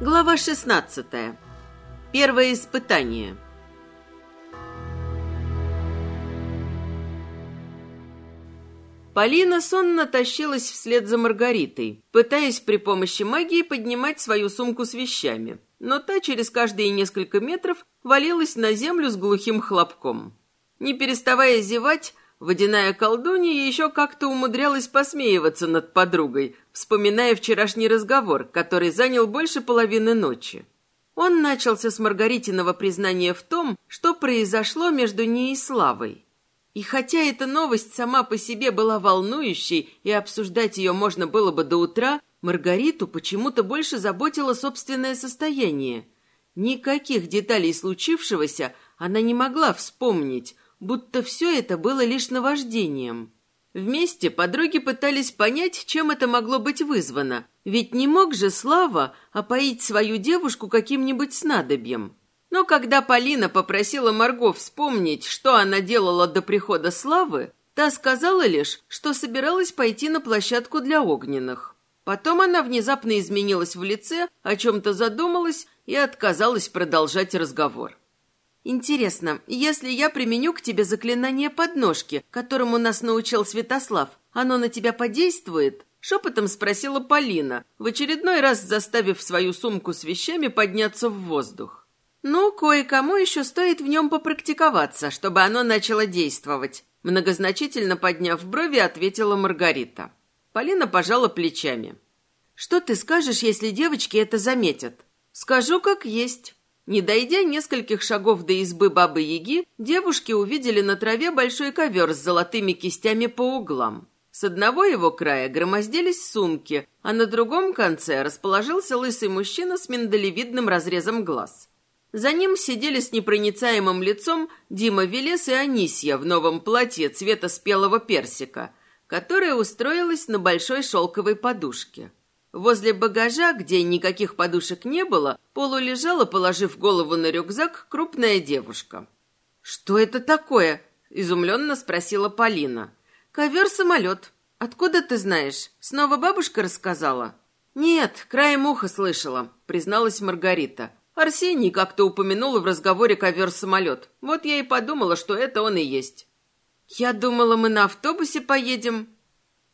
Глава 16. Первое испытание. Полина сонно тащилась вслед за Маргаритой, пытаясь при помощи магии поднимать свою сумку с вещами. Но та через каждые несколько метров валилась на землю с глухим хлопком. Не переставая зевать, водяная колдунья еще как-то умудрялась посмеиваться над подругой, вспоминая вчерашний разговор, который занял больше половины ночи. Он начался с Маргаритиного признания в том, что произошло между ней и Славой. И хотя эта новость сама по себе была волнующей, и обсуждать ее можно было бы до утра, Маргариту почему-то больше заботило собственное состояние. Никаких деталей случившегося она не могла вспомнить, будто все это было лишь наваждением. Вместе подруги пытались понять, чем это могло быть вызвано, ведь не мог же Слава опоить свою девушку каким-нибудь снадобьем. Но когда Полина попросила Марго вспомнить, что она делала до прихода Славы, та сказала лишь, что собиралась пойти на площадку для огненных. Потом она внезапно изменилась в лице, о чем-то задумалась и отказалась продолжать разговор. «Интересно, если я применю к тебе заклинание подножки, которому нас научил Святослав, оно на тебя подействует?» Шепотом спросила Полина, в очередной раз заставив свою сумку с вещами подняться в воздух. «Ну, кое-кому еще стоит в нем попрактиковаться, чтобы оно начало действовать», многозначительно подняв брови, ответила Маргарита. Полина пожала плечами. «Что ты скажешь, если девочки это заметят?» «Скажу, как есть». Не дойдя нескольких шагов до избы Бабы-Яги, девушки увидели на траве большой ковер с золотыми кистями по углам. С одного его края громоздились сумки, а на другом конце расположился лысый мужчина с миндалевидным разрезом глаз. За ним сидели с непроницаемым лицом Дима Велес и Анисья в новом платье цвета спелого персика, которая устроилась на большой шелковой подушке. Возле багажа, где никаких подушек не было, полу лежала, положив голову на рюкзак, крупная девушка. «Что это такое?» – изумленно спросила Полина. «Ковер-самолет. Откуда ты знаешь? Снова бабушка рассказала?» «Нет, краем уха слышала», – призналась Маргарита. Арсений как-то упомянул в разговоре ковер-самолет. Вот я и подумала, что это он и есть. «Я думала, мы на автобусе поедем».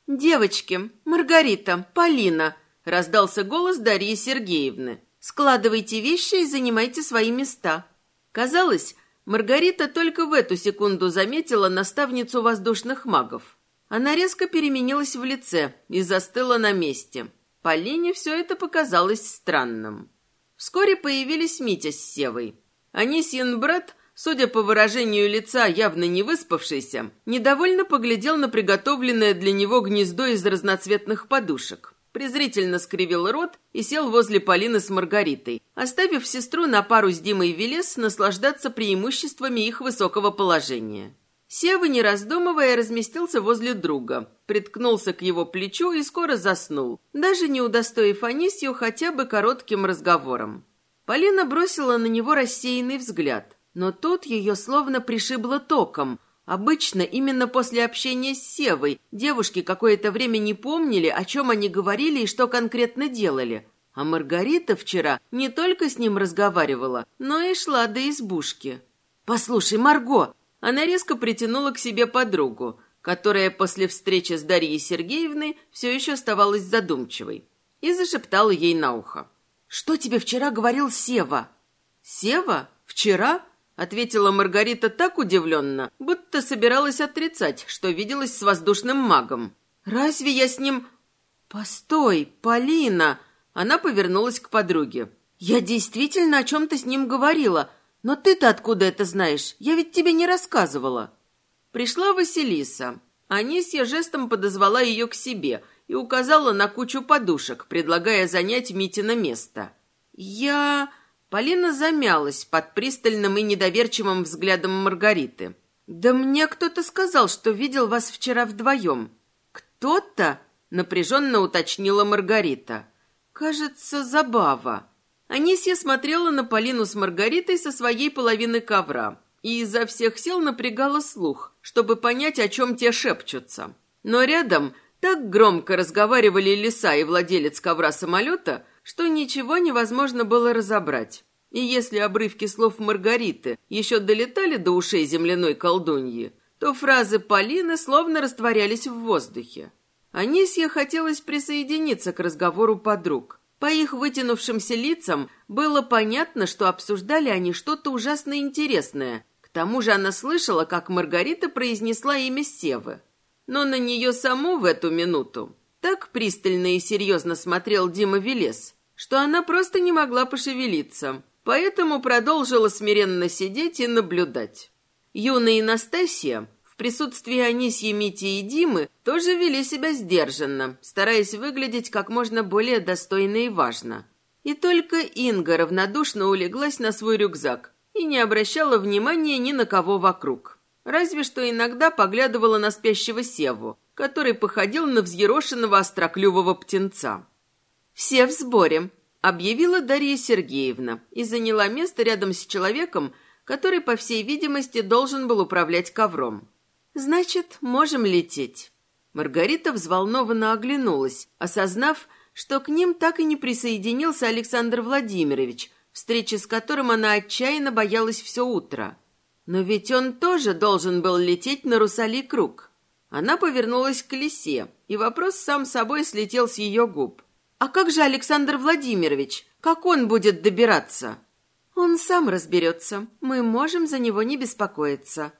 «Девочки, Маргарита, Полина», Раздался голос Дарьи Сергеевны. «Складывайте вещи и занимайте свои места». Казалось, Маргарита только в эту секунду заметила наставницу воздушных магов. Она резко переменилась в лице и застыла на месте. Полине все это показалось странным. Вскоре появились Митя с Севой. Анисьин брат, судя по выражению лица, явно не выспавшийся, недовольно поглядел на приготовленное для него гнездо из разноцветных подушек презрительно скривил рот и сел возле Полины с Маргаритой, оставив сестру на пару с Димой Велес наслаждаться преимуществами их высокого положения. Сева, не раздумывая, разместился возле друга, приткнулся к его плечу и скоро заснул, даже не удостоив Анисью хотя бы коротким разговором. Полина бросила на него рассеянный взгляд, но тут ее словно пришибло током, Обычно именно после общения с Севой девушки какое-то время не помнили, о чем они говорили и что конкретно делали. А Маргарита вчера не только с ним разговаривала, но и шла до избушки. «Послушай, Марго!» Она резко притянула к себе подругу, которая после встречи с Дарьей Сергеевной все еще оставалась задумчивой, и зашептала ей на ухо. «Что тебе вчера говорил Сева?» «Сева? Вчера?» Ответила Маргарита так удивленно, будто собиралась отрицать, что виделась с воздушным магом. «Разве я с ним...» «Постой, Полина!» Она повернулась к подруге. «Я действительно о чем-то с ним говорила, но ты-то откуда это знаешь? Я ведь тебе не рассказывала». Пришла Василиса. Анисья жестом подозвала ее к себе и указала на кучу подушек, предлагая занять Митина место. «Я...» Полина замялась под пристальным и недоверчивым взглядом Маргариты. «Да мне кто-то сказал, что видел вас вчера вдвоем». «Кто-то?» — напряженно уточнила Маргарита. «Кажется, забава». Анисья смотрела на Полину с Маргаритой со своей половины ковра и изо всех сил напрягала слух, чтобы понять, о чем те шепчутся. Но рядом так громко разговаривали лиса и владелец ковра самолета, что ничего невозможно было разобрать. И если обрывки слов Маргариты еще долетали до ушей земляной колдуньи, то фразы Полины словно растворялись в воздухе. Анисье хотелось присоединиться к разговору подруг. По их вытянувшимся лицам было понятно, что обсуждали они что-то ужасно интересное. К тому же она слышала, как Маргарита произнесла имя Севы. Но на нее саму в эту минуту так пристально и серьезно смотрел Дима Велес, что она просто не могла пошевелиться, поэтому продолжила смиренно сидеть и наблюдать. Юная Настасья в присутствии Анисьи, Мити и Димы тоже вели себя сдержанно, стараясь выглядеть как можно более достойно и важно. И только Инга равнодушно улеглась на свой рюкзак и не обращала внимания ни на кого вокруг. Разве что иногда поглядывала на спящего Севу, который походил на взъерошенного остроклювого птенца. «Все в сборе», — объявила Дарья Сергеевна и заняла место рядом с человеком, который, по всей видимости, должен был управлять ковром. «Значит, можем лететь». Маргарита взволнованно оглянулась, осознав, что к ним так и не присоединился Александр Владимирович, встречи с которым она отчаянно боялась все утро. Но ведь он тоже должен был лететь на Русали Круг. Она повернулась к лисе, и вопрос сам собой слетел с ее губ. «А как же Александр Владимирович? Как он будет добираться?» «Он сам разберется. Мы можем за него не беспокоиться».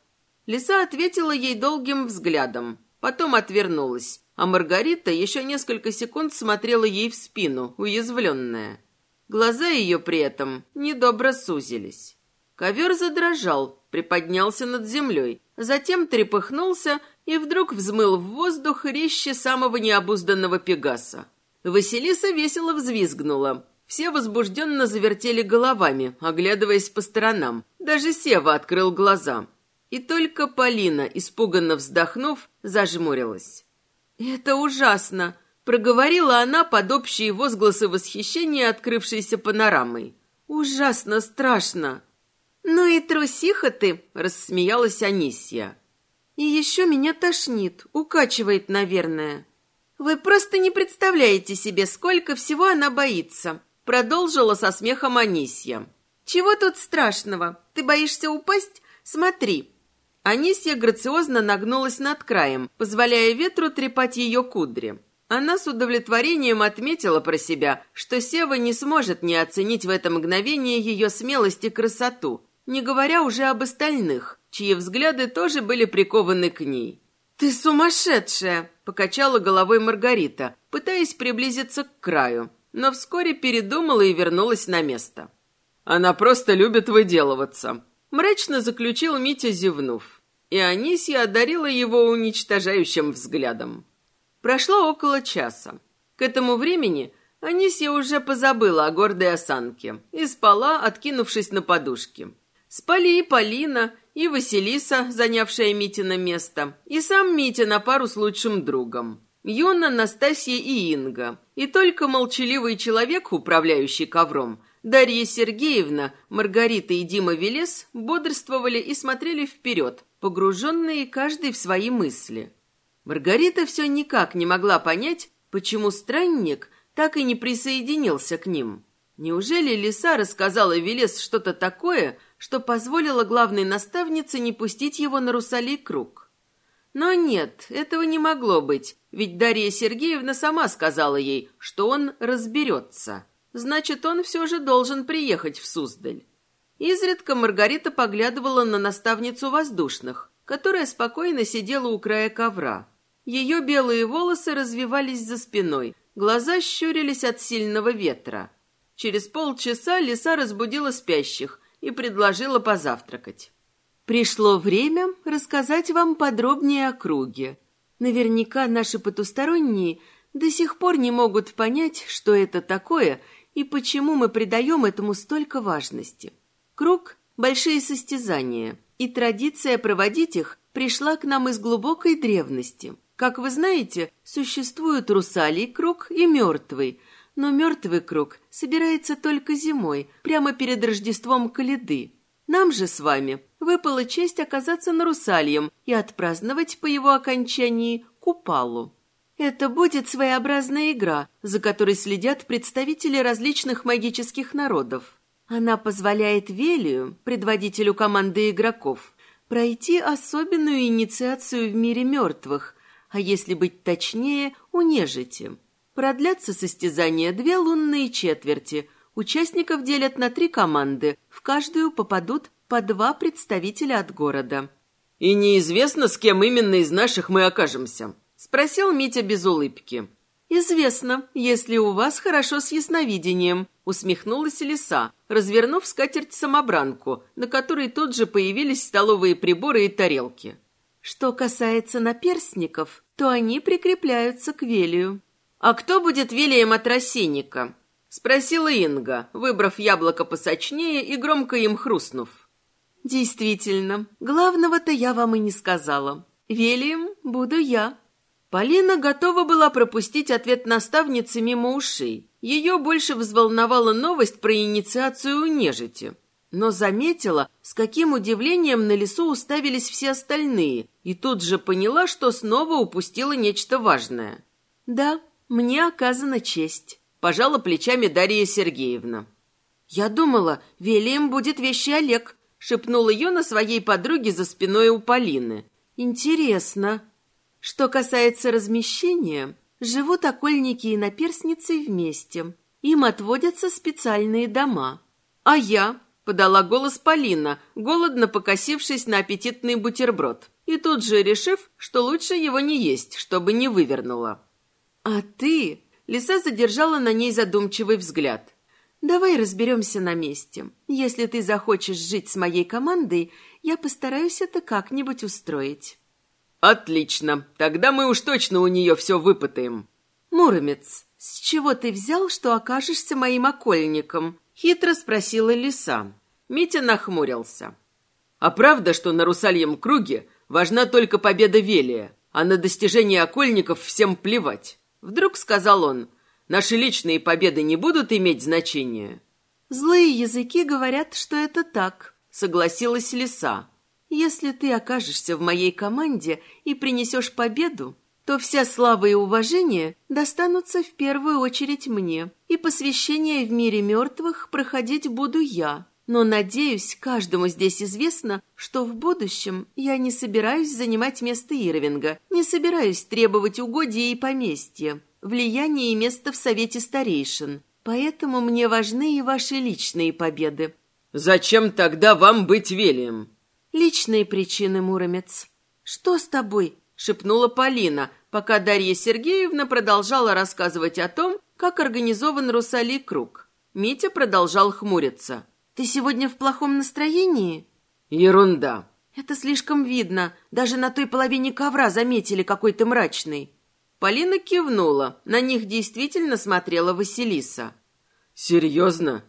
Лиса ответила ей долгим взглядом, потом отвернулась, а Маргарита еще несколько секунд смотрела ей в спину, уязвленная. Глаза ее при этом недобро сузились. Ковер задрожал, приподнялся над землей, затем трепыхнулся и вдруг взмыл в воздух резче самого необузданного пегаса. Василиса весело взвизгнула. Все возбужденно завертели головами, оглядываясь по сторонам. Даже Сева открыл глаза. И только Полина, испуганно вздохнув, зажмурилась. «Это ужасно!» — проговорила она под общие возгласы восхищения открывшейся панорамой. «Ужасно страшно!» «Ну и трусиха ты!» — рассмеялась Анисья. «И еще меня тошнит, укачивает, наверное». «Вы просто не представляете себе, сколько всего она боится», продолжила со смехом Анисья. «Чего тут страшного? Ты боишься упасть? Смотри». Анисья грациозно нагнулась над краем, позволяя ветру трепать ее кудри. Она с удовлетворением отметила про себя, что Сева не сможет не оценить в это мгновение ее смелость и красоту, не говоря уже об остальных, чьи взгляды тоже были прикованы к ней. «Ты сумасшедшая!» – покачала головой Маргарита, пытаясь приблизиться к краю, но вскоре передумала и вернулась на место. «Она просто любит выделываться», – мрачно заключил Митя, зевнув. И Анисья одарила его уничтожающим взглядом. Прошло около часа. К этому времени Анисья уже позабыла о гордой осанке и спала, откинувшись на подушки. Спали и Полина, и Василиса, занявшая Митина место, и сам Митя на пару с лучшим другом. Юна, Настасья и Инга. И только молчаливый человек, управляющий ковром, Дарья Сергеевна, Маргарита и Дима Велес бодрствовали и смотрели вперед, погруженные каждый в свои мысли. Маргарита все никак не могла понять, почему странник так и не присоединился к ним. Неужели лиса рассказала Велес что-то такое, что позволило главной наставнице не пустить его на Русалий круг. Но нет, этого не могло быть, ведь Дарья Сергеевна сама сказала ей, что он разберется. Значит, он все же должен приехать в Суздаль. Изредка Маргарита поглядывала на наставницу воздушных, которая спокойно сидела у края ковра. Ее белые волосы развивались за спиной, глаза щурились от сильного ветра. Через полчаса лиса разбудила спящих и предложила позавтракать. Пришло время рассказать вам подробнее о круге. Наверняка наши потусторонние до сих пор не могут понять, что это такое и почему мы придаем этому столько важности. Круг – большие состязания, и традиция проводить их пришла к нам из глубокой древности. Как вы знаете, существуют русалий круг и мертвый – но мертвый круг собирается только зимой, прямо перед Рождеством Каледы. Нам же с вами выпала честь оказаться на Русальем и отпраздновать по его окончании Купалу. Это будет своеобразная игра, за которой следят представители различных магических народов. Она позволяет Велию, предводителю команды игроков, пройти особенную инициацию в мире мертвых, а если быть точнее, у нежити. Продлятся состязания две лунные четверти. Участников делят на три команды, в каждую попадут по два представителя от города. «И неизвестно, с кем именно из наших мы окажемся?» — спросил Митя без улыбки. «Известно, если у вас хорошо с ясновидением», — усмехнулась лиса, развернув скатерть-самобранку, на которой тут же появились столовые приборы и тарелки. «Что касается наперстников, то они прикрепляются к велию». «А кто будет велием от рассейника?» — спросила Инга, выбрав яблоко посочнее и громко им хрустнув. «Действительно, главного-то я вам и не сказала. Велием буду я». Полина готова была пропустить ответ наставницы мимо ушей. Ее больше взволновала новость про инициацию у нежити. Но заметила, с каким удивлением на лесу уставились все остальные, и тут же поняла, что снова упустила нечто важное. «Да, мне оказана честь», – пожала плечами Дарья Сергеевна. «Я думала, Велием будет вещи Олег», – шепнула Юна своей подруге за спиной у Полины. «Интересно». Что касается размещения, живут окольники и наперсницы вместе. Им отводятся специальные дома. А я, подала голос Полина, голодно покосившись на аппетитный бутерброд, и тут же решив, что лучше его не есть, чтобы не вывернуло. «А ты...» — Лиса задержала на ней задумчивый взгляд. «Давай разберемся на месте. Если ты захочешь жить с моей командой, я постараюсь это как-нибудь устроить». «Отлично. Тогда мы уж точно у нее все выпытаем». «Муромец, с чего ты взял, что окажешься моим окольником?» — хитро спросила лиса. Митя нахмурился. «А правда, что на Русальем круге важна только победа Велия, а на достижение окольников всем плевать?» Вдруг сказал он, «Наши личные победы не будут иметь значения?» «Злые языки говорят, что это так», — согласилась лиса. Если ты окажешься в моей команде и принесешь победу, то вся слава и уважение достанутся в первую очередь мне, и посвящение в мире мертвых проходить буду я. Но, надеюсь, каждому здесь известно, что в будущем я не собираюсь занимать место Ирвинга, не собираюсь требовать угодья и поместья, влияния и места в Совете Старейшин. Поэтому мне важны и ваши личные победы. «Зачем тогда вам быть Велием?» Личные причины, Муромец. Что с тобой? шепнула Полина, пока Дарья Сергеевна продолжала рассказывать о том, как организован Русали круг. Митя продолжал хмуриться. Ты сегодня в плохом настроении? Ерунда. Это слишком видно. Даже на той половине ковра заметили, какой ты мрачный. Полина кивнула. На них действительно смотрела Василиса. «Серьезно?»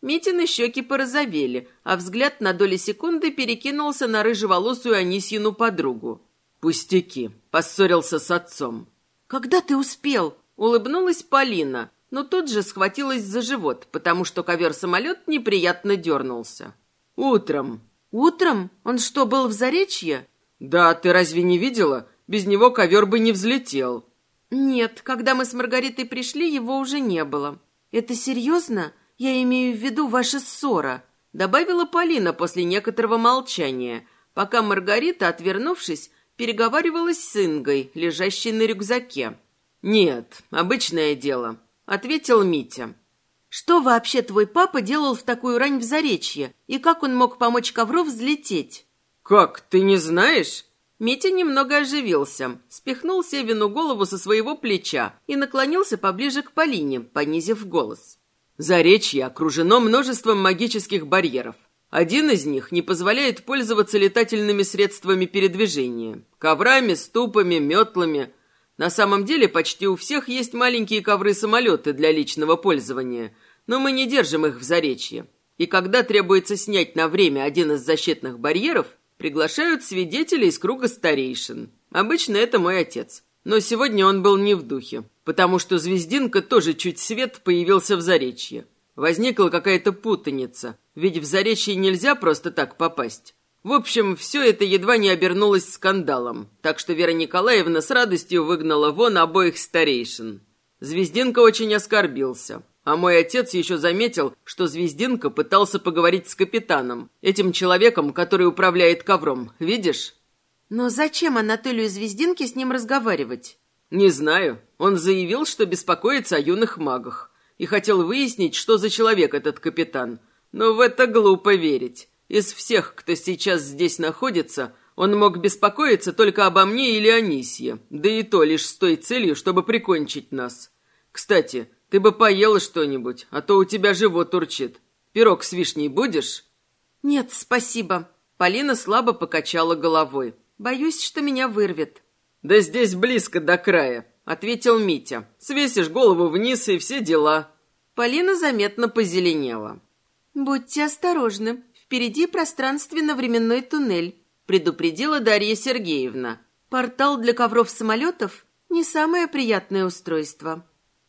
Митины щеки порозовели, а взгляд на доли секунды перекинулся на рыжеволосую Анисьину подругу. «Пустяки!» — поссорился с отцом. «Когда ты успел?» — улыбнулась Полина, но тут же схватилась за живот, потому что ковер-самолет неприятно дернулся. «Утром». «Утром? Он что, был в Заречье?» «Да, ты разве не видела? Без него ковер бы не взлетел». «Нет, когда мы с Маргаритой пришли, его уже не было». «Это серьезно?» «Я имею в виду ваша ссора», — добавила Полина после некоторого молчания, пока Маргарита, отвернувшись, переговаривалась с Ингой, лежащей на рюкзаке. «Нет, обычное дело», — ответил Митя. «Что вообще твой папа делал в такую рань в Заречье? И как он мог помочь ковру взлететь?» «Как, ты не знаешь?» Митя немного оживился, спихнул Севину голову со своего плеча и наклонился поближе к Полине, понизив голос. Заречье окружено множеством магических барьеров. Один из них не позволяет пользоваться летательными средствами передвижения. Коврами, ступами, метлами. На самом деле почти у всех есть маленькие ковры-самолеты для личного пользования, но мы не держим их в Заречье. И когда требуется снять на время один из защитных барьеров, приглашают свидетелей из круга старейшин. Обычно это мой отец. Но сегодня он был не в духе, потому что Звездинка тоже чуть свет появился в Заречье. Возникла какая-то путаница, ведь в Заречье нельзя просто так попасть. В общем, все это едва не обернулось скандалом, так что Вера Николаевна с радостью выгнала вон обоих старейшин. Звездинка очень оскорбился. А мой отец еще заметил, что Звездинка пытался поговорить с капитаном, этим человеком, который управляет ковром. Видишь? Но зачем Анатолию Звездинке с ним разговаривать? Не знаю. Он заявил, что беспокоится о юных магах. И хотел выяснить, что за человек этот капитан. Но в это глупо верить. Из всех, кто сейчас здесь находится, он мог беспокоиться только обо мне или Анисье. Да и то лишь с той целью, чтобы прикончить нас. Кстати, ты бы поела что-нибудь, а то у тебя живот урчит. Пирог с вишней будешь?» «Нет, спасибо». Полина слабо покачала головой. «Боюсь, что меня вырвет». «Да здесь близко до края», — ответил Митя. «Свесишь голову вниз и все дела». Полина заметно позеленела. «Будьте осторожны. Впереди пространственно-временной туннель», — предупредила Дарья Сергеевна. «Портал для ковров самолетов — не самое приятное устройство».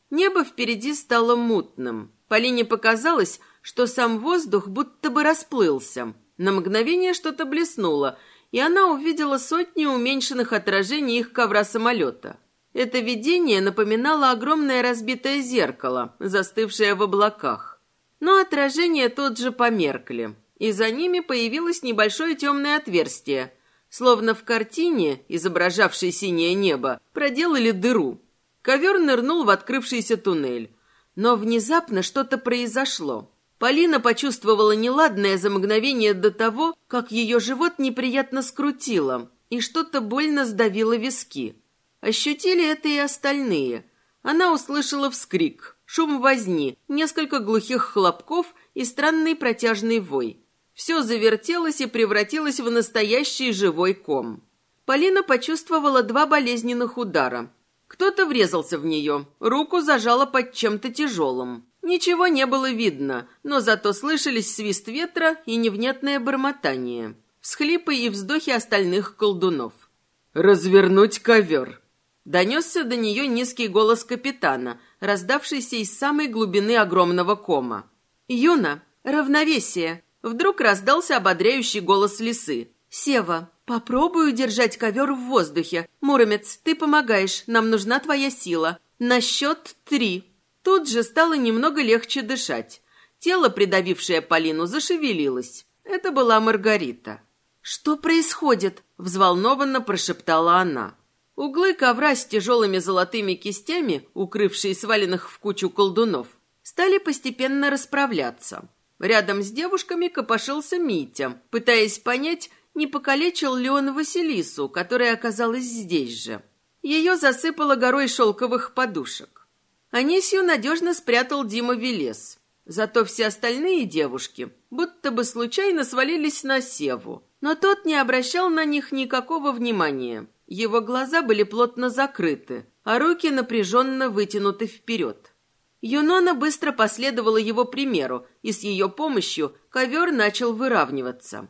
Небо впереди стало мутным. Полине показалось, что сам воздух будто бы расплылся. На мгновение что-то блеснуло, и она увидела сотни уменьшенных отражений их ковра самолета. Это видение напоминало огромное разбитое зеркало, застывшее в облаках. Но отражения тут же померкли, и за ними появилось небольшое темное отверстие, словно в картине, изображавшей синее небо, проделали дыру. Ковер нырнул в открывшийся туннель. Но внезапно что-то произошло. Полина почувствовала неладное за мгновение до того, как ее живот неприятно скрутило, и что-то больно сдавило виски. Ощутили это и остальные. Она услышала вскрик, шум возни, несколько глухих хлопков и странный протяжный вой. Все завертелось и превратилось в настоящий живой ком. Полина почувствовала два болезненных удара – кто-то врезался в нее, руку зажала под чем-то тяжелым. Ничего не было видно, но зато слышались свист ветра и невнятное бормотание, всхлипы и вздохи остальных колдунов. «Развернуть ковер!» Донесся до нее низкий голос капитана, раздавшийся из самой глубины огромного кома. «Юна, равновесие!» Вдруг раздался ободряющий голос лисы. «Сева, попробую держать ковер в воздухе. Муромец, ты помогаешь, нам нужна твоя сила. На счет три». Тут же стало немного легче дышать. Тело, придавившее Полину, зашевелилось. Это была Маргарита. «Что происходит?» – взволнованно прошептала она. Углы ковра с тяжелыми золотыми кистями, укрывшие сваленных в кучу колдунов, стали постепенно расправляться. Рядом с девушками копошился Митя, пытаясь понять, не покалечил ли он Василису, которая оказалась здесь же. Ее засыпало горой шелковых подушек. Анисью надежно спрятал Дима Велес. Зато все остальные девушки будто бы случайно свалились на Севу. Но тот не обращал на них никакого внимания. Его глаза были плотно закрыты, а руки напряженно вытянуты вперед. Юнона быстро последовала его примеру, и с ее помощью ковер начал выравниваться.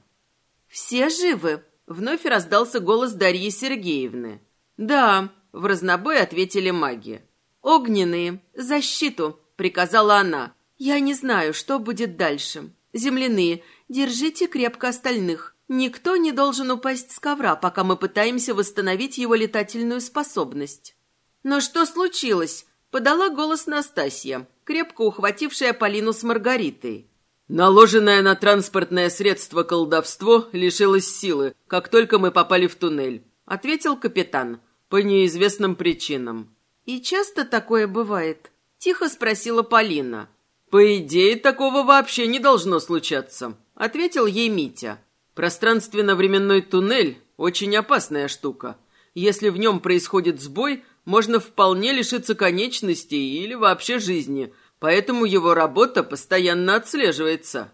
«Все живы?» — вновь раздался голос Дарьи Сергеевны. «Да», — в разнобой ответили маги. «Огненные, защиту», — приказала она. «Я не знаю, что будет дальше. Земляные, держите крепко остальных. Никто не должен упасть с ковра, пока мы пытаемся восстановить его летательную способность». «Но что случилось?» — подала голос Настасья, крепко ухватившая Полину с Маргаритой. Наложенное на транспортное средство колдовство лишилось силы, как только мы попали в туннель, ответил капитан, по неизвестным причинам. И часто такое бывает? Тихо спросила Полина. По идее, такого вообще не должно случаться, ответил ей Митя. Пространственно-временной туннель – очень опасная штука. Если в нем происходит сбой, можно вполне лишиться конечностей или вообще жизни – поэтому его работа постоянно отслеживается».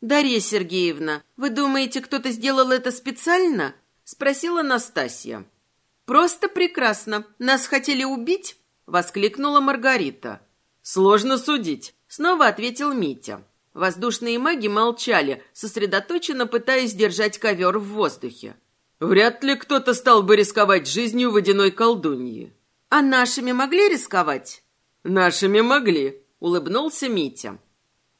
«Дарья Сергеевна, вы думаете, кто-то сделал это специально?» — спросила Настасья. «Просто прекрасно. Нас хотели убить?» — воскликнула Маргарита. «Сложно судить», — снова ответил Митя. Воздушные маги молчали, сосредоточенно пытаясь держать ковер в воздухе. «Вряд ли кто-то стал бы рисковать жизнью водяной колдуньи». «А нашими могли рисковать?» «Нашими могли», улыбнулся Митя.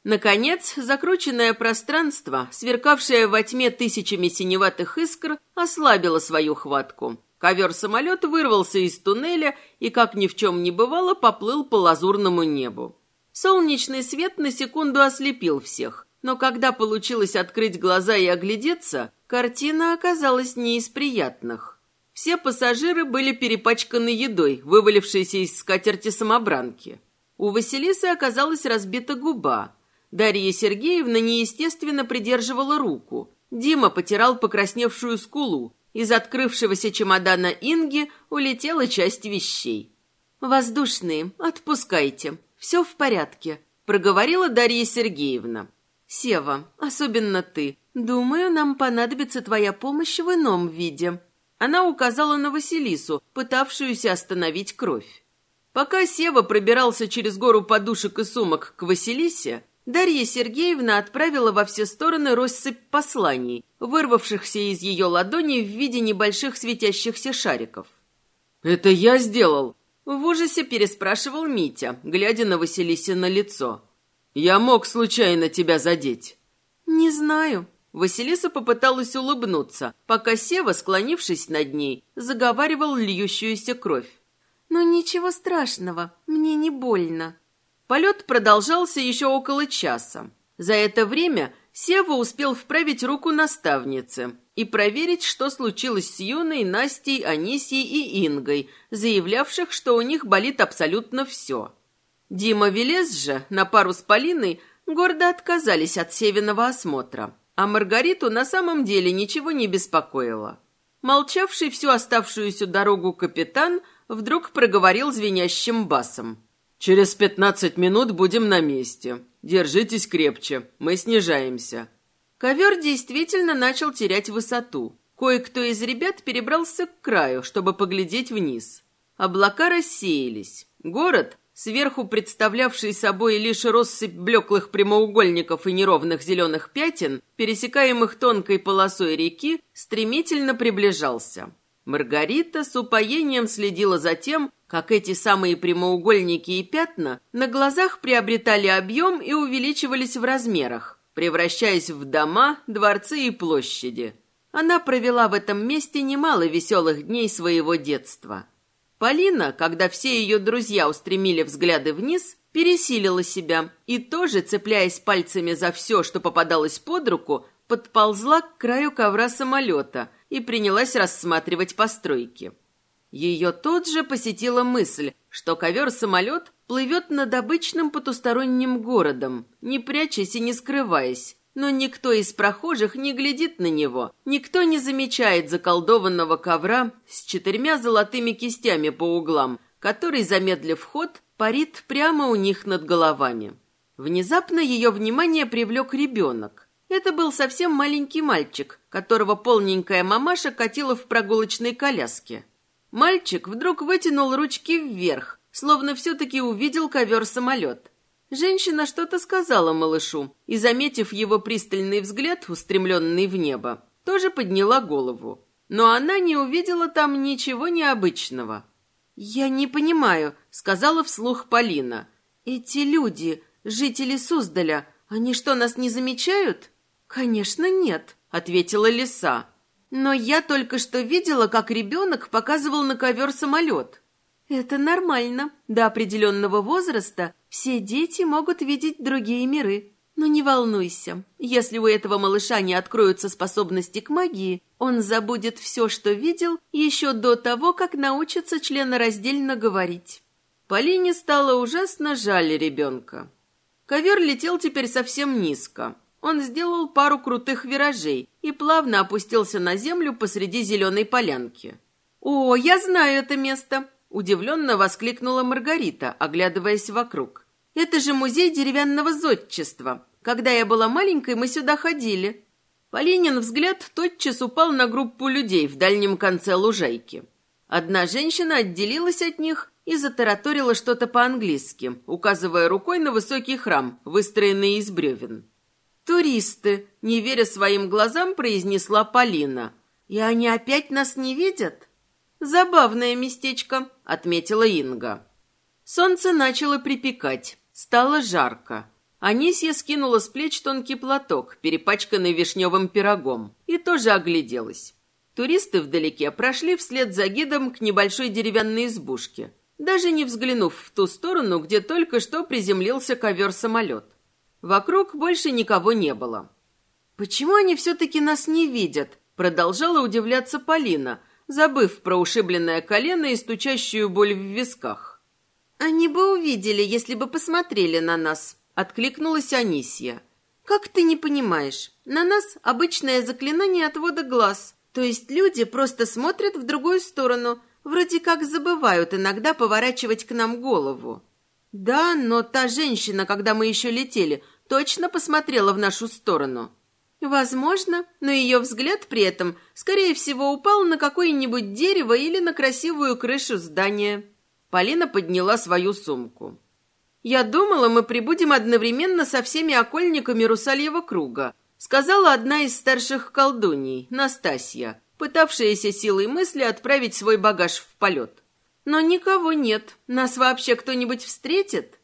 Наконец, закрученное пространство, сверкавшее во тьме тысячами синеватых искр, ослабило свою хватку. Ковер-самолет вырвался из туннеля и, как ни в чем не бывало, поплыл по лазурному небу. Солнечный свет на секунду ослепил всех, но когда получилось открыть глаза и оглядеться, картина оказалась не из приятных. Все пассажиры были перепачканы едой, вывалившейся из скатерти самобранки. У Василисы оказалась разбита губа, Дарья Сергеевна неестественно придерживала руку. Дима потирал покрасневшую скулу. Из открывшегося чемодана Инги улетела часть вещей. «Воздушные, отпускайте. Все в порядке», — проговорила Дарья Сергеевна. «Сева, особенно ты. Думаю, нам понадобится твоя помощь в ином виде». Она указала на Василису, пытавшуюся остановить кровь. Пока Сева пробирался через гору подушек и сумок к Василисе, Дарья Сергеевна отправила во все стороны россыпь посланий, вырвавшихся из ее ладони в виде небольших светящихся шариков. «Это я сделал?» В ужасе переспрашивал Митя, глядя на Василисе на лицо. «Я мог случайно тебя задеть». «Не знаю». Василиса попыталась улыбнуться, пока Сева, склонившись над ней, заговаривал льющуюся кровь. «Но ничего страшного, мне не больно». Полет продолжался еще около часа. За это время Сева успел вправить руку наставнице и проверить, что случилось с Юной, Настей, Анисией и Ингой, заявлявших, что у них болит абсолютно все. Дима Велес же, на пару с Полиной, гордо отказались от Севиного осмотра, а Маргариту на самом деле ничего не беспокоило. Молчавший всю оставшуюся дорогу капитан вдруг проговорил звенящим басом. Через пятнадцать минут будем на месте. Держитесь крепче, мы снижаемся». Ковер действительно начал терять высоту. Кое-кто из ребят перебрался к краю, чтобы поглядеть вниз. Облака рассеялись. Город, сверху представлявший собой лишь россыпь блеклых прямоугольников и неровных зеленых пятен, пересекаемых тонкой полосой реки, стремительно приближался. Маргарита с упоением следила за тем, как эти самые прямоугольники и пятна на глазах приобретали объем и увеличивались в размерах, превращаясь в дома, дворцы и площади. Она провела в этом месте немало веселых дней своего детства. Полина, когда все ее друзья устремили взгляды вниз, пересилила себя и тоже, цепляясь пальцами за все, что попадалось под руку, подползла к краю ковра самолета и принялась рассматривать постройки. Ее тут же посетила мысль, что ковер-самолет плывет над обычным потусторонним городом, не прячась и не скрываясь, но никто из прохожих не глядит на него, никто не замечает заколдованного ковра с четырьмя золотыми кистями по углам, который, замедлив ход, парит прямо у них над головами. Внезапно ее внимание привлек ребенок. Это был совсем маленький мальчик, которого полненькая мамаша катила в прогулочной коляске. Мальчик вдруг вытянул ручки вверх, словно все-таки увидел ковер-самолет. Женщина что-то сказала малышу и, заметив его пристальный взгляд, устремленный в небо, тоже подняла голову. Но она не увидела там ничего необычного. «Я не понимаю», — сказала вслух Полина. «Эти люди, жители Суздаля, они что, нас не замечают?» «Конечно, нет», — ответила лиса. Но я только что видела, как ребенок показывал на ковер самолет. Это нормально. До определенного возраста все дети могут видеть другие миры. Но не волнуйся, если у этого малыша не откроются способности к магии, он забудет все, что видел, еще до того, как научится членораздельно говорить. Полине стало ужасно жаль ребенка. Ковер летел теперь совсем низко. Он сделал пару крутых виражей и плавно опустился на землю посреди зеленой полянки. «О, я знаю это место!» – удивленно воскликнула Маргарита, оглядываясь вокруг. «Это же музей деревянного зодчества. Когда я была маленькой, мы сюда ходили». Полинин взгляд тотчас упал на группу людей в дальнем конце лужайки. Одна женщина отделилась от них и затараторила что-то по-английски, указывая рукой на высокий храм, выстроенный из бревен. «Туристы», — не веря своим глазам, произнесла Полина. «И они опять нас не видят?» «Забавное местечко», — отметила Инга. Солнце начало припекать, стало жарко. Анисья скинула с плеч тонкий платок, перепачканный вишневым пирогом, и тоже огляделась. Туристы вдалеке прошли вслед за гидом к небольшой деревянной избушке, даже не взглянув в ту сторону, где только что приземлился ковер-самолет. Вокруг больше никого не было. «Почему они все-таки нас не видят?» Продолжала удивляться Полина, забыв про ушибленное колено и стучащую боль в висках. «Они бы увидели, если бы посмотрели на нас», — откликнулась Анисия. «Как ты не понимаешь? На нас обычное заклинание отвода глаз. То есть люди просто смотрят в другую сторону, вроде как забывают иногда поворачивать к нам голову». «Да, но та женщина, когда мы еще летели, точно посмотрела в нашу сторону». Возможно, но ее взгляд при этом, скорее всего, упал на какое-нибудь дерево или на красивую крышу здания. Полина подняла свою сумку. «Я думала, мы прибудем одновременно со всеми окольниками Русальего круга», сказала одна из старших колдуней, Настасья, пытавшаяся силой мысли отправить свой багаж в полет. «Но никого нет. Нас вообще кто-нибудь встретит?»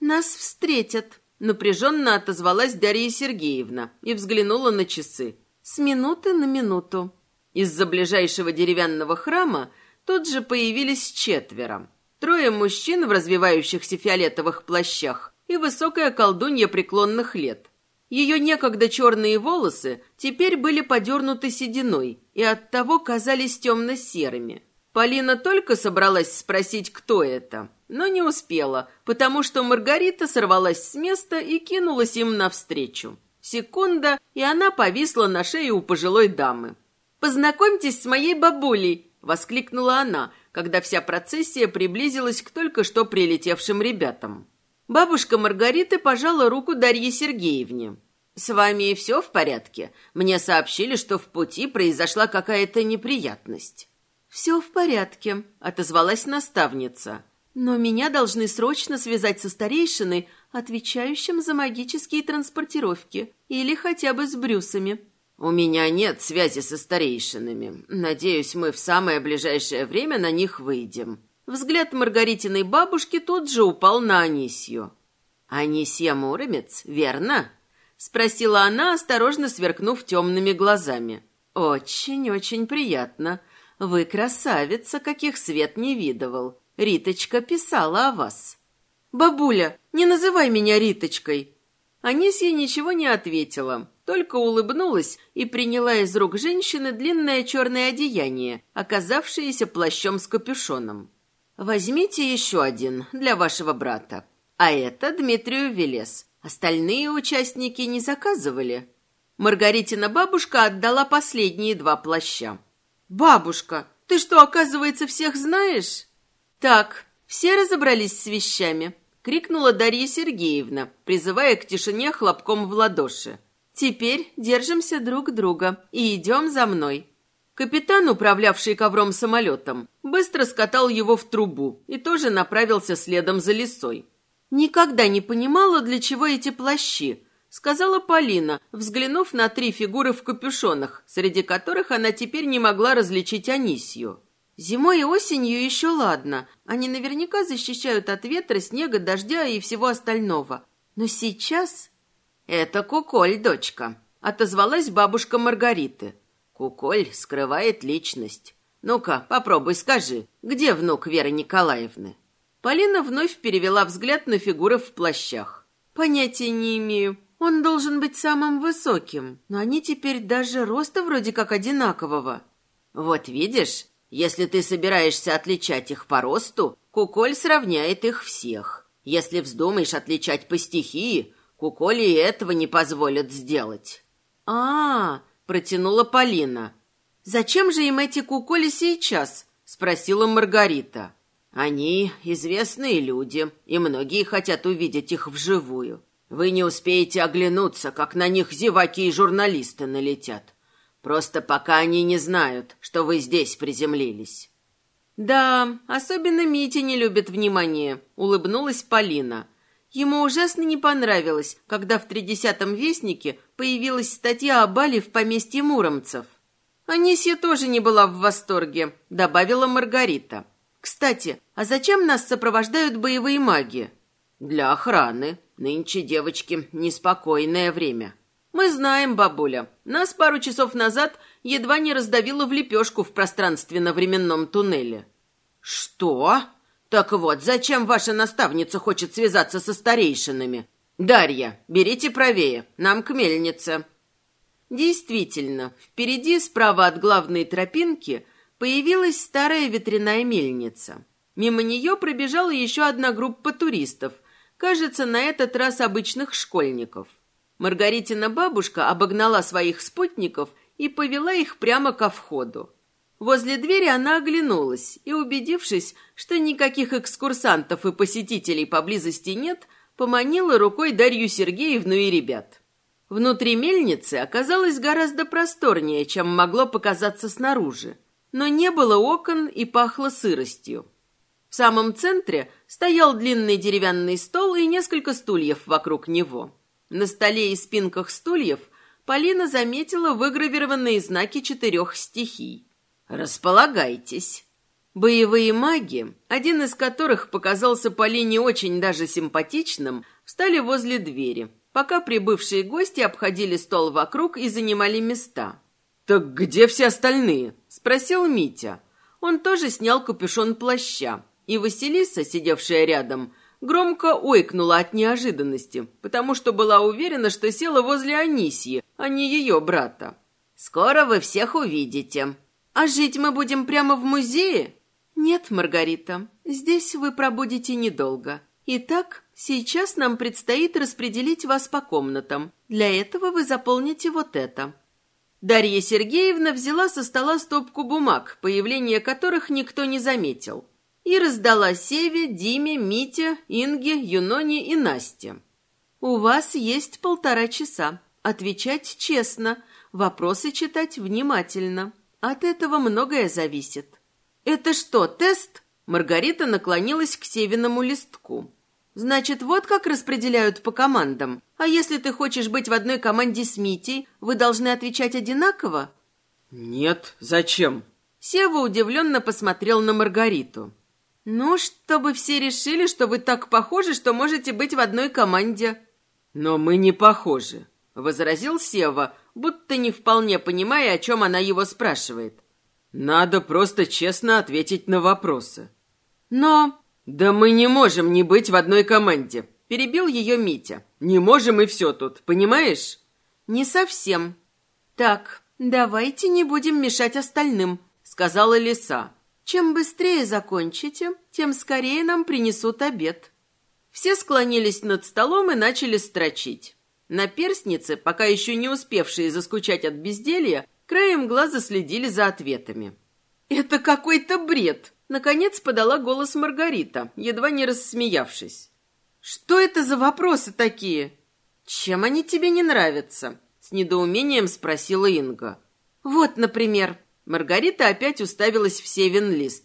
«Нас встретят», Напряженно отозвалась Дарья Сергеевна и взглянула на часы. С минуты на минуту. Из-за ближайшего деревянного храма тут же появились четверо. Трое мужчин в развивающихся фиолетовых плащах и высокая колдунья преклонных лет. Ее некогда черные волосы теперь были подернуты сединой и оттого казались темно-серыми. Полина только собралась спросить, кто это, но не успела, потому что Маргарита сорвалась с места и кинулась им навстречу. Секунда, и она повисла на шее у пожилой дамы. «Познакомьтесь с моей бабулей!» — воскликнула она, когда вся процессия приблизилась к только что прилетевшим ребятам. Бабушка Маргариты пожала руку Дарье Сергеевне. «С вами все в порядке? Мне сообщили, что в пути произошла какая-то неприятность». «Все в порядке», — отозвалась наставница. «Но меня должны срочно связать со старейшиной, отвечающим за магические транспортировки, или хотя бы с Брюсами». «У меня нет связи со старейшинами. Надеюсь, мы в самое ближайшее время на них выйдем». Взгляд Маргаритиной бабушки тут же упал на Анисью. «Анисья Муромец, верно?» — спросила она, осторожно сверкнув темными глазами. «Очень-очень приятно. Вы красавица, каких свет не видывал. Риточка писала о вас. Бабуля, не называй меня Риточкой. Анисия ничего не ответила, только улыбнулась и приняла из рук женщины длинное черное одеяние, оказавшееся плащом с капюшоном. «Возьмите еще один для вашего брата. А это Дмитрию Велес. Остальные участники не заказывали». Маргаритина бабушка отдала последние два плаща. «Бабушка, ты что, оказывается, всех знаешь?» «Так, все разобрались с вещами», — крикнула Дарья Сергеевна, призывая к тишине хлопком в ладоши. «Теперь держимся друг друга и идем за мной». Капитан, управлявший ковром самолетом, быстро скатал его в трубу и тоже направился следом за лесой. Никогда не понимала, для чего эти плащи, сказала Полина, взглянув на три фигуры в капюшонах, среди которых она теперь не могла различить Анисью. Зимой и осенью еще ладно, они наверняка защищают от ветра, снега, дождя и всего остального. Но сейчас... «Это Куколь, дочка», — отозвалась бабушка Маргариты. «Куколь скрывает личность. Ну-ка, попробуй скажи, где внук Веры Николаевны?» Полина вновь перевела взгляд на фигуры в плащах. «Понятия не имею. Он должен быть самым высоким, но они теперь даже роста вроде как одинакового. Вот видишь, если ты собираешься отличать их по росту, Куколь сравняет их всех. Если вздумаешь отличать по стихии, Куколь и этого не позволят сделать. А, -а, -а протянула Полина. Зачем же им эти куколи сейчас? спросила Маргарита. Они известные люди, и многие хотят увидеть их вживую. Вы не успеете оглянуться, как на них зеваки и журналисты налетят. Просто пока они не знают, что вы здесь приземлились. Да, особенно Митя не любит внимания, улыбнулась Полина. Ему ужасно не понравилось, когда в тридесятом вестнике появилась статья о бале в поместье Муромцев. Анисья тоже не была в восторге, добавила Маргарита. Кстати, а зачем нас сопровождают боевые маги? Для охраны. Нынче, девочки, неспокойное время. Мы знаем, бабуля. Нас пару часов назад едва не раздавило в лепешку в пространственно-временном туннеле. Что? Так вот, зачем ваша наставница хочет связаться со старейшинами? Дарья, берите правее, нам к мельнице. Действительно, впереди, справа от главной тропинки, появилась старая ветряная мельница. Мимо нее пробежала еще одна группа туристов, кажется, на этот раз обычных школьников. Маргаритина бабушка обогнала своих спутников и повела их прямо ко входу. Возле двери она оглянулась и, убедившись, что никаких экскурсантов и посетителей поблизости нет, поманила рукой Дарью Сергеевну и ребят. Внутри мельницы оказалось гораздо просторнее, чем могло показаться снаружи, но не было окон и пахло сыростью. В самом центре стоял длинный деревянный стол и несколько стульев вокруг него. На столе и спинках стульев Полина заметила выгравированные знаки четырех стихий. «Располагайтесь». Боевые маги, один из которых показался Полине очень даже симпатичным, встали возле двери, пока прибывшие гости обходили стол вокруг и занимали места. «Так где все остальные?» – спросил Митя. Он тоже снял капюшон плаща, и Василиса, сидевшая рядом, громко ойкнула от неожиданности, потому что была уверена, что села возле Анисьи, а не ее брата. «Скоро вы всех увидите. А жить мы будем прямо в музее?» «Нет, Маргарита, здесь вы пробудете недолго. Итак, Сейчас нам предстоит распределить вас по комнатам. Для этого вы заполните вот это». Дарья Сергеевна взяла со стола стопку бумаг, появление которых никто не заметил, и раздала Севе, Диме, Мите, Инге, Юноне и Насте. «У вас есть полтора часа. Отвечать честно, вопросы читать внимательно. От этого многое зависит». «Это что, тест?» Маргарита наклонилась к Севиному листку. Значит, вот как распределяют по командам. А если ты хочешь быть в одной команде с Митей, вы должны отвечать одинаково? Нет, зачем? Сева удивленно посмотрел на Маргариту. Ну, чтобы все решили, что вы так похожи, что можете быть в одной команде. Но мы не похожи, возразил Сева, будто не вполне понимая, о чем она его спрашивает. Надо просто честно ответить на вопросы. Но «Да мы не можем не быть в одной команде», – перебил ее Митя. «Не можем и все тут, понимаешь?» «Не совсем». «Так, давайте не будем мешать остальным», – сказала лиса. «Чем быстрее закончите, тем скорее нам принесут обед». Все склонились над столом и начали строчить. На перстнице, пока еще не успевшие заскучать от безделья, краем глаза следили за ответами. «Это какой-то бред!» Наконец подала голос Маргарита, едва не рассмеявшись. «Что это за вопросы такие? Чем они тебе не нравятся?» С недоумением спросила Инга. «Вот, например...» Маргарита опять уставилась в Севен лист.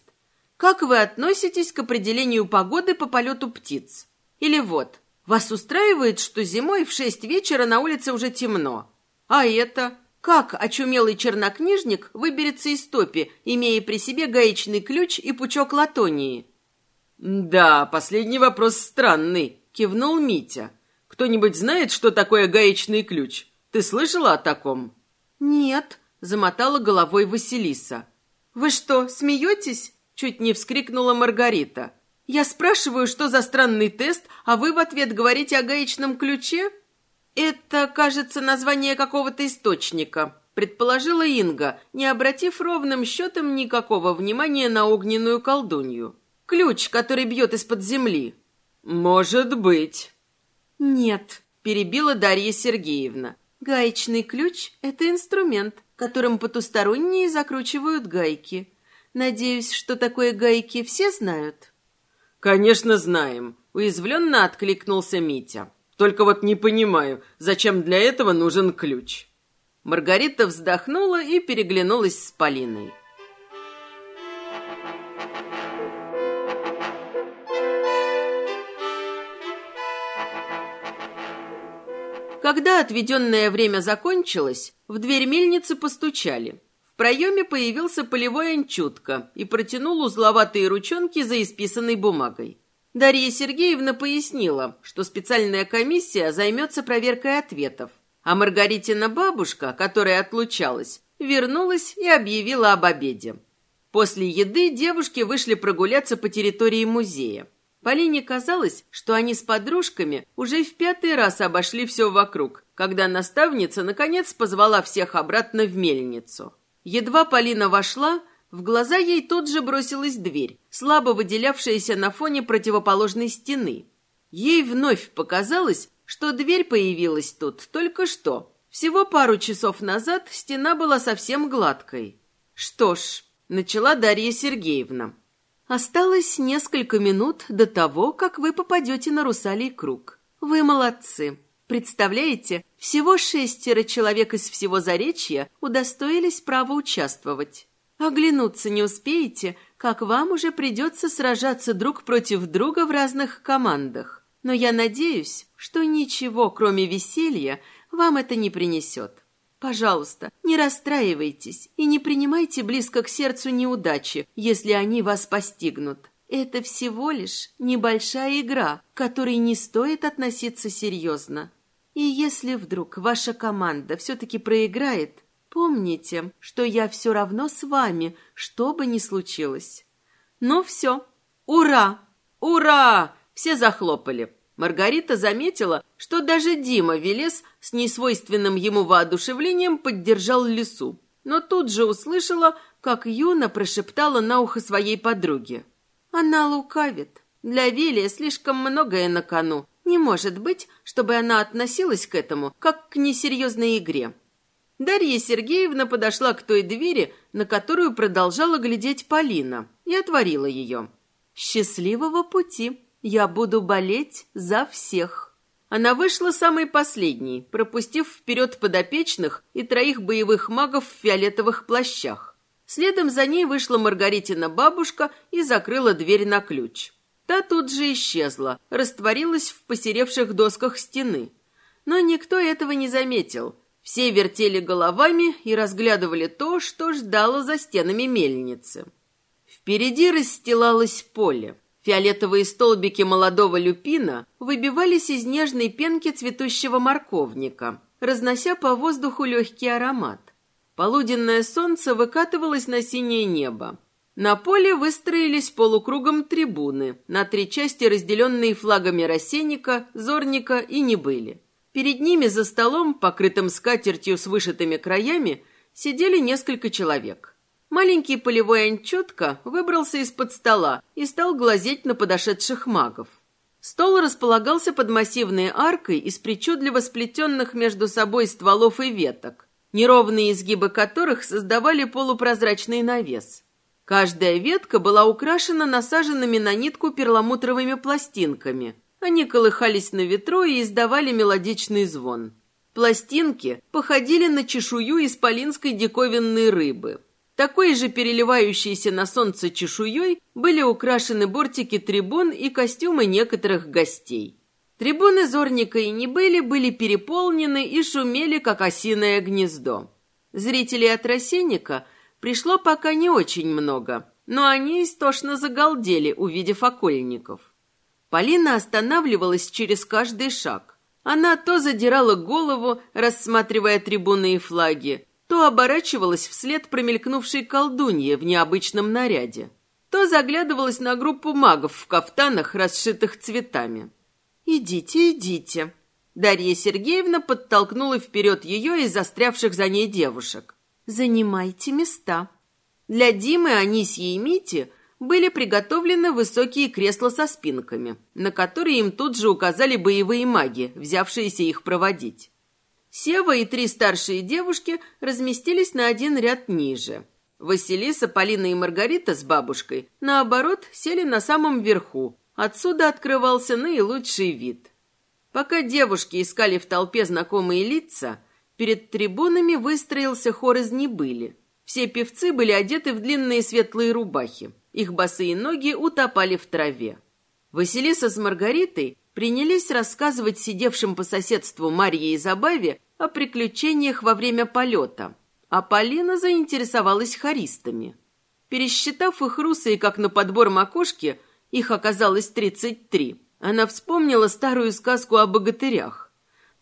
«Как вы относитесь к определению погоды по полету птиц?» Или вот, «Вас устраивает, что зимой в шесть вечера на улице уже темно?» А это как очумелый чернокнижник выберется из топи, имея при себе гаечный ключ и пучок латонии? «Да, последний вопрос странный», — кивнул Митя. «Кто-нибудь знает, что такое гаечный ключ? Ты слышала о таком?» «Нет», — замотала головой Василиса. «Вы что, смеетесь?» — чуть не вскрикнула Маргарита. «Я спрашиваю, что за странный тест, а вы в ответ говорите о гаечном ключе?» «Это, кажется, название какого-то источника», — предположила Инга, не обратив ровным счетом никакого внимания на огненную колдунью. «Ключ, который бьет из-под земли». «Может быть». «Нет», — перебила Дарья Сергеевна. «Гаечный ключ — это инструмент, которым потусторонние закручивают гайки. Надеюсь, что такое гайки все знают?» «Конечно знаем», — уязвленно откликнулся Митя. Только вот не понимаю, зачем для этого нужен ключ». Маргарита вздохнула и переглянулась с Полиной. Когда отведенное время закончилось, в дверь мельницы постучали. В проеме появился полевой анчутка и протянул узловатые ручонки за исписанной бумагой. Дарья Сергеевна пояснила, что специальная комиссия займется проверкой ответов, а Маргаритина бабушка, которая отлучалась, вернулась и объявила об обеде. После еды девушки вышли прогуляться по территории музея. Полине казалось, что они с подружками уже в пятый раз обошли все вокруг, когда наставница наконец позвала всех обратно в мельницу. Едва Полина вошла, в глаза ей тут же бросилась дверь, слабо выделявшаяся на фоне противоположной стены. Ей вновь показалось, что дверь появилась тут только что. Всего пару часов назад стена была совсем гладкой. «Что ж», — начала Дарья Сергеевна, Осталось несколько минут до того, как вы попадете на русалий круг. Вы молодцы. Представляете, всего шестеро человек из всего Заречья удостоились права участвовать. Оглянуться не успеете, как вам уже придется сражаться друг против друга в разных командах. Но я надеюсь, что ничего, кроме веселья, вам это не принесет. Пожалуйста, не расстраивайтесь и не принимайте близко к сердцу неудачи, если они вас постигнут. Это всего лишь небольшая игра, к которой не стоит относиться серьезно. И если вдруг ваша команда все-таки проиграет, помните, что я все равно с вами, что бы ни случилось. Ну все. Ура! Ура! Все захлопали. Маргарита заметила, что даже Дима Велес с несвойственным ему воодушевлением поддержал лесу, но тут же услышала, как Юна прошептала на ухо своей подруге. «Она лукавит. Для Велия слишком многое на кону. Не может быть, чтобы она относилась к этому, как к несерьезной игре». Дарья Сергеевна подошла к той двери, на которую продолжала глядеть Полина, и отворила ее. «Счастливого пути!» Я буду болеть за всех. Она вышла самой последней, пропустив вперед подопечных и троих боевых магов в фиолетовых плащах. Следом за ней вышла Маргаритина бабушка и закрыла дверь на ключ. Та тут же исчезла, растворилась в посеревших досках стены. Но никто этого не заметил. Все вертели головами и разглядывали то, что ждало за стенами мельницы. Впереди расстилалось поле. Фиолетовые столбики молодого люпина выбивались из нежной пенки цветущего морковника, разнося по воздуху легкий аромат. Полуденное солнце выкатывалось на синее небо. На поле выстроились полукругом трибуны, на три части разделенные флагами рассенника, зорника и небыли. Перед ними за столом, покрытым скатертью с вышитыми краями, сидели несколько человек. Маленький полевой анчетка выбрался из-под стола и стал глазеть на подошедших магов. Стол располагался под массивной аркой из причудливо сплетенных между собой стволов и веток, неровные изгибы которых создавали полупрозрачный навес. Каждая ветка была украшена насаженными на нитку перламутровыми пластинками. Они колыхались на ветру и издавали мелодичный звон. Пластинки походили на чешую исполинской диковинной рыбы – такой же переливающейся на солнце чешуей были украшены бортики трибун и костюмы некоторых гостей. Трибуны Зорника и Небыли были переполнены и шумели, как осиное гнездо. Зрителей от рассенника пришло пока не очень много, но они истошно загалдели, увидев окольников. Полина останавливалась через каждый шаг. Она то задирала голову, рассматривая трибуны и флаги, то оборачивалась вслед промелькнувшей колдунье в необычном наряде, то заглядывалась на группу магов в кафтанах, расшитых цветами. «Идите, идите!» Дарья Сергеевна подтолкнула вперед ее и застрявших за ней девушек. «Занимайте места». Для Димы, Анисьи и Мити были приготовлены высокие кресла со спинками, на которые им тут же указали боевые маги, взявшиеся их проводить. Сева и три старшие девушки разместились на один ряд ниже. Василиса, Полина и Маргарита с бабушкой, наоборот, сели на самом верху. Отсюда открывался наилучший вид. Пока девушки искали в толпе знакомые лица, перед трибунами выстроился хор из небыли. Все певцы были одеты в длинные светлые рубахи. Их босые ноги утопали в траве. Василиса с Маргаритой принялись рассказывать сидевшим по соседству Марье и Забаве о приключениях во время полета, а Полина заинтересовалась хористами. Пересчитав их русые, как на подбор макушки, Их оказалось тридцать три. Она вспомнила старую сказку о богатырях.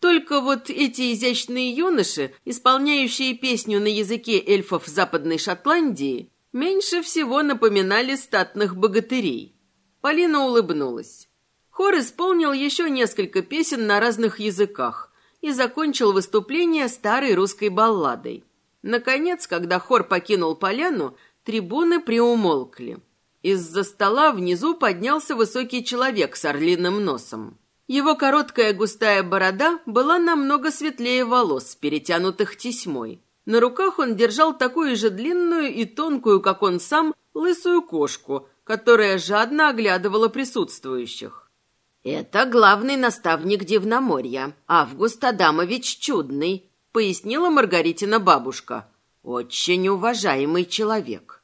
Только вот эти изящные юноши, исполняющие песню на языке эльфов Западной Шотландии, меньше всего напоминали статных богатырей. Полина улыбнулась. Хор исполнил еще несколько песен на разных языках и закончил выступление старой русской балладой. Наконец, когда хор покинул поляну, трибуны приумолкли. Из-за стола внизу поднялся высокий человек с орлиным носом. Его короткая густая борода была намного светлее волос, перетянутых тесьмой. На руках он держал такую же длинную и тонкую, как он сам, лысую кошку, которая жадно оглядывала присутствующих. «Это главный наставник Дивноморья, Август Адамович Чудный», — пояснила Маргаритина бабушка. «Очень уважаемый человек».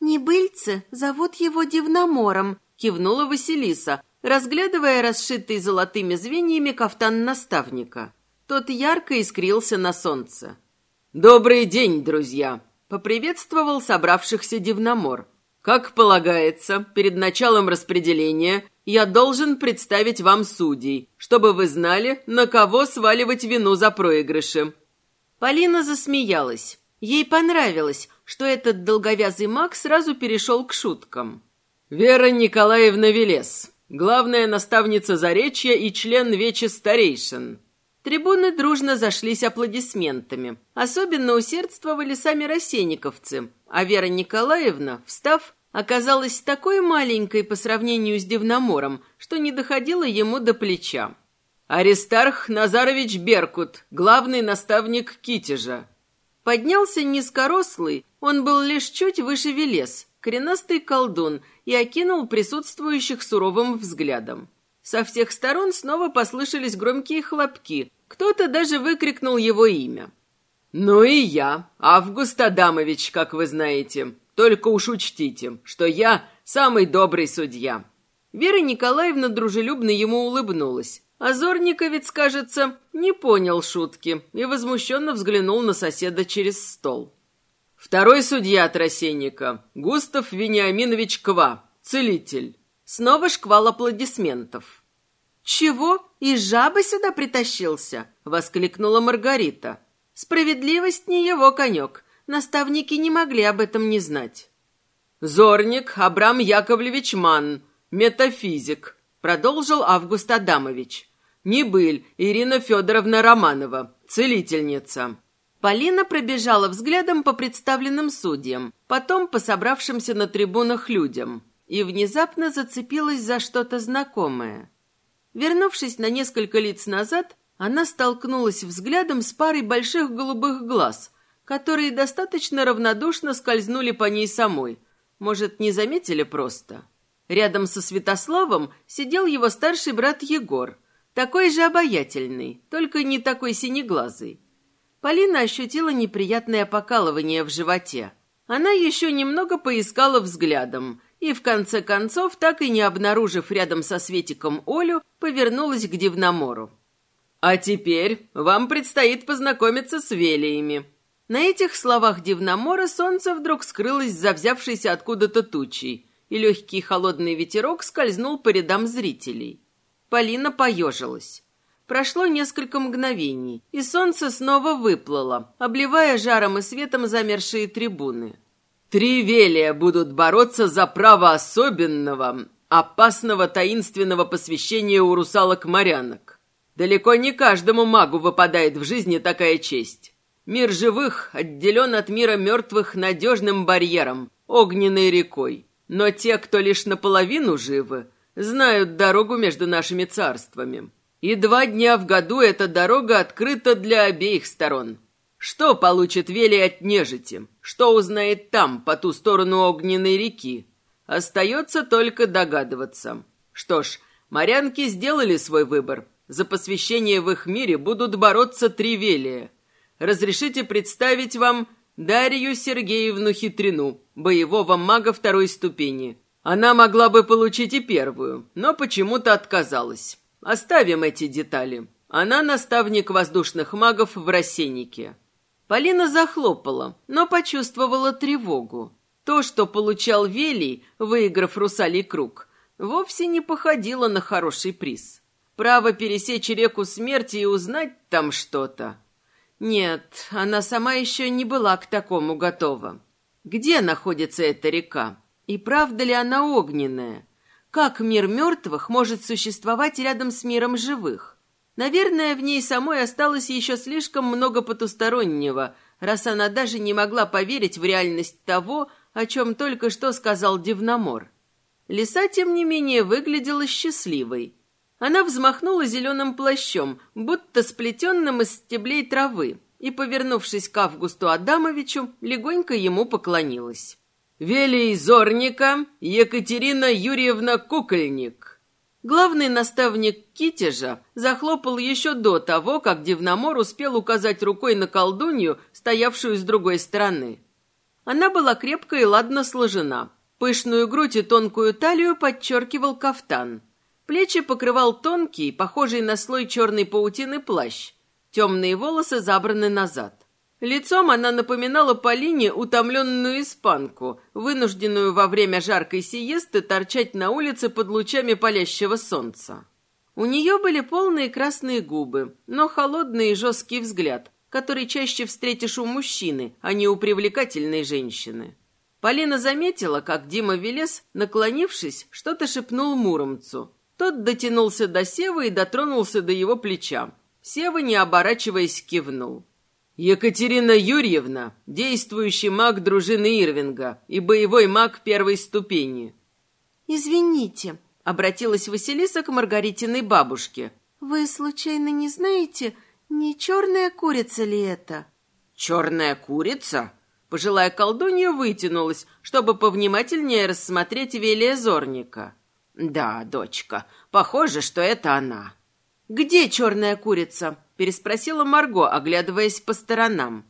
«Небыльцы зовут его Дивномором», — кивнула Василиса, разглядывая расшитый золотыми звеньями кафтан наставника. Тот ярко искрился на солнце. «Добрый день, друзья!» — поприветствовал собравшихся Дивномор. «Как полагается, перед началом распределения я должен представить вам судей, чтобы вы знали, на кого сваливать вину за проигрыши». Полина засмеялась. Ей понравилось, что этот долговязый маг сразу перешел к шуткам. «Вера Николаевна Велес, главная наставница Заречья и член Вечи Старейшин». Трибуны дружно зашлись аплодисментами. Особенно усердствовали сами рассейниковцы, а Вера Николаевна, встав, оказалась такой маленькой по сравнению с Дивномором, что не доходила ему до плеча. Аристарх Назарович Беркут, главный наставник Китежа. Поднялся низкорослый, он был лишь чуть выше Велес, коренастый колдун, и окинул присутствующих суровым взглядом. Со всех сторон снова послышались громкие хлопки. Кто-то даже выкрикнул его имя. «Ну и я, Август Адамович, как вы знаете. Только уж учтите, что я самый добрый судья». Вера Николаевна дружелюбно ему улыбнулась. А кажется, не понял шутки и возмущенно взглянул на соседа через стол. Второй судья от рассейника – Густав Вениаминович Ква, целитель. Снова шквал аплодисментов. «Чего? И жаба сюда притащился?» — воскликнула Маргарита. «Справедливость не его конек. Наставники не могли об этом не знать». «Зорник Абрам Яковлевич Ман, метафизик», — продолжил Август Адамович. «Небыль Ирина Федоровна Романова, целительница». Полина пробежала взглядом по представленным судьям, потом по собравшимся на трибунах людям и внезапно зацепилась за что-то знакомое. Вернувшись на несколько лиц назад, она столкнулась взглядом с парой больших голубых глаз, которые достаточно равнодушно скользнули по ней самой. Может, не заметили просто? Рядом со Святославом сидел его старший брат Егор, такой же обаятельный, только не такой синеглазый. Полина ощутила неприятное покалывание в животе. Она еще немного поискала взглядом и, в конце концов, так и не обнаружив рядом со Светиком Олю, повернулась к Дивномору. «А теперь вам предстоит познакомиться с велиями». На этих словах Дивномора солнце вдруг скрылось за взявшейся откуда-то тучей, и легкий холодный ветерок скользнул по рядам зрителей. Полина поежилась. Прошло несколько мгновений, и солнце снова выплыло, обливая жаром и светом замершие трибуны. Три велия будут бороться за право особенного, опасного таинственного посвящения у русалок-морянок. Далеко не каждому магу выпадает в жизни такая честь. Мир живых отделен от мира мертвых надежным барьером, огненной рекой. Но те, кто лишь наполовину живы, знают дорогу между нашими царствами. И два дня в году эта дорога открыта для обеих сторон. Что получит Вели от нежити? Что узнает там, по ту сторону огненной реки? Остается только догадываться. Что ж, морянки сделали свой выбор. За посвящение в их мире будут бороться три Велия. Разрешите представить вам Дарью Сергеевну Хитрину, боевого мага второй ступени. Она могла бы получить и первую, но почему-то отказалась. Оставим эти детали. Она наставник воздушных магов в рассеннике. Полина захлопала, но почувствовала тревогу. То, что получал Велий, выиграв русалий круг, вовсе не походило на хороший приз. Право пересечь реку смерти и узнать там что-то. Нет, она сама еще не была к такому готова. Где находится эта река? И правда ли она огненная? Как мир мертвых может существовать рядом с миром живых? Наверное, в ней самой осталось еще слишком много потустороннего, раз она даже не могла поверить в реальность того, о чем только что сказал Дивномор. Лиса, тем не менее, выглядела счастливой. Она взмахнула зеленым плащом, будто сплетенным из стеблей травы, и, повернувшись к Августу Адамовичу, легонько ему поклонилась. «Велий Зорника Екатерина Юрьевна Кукольник». Главный наставник Китежа захлопал еще до того, как Дивномор успел указать рукой на колдунью, стоявшую с другой стороны. Она была крепко и ладно сложена. Пышную грудь и тонкую талию подчеркивал кафтан. Плечи покрывал тонкий, похожий на слой черной паутины плащ. Темные волосы забраны назад. Лицом она напоминала Полине утомленную испанку, вынужденную во время жаркой сиесты торчать на улице под лучами палящего солнца. У нее были полные красные губы, но холодный и жесткий взгляд, который чаще встретишь у мужчины, а не у привлекательной женщины. Полина заметила, как Дима Велес, наклонившись, что-то шепнул Муромцу. Тот дотянулся до Севы и дотронулся до его плеча. Сева, не оборачиваясь, кивнул. «Екатерина Юрьевна, действующий маг дружины Ирвинга и боевой маг первой ступени». «Извините», — обратилась Василиса к Маргаритиной бабушке. «Вы, случайно, не знаете, не черная курица ли это?» «Черная курица?» Пожилая колдунья вытянулась, чтобы повнимательнее рассмотреть Велия Зорника. «Да, дочка, похоже, что это она». «Где черная курица?» – переспросила Марго, оглядываясь по сторонам.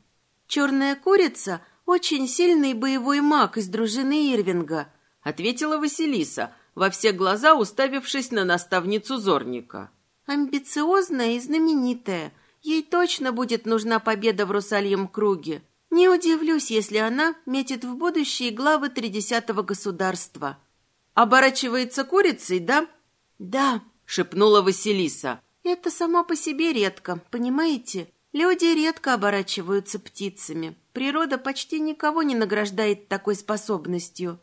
«Черная курица – очень сильный боевой маг из дружины Ирвинга», – ответила Василиса, во все глаза уставившись на наставницу Зорника. «Амбициозная и знаменитая. Ей точно будет нужна победа в Русальем круге. Не удивлюсь, если она метит в будущие главы тридесятого государства. Оборачивается курицей, да? Да, шепнула Василиса. Это само по себе редко, понимаете? Люди редко оборачиваются птицами. Природа почти никого не награждает такой способностью.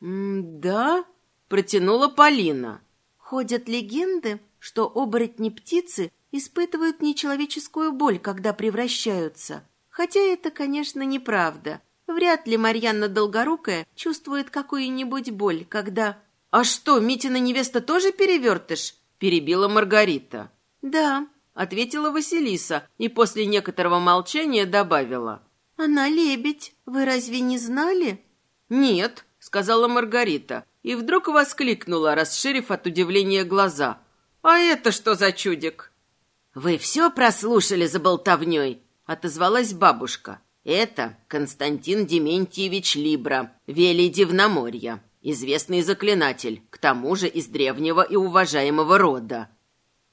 «Да?» – протянула Полина. Ходят легенды, что оборотни птицы испытывают нечеловеческую боль, когда превращаются. Хотя это, конечно, неправда. Вряд ли Марьяна Долгорукая чувствует какую-нибудь боль, когда... «А что, Митина невеста тоже перевертыш?» – перебила Маргарита. «Да», – ответила Василиса и после некоторого молчания добавила. «Она лебедь. Вы разве не знали?» «Нет», – сказала Маргарита, и вдруг воскликнула, расширив от удивления глаза. «А это что за чудик?» «Вы все прослушали за болтовней?» отозвалась бабушка. Это Константин Дементьевич Либра, Велий Дивноморья, известный заклинатель, к тому же из древнего и уважаемого рода.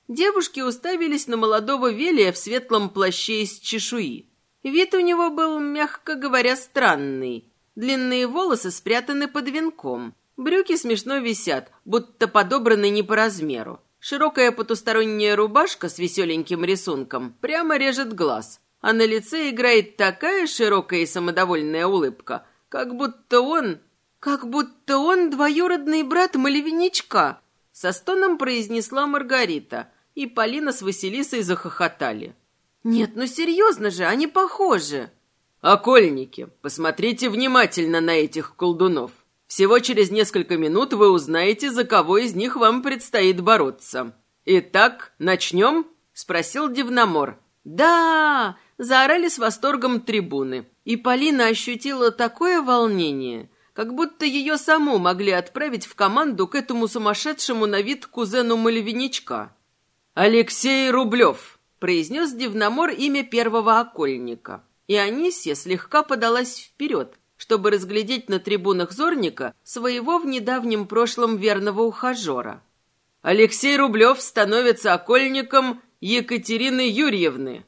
Девушки уставились на молодого Велия в светлом плаще из чешуи. Вид у него был, мягко говоря, странный. Длинные волосы спрятаны под венком. Брюки смешно висят, будто подобраны не по размеру. Широкая потусторонняя рубашка с веселеньким рисунком прямо режет глаз а на лице играет такая широкая и самодовольная улыбка, как будто он... как будто он двоюродный брат Малевиничка, со стоном произнесла Маргарита, и Полина с Василисой захохотали. «Нет, ну серьезно же, они похожи!» «Окольники, посмотрите внимательно на этих колдунов. Всего через несколько минут вы узнаете, за кого из них вам предстоит бороться. Итак, начнем?» — спросил Дивномор. «Да!» Заорали с восторгом трибуны. И Полина ощутила такое волнение, как будто ее саму могли отправить в команду к этому сумасшедшему на вид кузену Мальвиничка. «Алексей Рублев», — произнес Дивномор имя первого окольника. И Анисья слегка подалась вперед, чтобы разглядеть на трибунах Зорника своего в недавнем прошлом верного ухажера. Алексей Рублев становится окольником Екатерины Юрьевны.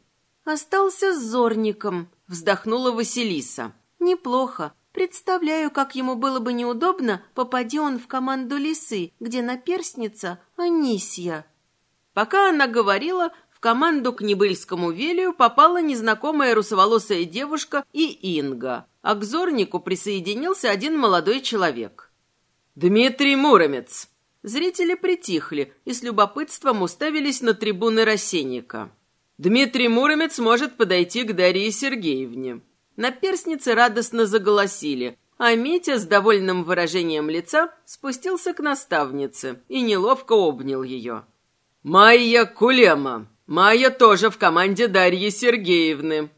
«Остался с зорником», — вздохнула Василиса. «Неплохо. Представляю, как ему было бы неудобно, попади он в команду лисы, где наперстница Анисья. Пока она говорила, в команду к Небыльскому Велию попала незнакомая русоволосая девушка и Инга, а к Зорнику присоединился один молодой человек. «Дмитрий Муромец!» Зрители притихли и с любопытством уставились на трибуны рассенника. «Дмитрий Муромец может подойти к Дарье Сергеевне». Наперстницы радостно заголосили, а Митя с довольным выражением лица спустился к наставнице и неловко обнял ее. «Майя Кулема! Майя тоже в команде Дарьи Сергеевны!»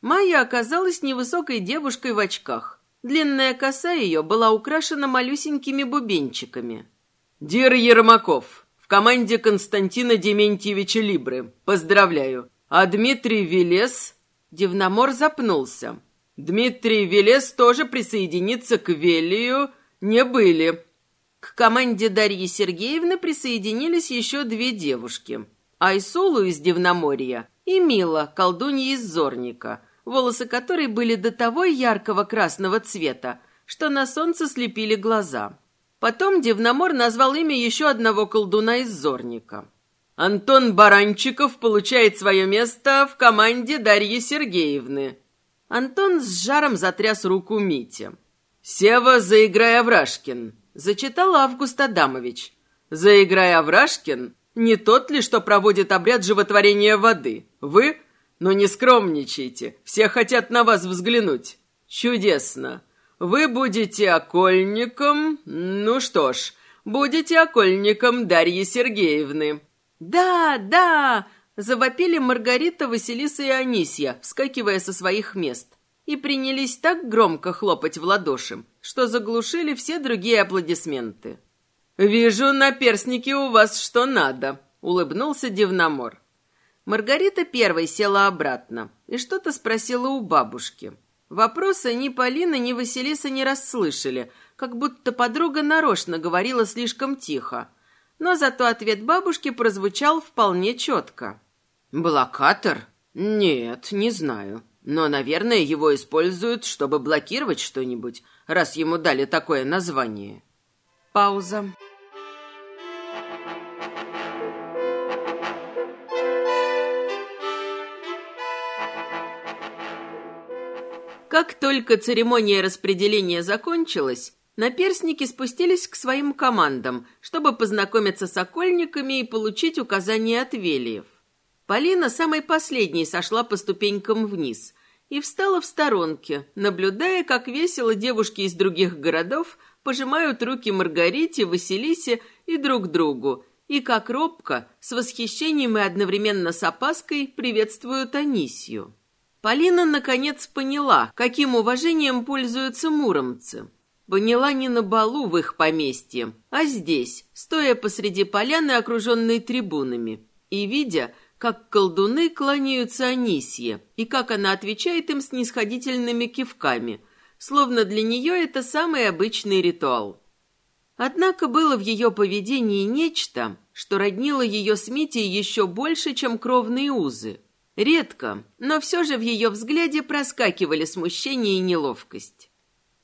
Майя оказалась невысокой девушкой в очках. Длинная коса ее была украшена малюсенькими бубенчиками. «Дир Ермаков, в команде Константина Дементьевича Либры. Поздравляю. А Дмитрий Велес...» Дивномор запнулся. «Дмитрий Велес тоже присоединится к Велию. Не были». К команде Дарьи Сергеевны присоединились еще две девушки. Айсулу из Дивноморья и Мила, колдунья из Зорника, волосы которой были до того яркого красного цвета, что на солнце слепили глаза. Потом Дивномор назвал имя еще одного колдуна из Зорника. Антон Баранчиков получает свое место в команде Дарьи Сергеевны. Антон с жаром затряс руку Мите. «Сева, заиграй Аврашкин», — зачитал Август Адамович. «Заиграй Аврашкин? Не тот ли, что проводит обряд животворения воды? Вы? Но не скромничайте, все хотят на вас взглянуть. Чудесно. Вы будете окольником... Ну что ж, будете окольником Дарьи Сергеевны». «Да, да!» – завопили Маргарита, Василиса и Анисья, вскакивая со своих мест. И принялись так громко хлопать в ладоши, что заглушили все другие аплодисменты. «Вижу, на перстнике у вас что надо», – улыбнулся Дивномор. Маргарита первой села обратно и что-то спросила у бабушки. Вопросы ни Полина, ни Василиса не расслышали, как будто подруга нарочно говорила слишком тихо. Но зато ответ бабушки прозвучал вполне четко. «Блокатор? Нет, не знаю. Но, наверное, его используют, чтобы блокировать что-нибудь, раз ему дали такое название». Пауза. Как только церемония распределения закончилась, наперстники спустились к своим командам, чтобы познакомиться с окольниками и получить указания от велиев. Полина самой последней сошла по ступенькам вниз и встала в сторонке, наблюдая, как весело девушки из других городов пожимают руки Маргарите, Василисе и друг другу, и как робко, с восхищением и одновременно с опаской приветствуют Анисью. Полина, наконец, поняла, каким уважением пользуются муромцы. Поняла не на балу в их поместье, а здесь, стоя посреди поляны, окруженной трибунами, и видя, как колдуны кланяются Анисье, и как она отвечает им снисходительными кивками, словно для нее это самый обычный ритуал. Однако было в ее поведении нечто, что роднило ее с Митей еще больше, чем кровные узы – Редко, но все же в ее взгляде проскакивали смущение и неловкость.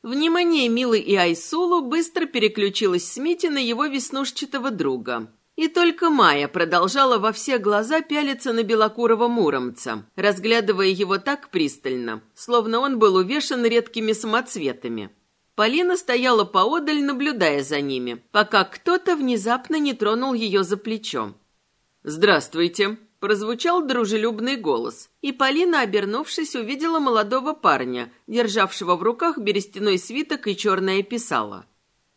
Внимание Милы и Айсулу быстро переключилось с Мити на его веснушчатого друга. И только Майя продолжала во все глаза пялиться на белокурого муромца, разглядывая его так пристально, словно он был увешан редкими самоцветами. Полина стояла поодаль, наблюдая за ними, пока кто-то внезапно не тронул ее за плечо. «Здравствуйте!» Прозвучал дружелюбный голос, и Полина, обернувшись, увидела молодого парня, державшего в руках берестяной свиток и черное писало.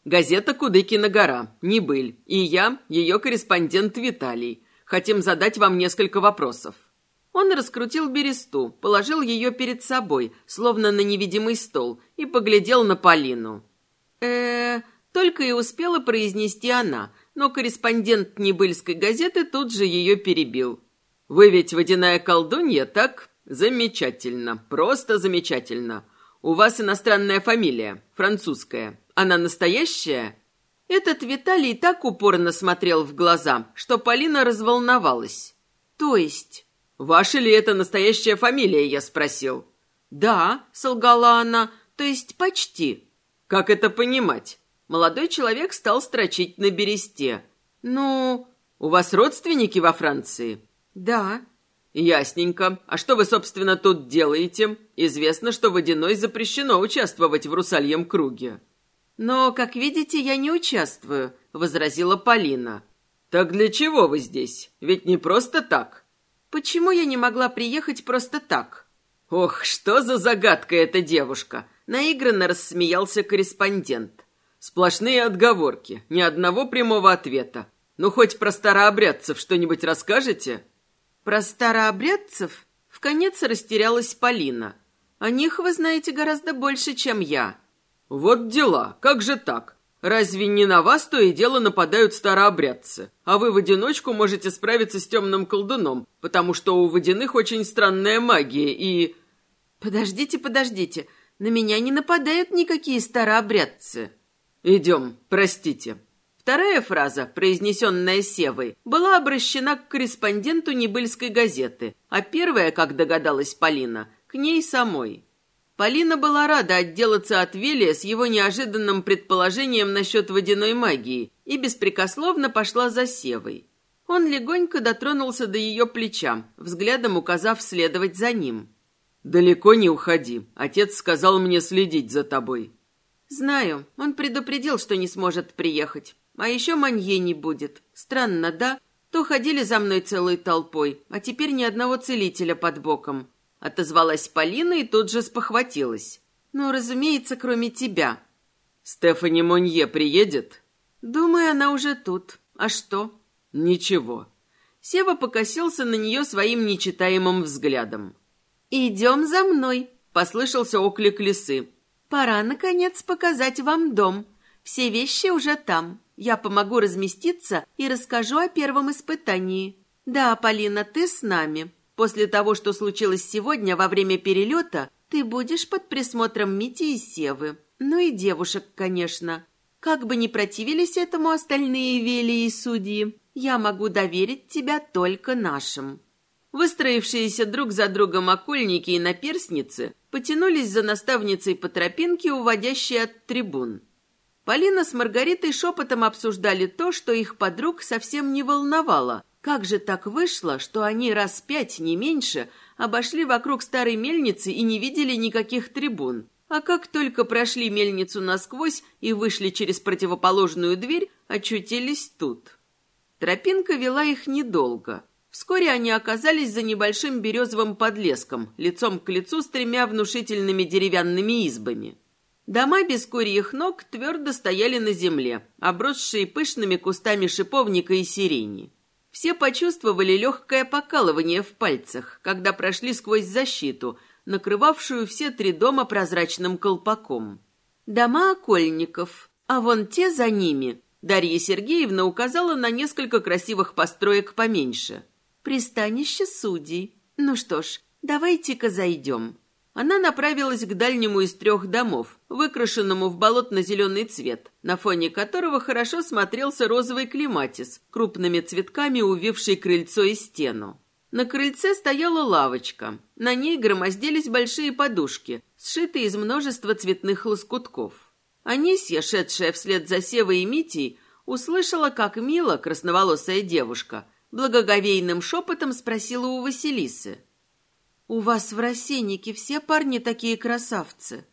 «Газета Кудыкина гора, Небыль, и я, ее корреспондент Виталий. Хотим задать вам несколько вопросов». Он раскрутил бересту, положил ее перед собой, словно на невидимый стол, и поглядел на Полину. э только и успела произнести она, но корреспондент Небыльской газеты тут же ее перебил. Вы ведь водяная колдунья, так? Замечательно, просто замечательно. У вас иностранная фамилия, французская. Она настоящая? Этот Виталий так упорно смотрел в глаза, что Полина разволновалась. То есть... Ваша ли это настоящая фамилия, я спросил. Да, солгала она, То есть почти. Как это понимать? Молодой человек стал строчить на бересте. Ну, у вас родственники во Франции? Да. Ясненько. А что вы, собственно, тут делаете? Известно, что водяной запрещено участвовать в русальем круге. Но, как видите, я не участвую, возразила Полина. Так для чего вы здесь? Ведь не просто так. Почему я не могла приехать просто так? Ох, что за загадка эта девушка! Наигранно рассмеялся корреспондент. Сплошные отговорки, ни одного прямого ответа. Ну, хоть про старообрядцев что-нибудь расскажете? Про старообрядцев? В конец растерялась Полина. О них вы знаете гораздо больше, чем я. Вот дела, как же так? Разве не на вас то и дело нападают старообрядцы, а вы в одиночку можете справиться с темным колдуном, потому что у водяных очень странная магия и... Подождите, подождите, на меня не нападают никакие старообрядцы. Идем, простите. Вторая фраза, произнесенная Севой, была обращена к корреспонденту Небыльской газеты, а первая, как догадалась Полина, к ней самой. Полина была рада отделаться от Велия с его неожиданным предположением насчет водяной магии и беспрекословно пошла за Севой. Он легонько дотронулся до ее плеча, взглядом указав следовать за ним. «Далеко не уходи. Отец сказал мне следить за тобой». «Знаю. Он предупредил, что не сможет приехать. А еще Манье не будет. Странно, да? То ходили за мной целой толпой, а теперь ни одного целителя под боком. Отозвалась Полина и тут же спохватилась. Ну, разумеется, кроме тебя. Стефани Монье приедет? Думаю, она уже тут. А что? Ничего. Сева покосился на нее своим нечитаемым взглядом. «Идем за мной», — послышался оклик лисы. «Пора, наконец, показать вам дом. Все вещи уже там. Я помогу разместиться и расскажу о первом испытании. Да, Полина, ты с нами. После того, что случилось сегодня во время перелета, ты будешь под присмотром Мити и Севы. Ну и девушек, конечно. Как бы ни противились этому остальные вели и судьи, я могу доверить тебя только нашим». Выстроившиеся друг за другом окольники и наперсницы потянулись за наставницей по тропинке, уводящей от трибун. Полина с Маргаритой шепотом обсуждали то, что их подруг совсем не волновало. Как же так вышло, что они раз пять, не меньше, обошли вокруг старой мельницы и не видели никаких трибун? А как только прошли мельницу насквозь и вышли через противоположную дверь, очутились тут. Тропинка вела их недолго. Вскоре они оказались за небольшим березовым подлеском, лицом к лицу с тремя внушительными деревянными избами. Дома без курьих ног твердо стояли на земле, обросшие пышными кустами шиповника и сирени. Все почувствовали легкое покалывание в пальцах, когда прошли сквозь защиту, накрывавшую все три дома прозрачным колпаком. Дома окольников, а вон те за ними. Дарья Сергеевна указала на несколько красивых построек поменьше. Пристанище судей. Ну что ж, давайте-ка зайдем. Она направилась к дальнему из трех домов, выкрашенному в болотно-зеленый цвет, на фоне которого хорошо смотрелся розовый клематис, крупными цветками увивший крыльцо и стену. На крыльце стояла лавочка. На ней громоздились большие подушки, сшитые из множества цветных лоскутков. Анисья, шедшая вслед за Севой и Митей, услышала, как мило красноволосая девушка, благоговейным шепотом спросила у Василисы. «У вас в рассеннике все парни такие красавцы?»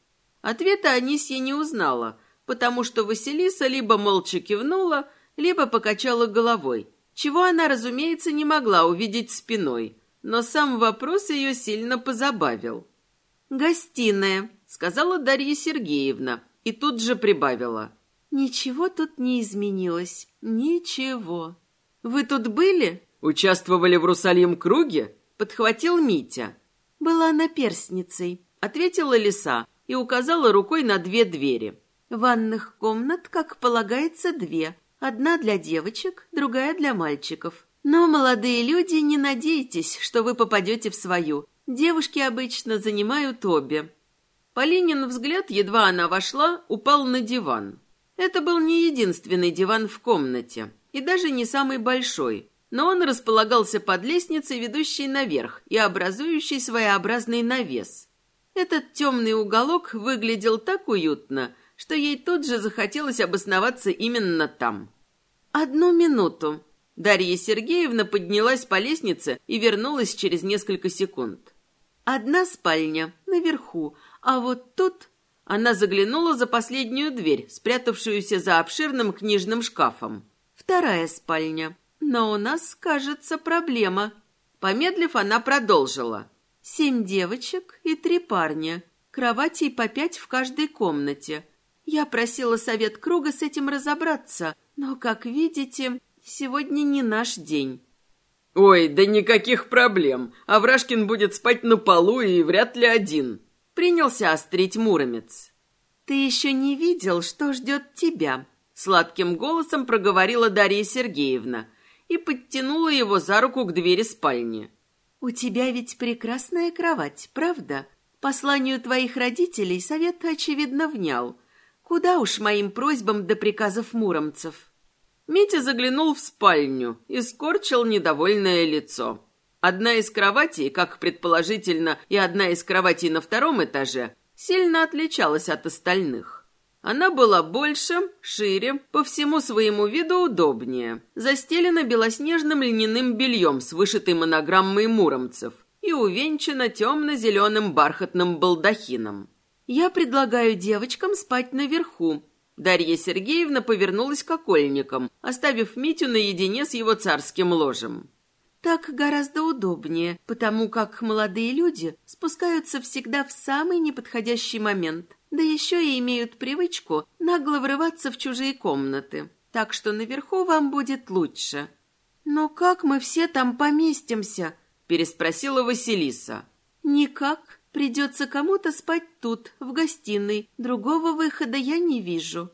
Ответа Анисья не узнала, потому что Василиса либо молча кивнула, либо покачала головой, чего она, разумеется, не могла увидеть спиной, но сам вопрос ее сильно позабавил. «Гостиная», — сказала Дарья Сергеевна, и тут же прибавила. «Ничего тут не изменилось. Ничего. Вы тут были?» «Участвовали в Русалим круге?» — подхватил Митя. «Была наперстницей», — ответила лиса и указала рукой на две двери. «Ванных комнат, как полагается, две. Одна для девочек, другая для мальчиков. Но, молодые люди, не надейтесь, что вы попадете в свою. Девушки обычно занимают обе». Полинин взгляд, едва она вошла, упал на диван. Это был не единственный диван в комнате, и даже не самый большой но он располагался под лестницей, ведущей наверх и образующей своеобразный навес. Этот темный уголок выглядел так уютно, что ей тут же захотелось обосноваться именно там. «Одну минуту». Дарья Сергеевна поднялась по лестнице и вернулась через несколько секунд. «Одна спальня, наверху, а вот тут...» Она заглянула за последнюю дверь, спрятавшуюся за обширным книжным шкафом. «Вторая спальня. Но у нас, кажется, проблема». Помедлив, она продолжила. «Семь девочек и три парня. Кроватей по пять в каждой комнате. Я просила совет круга с этим разобраться, но, как видите, сегодня не наш день». «Ой, да никаких проблем. Аврашкин будет спать на полу и вряд ли один», — принялся острить Муромец. «Ты еще не видел, что ждет тебя», — сладким голосом проговорила Дарья Сергеевна и подтянула его за руку к двери спальни. «У тебя ведь прекрасная кровать, правда? Посланию твоих родителей совет, очевидно, внял. Куда уж моим просьбам до приказов муромцев?» Митя заглянул в спальню и скорчил недовольное лицо. Одна из кроватей, как предположительно и одна из кроватей на втором этаже, сильно отличалась от остальных. Она была больше, шире, по всему своему виду удобнее, застелена белоснежным льняным бельем с вышитой монограммой муромцев и увенчана темно-зеленым бархатным балдахином. «Я предлагаю девочкам спать наверху», Дарья Сергеевна повернулась к окольникам, оставив Митю наедине с его царским ложем. Так гораздо удобнее, потому как молодые люди спускаются всегда в самый неподходящий момент, да еще и имеют привычку нагло врываться в чужие комнаты. Так что наверху вам будет лучше. «Но как мы все там поместимся?» – переспросила Василиса. «Никак. Придется кому-то спать тут, в гостиной. Другого выхода я не вижу.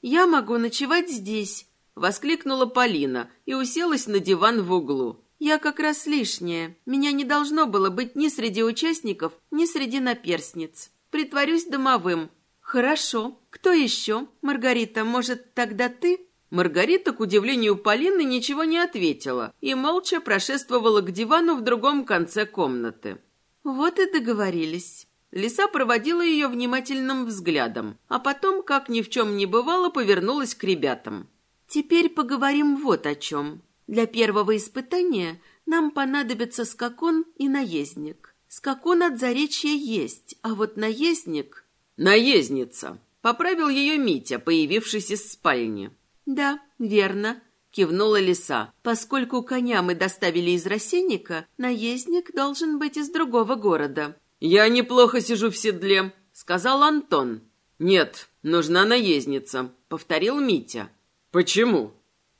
Я могу ночевать здесь, воскликнула Полина и уселась на диван в углу. Я как раз лишняя. Меня не должно было быть ни среди участников, ни среди наперсниц. Притворюсь домовым. Хорошо. Кто еще? Маргарита, может, тогда ты? Маргарита, к удивлению Полины, ничего не ответила и молча прошествовала к дивану в другом конце комнаты. Вот и договорились. Лиса проводила ее внимательным взглядом, а потом, как ни в чем не бывало, повернулась к ребятам. «Теперь поговорим вот о чем. Для первого испытания нам понадобится скакун и наездник. Скакун от заречья есть, а вот наездник...» «Наездница!» — поправил ее Митя, появившись из спальни. «Да, верно кивнула лиса. Поскольку коня мы доставили из рассенника, наездник должен быть из другого города. Я неплохо сижу в седле, сказал Антон. Нет, нужна наездница, повторил Митя. Почему?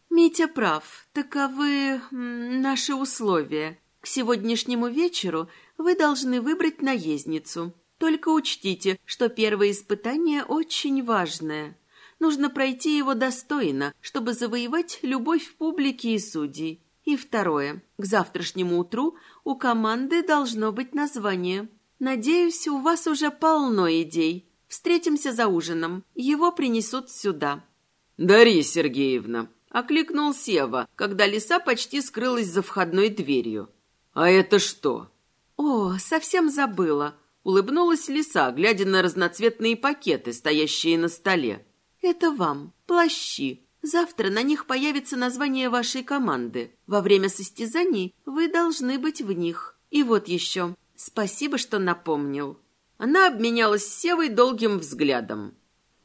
Митя прав. Таковы наши условия. К сегодняшнему вечеру вы должны выбрать наездницу. Только учтите, что первое испытание очень важное. Нужно пройти его достойно, чтобы завоевать любовь публики и судей. И второе. К завтрашнему утру у команды должно быть название. Надеюсь, у вас уже полно идей. Встретимся за ужином. Его принесут сюда. Дарья Сергеевна, окликнул Сева, когда лиса почти скрылась за входной дверью. А это что? О, совсем забыла. Улыбнулась лиса, глядя на разноцветные пакеты, стоящие на столе. Это вам. Плащи. Завтра на них появится название вашей команды. Во время состязаний вы должны быть в них. И вот еще. Спасибо, что напомнил. Она обменялась с Севой долгим взглядом.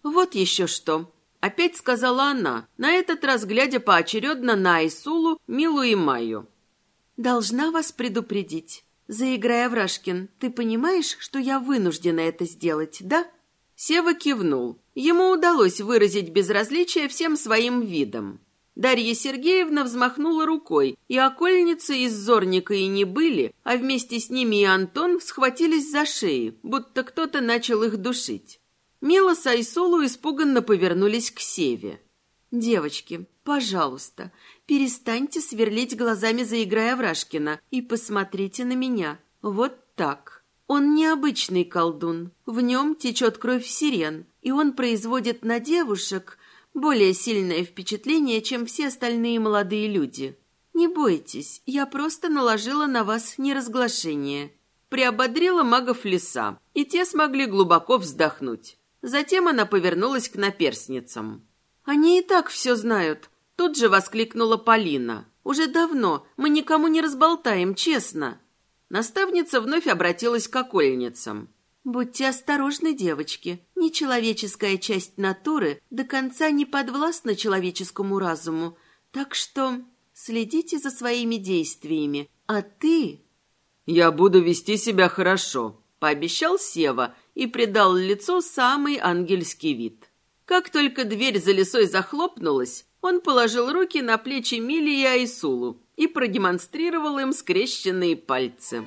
Вот еще что. Опять сказала она, на этот раз глядя поочередно на Айсулу, Милу и Майю. «Должна вас предупредить. Заиграя Врашкин, ты понимаешь, что я вынуждена это сделать, да?» Сева кивнул. Ему удалось выразить безразличие всем своим видом. Дарья Сергеевна взмахнула рукой, и окольницы из Зорника и не были, а вместе с ними и Антон схватились за шеи, будто кто-то начал их душить. Мила с Айсулу испуганно повернулись к Севе. «Девочки, пожалуйста, перестаньте сверлить глазами за играя Врашкина и посмотрите на меня. Вот так». Он необычный колдун, в нем течет кровь сирен, и он производит на девушек более сильное впечатление, чем все остальные молодые люди. Не бойтесь, я просто наложила на вас неразглашение. приободрила магов леса, и те смогли глубоко вздохнуть. Затем она повернулась к наперсницам. «Они и так все знают», — тут же воскликнула Полина. «Уже давно. Мы никому не разболтаем, честно». Наставница вновь обратилась к окольницам. «Будьте осторожны, девочки. Нечеловеческая часть натуры до конца не подвластна человеческому разуму, так что следите за своими действиями. А ты...» «Я буду вести себя хорошо», — пообещал Сева и придал лицу самый ангельский вид. Как только дверь за лесой захлопнулась, он положил руки на плечи Мили и Айсулу и продемонстрировал им скрещенные пальцы.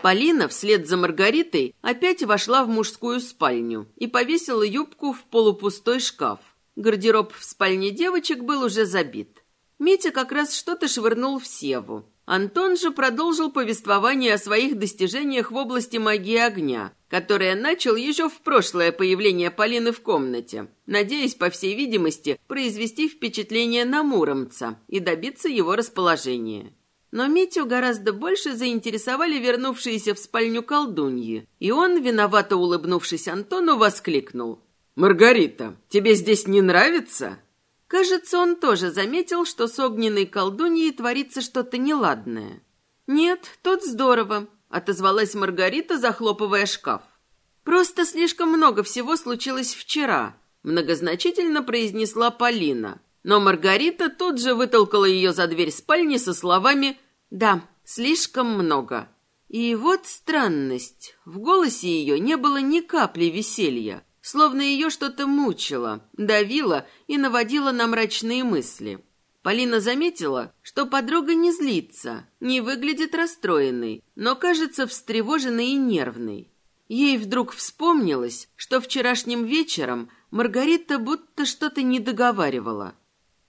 Полина вслед за Маргаритой опять вошла в мужскую спальню и повесила юбку в полупустой шкаф. Гардероб в спальне девочек был уже забит. Митя как раз что-то швырнул в Севу. Антон же продолжил повествование о своих достижениях в области магии огня, которое начал еще в прошлое появление Полины в комнате, надеясь, по всей видимости, произвести впечатление на Муромца и добиться его расположения. Но Митю гораздо больше заинтересовали вернувшиеся в спальню колдуньи, и он, виновато улыбнувшись Антону, воскликнул. «Маргарита, тебе здесь не нравится?» Кажется, он тоже заметил, что с огненной колдуньей творится что-то неладное. «Нет, тут здорово», — отозвалась Маргарита, захлопывая шкаф. «Просто слишком много всего случилось вчера», — многозначительно произнесла Полина. Но Маргарита тут же вытолкала ее за дверь спальни со словами «Да, слишком много». И вот странность. В голосе ее не было ни капли веселья, словно ее что-то мучило, давило и наводило на мрачные мысли. Полина заметила, что подруга не злится, не выглядит расстроенной, но кажется встревоженной и нервной. Ей вдруг вспомнилось, что вчерашним вечером Маргарита будто что-то не договаривала.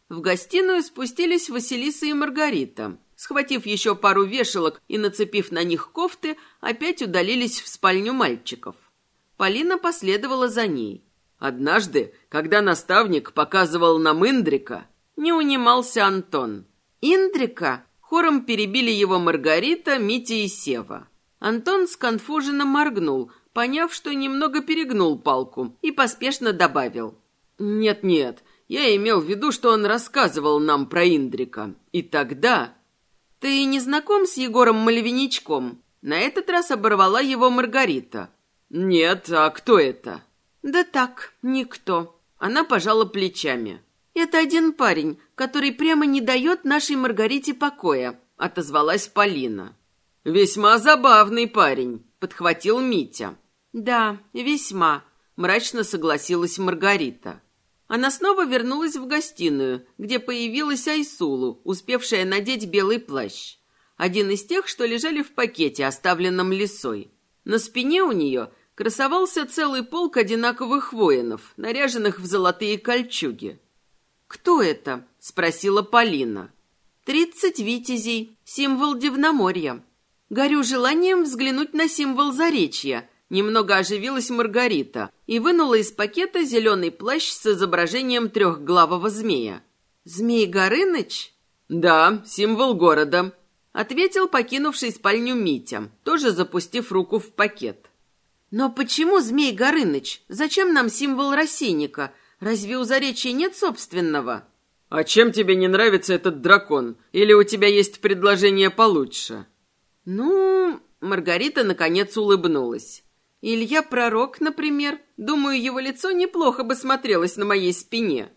В гостиную спустились Василиса и Маргарита. Схватив еще пару вешалок и нацепив на них кофты, опять удалились в спальню мальчиков. Полина последовала за ней. Однажды, когда наставник показывал нам Индрика, не унимался Антон. «Индрика?» Хором перебили его Маргарита, Митя и Сева. Антон сконфуженно моргнул, поняв, что немного перегнул палку, и поспешно добавил. «Нет-нет, я имел в виду, что он рассказывал нам про Индрика. И тогда... Ты не знаком с Егором Малевиничком? На этот раз оборвала его Маргарита. Нет, а кто это? Да так, никто. Она пожала плечами. Это один парень, который прямо не дает нашей Маргарите покоя, отозвалась Полина. Весьма забавный парень, подхватил Митя. Да, весьма, мрачно согласилась Маргарита. Она снова вернулась в гостиную, где появилась Айсулу, успевшая надеть белый плащ. Один из тех, что лежали в пакете, оставленном лесой. На спине у нее красовался целый полк одинаковых воинов, наряженных в золотые кольчуги. «Кто это?» — спросила Полина. «Тридцать витязей, символ Дивноморья. Горю желанием взглянуть на символ Заречья», Немного оживилась Маргарита и вынула из пакета зеленый плащ с изображением трехглавого змея. «Змей Горыныч?» «Да, символ города», — ответил покинувший спальню Митя, тоже запустив руку в пакет. «Но почему Змей Горыныч? Зачем нам символ рассейника? Разве у Заречья нет собственного?» «А чем тебе не нравится этот дракон? Или у тебя есть предложение получше?» «Ну...» Маргарита наконец улыбнулась. Илья Пророк, например. Думаю, его лицо неплохо бы смотрелось на моей спине.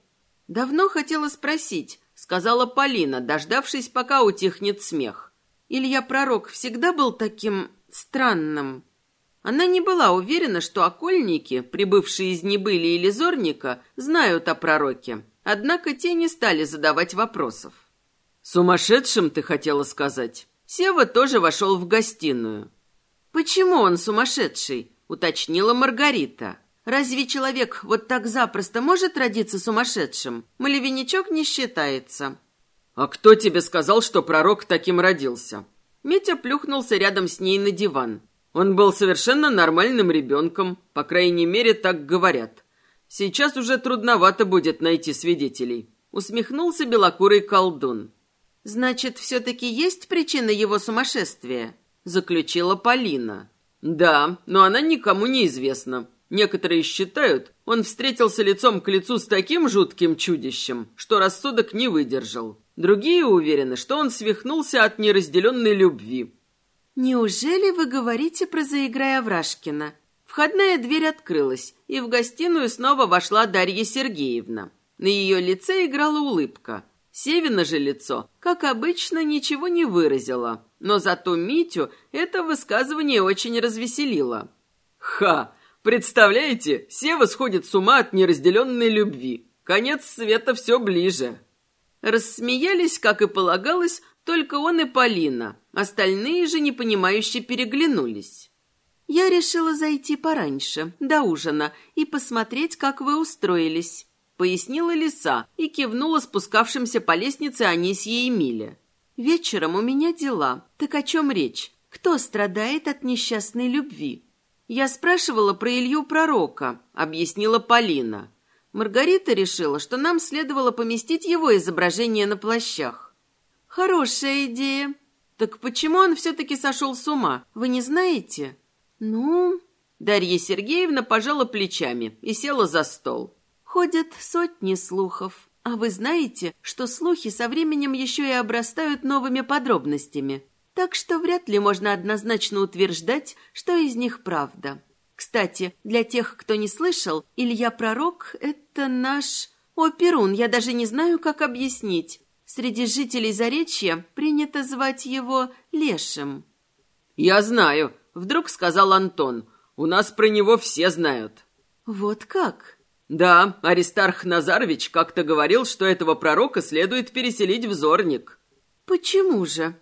Давно хотела спросить, сказала Полина, дождавшись, пока утихнет смех. Илья Пророк всегда был таким странным. Она не была уверена, что окольники, прибывшие из Небыли или Зорника, знают о пророке. Однако те не стали задавать вопросов. «Сумасшедшим, ты хотела сказать?» Сева тоже вошел в гостиную. «Почему он сумасшедший?» уточнила Маргарита. Разве человек вот так запросто может родиться сумасшедшим? Малевиничок не считается. А кто тебе сказал, что пророк таким родился? Митя плюхнулся рядом с ней на диван. Он был совершенно нормальным ребенком, по крайней мере, так говорят. Сейчас уже трудновато будет найти свидетелей. Усмехнулся белокурый колдун. «Значит, все-таки есть причина его сумасшествия?» Заключила Полина. «Да, но она никому не известна. Некоторые считают, он встретился лицом к лицу с таким жутким чудищем, что рассудок не выдержал. Другие уверены, что он свихнулся от неразделенной любви. «Неужели вы говорите про заиграя Врашкина?» Входная дверь открылась, и в гостиную снова вошла Дарья Сергеевна. На ее лице играла улыбка. Севина же лицо, как обычно, ничего не выразило, но зато Митю это высказывание очень развеселило. «Ха! Представляете, Сева сходит с ума от неразделенной любви. Конец света все ближе». Рассмеялись, как и полагалось, только он и Полина. Остальные же непонимающе переглянулись. Я решила зайти пораньше, до ужина, и посмотреть, как вы устроились, пояснила лиса и кивнула спускавшимся по лестнице Анисье и Миле. Вечером у меня дела. Так о чем речь? Кто страдает от несчастной любви? Я спрашивала про Илью Пророка, объяснила Полина. Маргарита решила, что нам следовало поместить его изображение на плащах. Хорошая идея. Так почему он все-таки сошел с ума, вы не знаете? Ну... Дарья Сергеевна пожала плечами и села за стол. Ходят сотни слухов. А вы знаете, что слухи со временем еще и обрастают новыми подробностями. Так что вряд ли можно однозначно утверждать, что из них правда. Кстати, для тех, кто не слышал, Илья Пророк — это наш... О, Перун, я даже не знаю, как объяснить. Среди жителей Заречья принято звать его Лешим. «Я знаю», — вдруг сказал Антон. «У нас про него все знают». «Вот как?» «Да, Аристарх Назарович как-то говорил, что этого пророка следует переселить в Зорник». «Почему же?»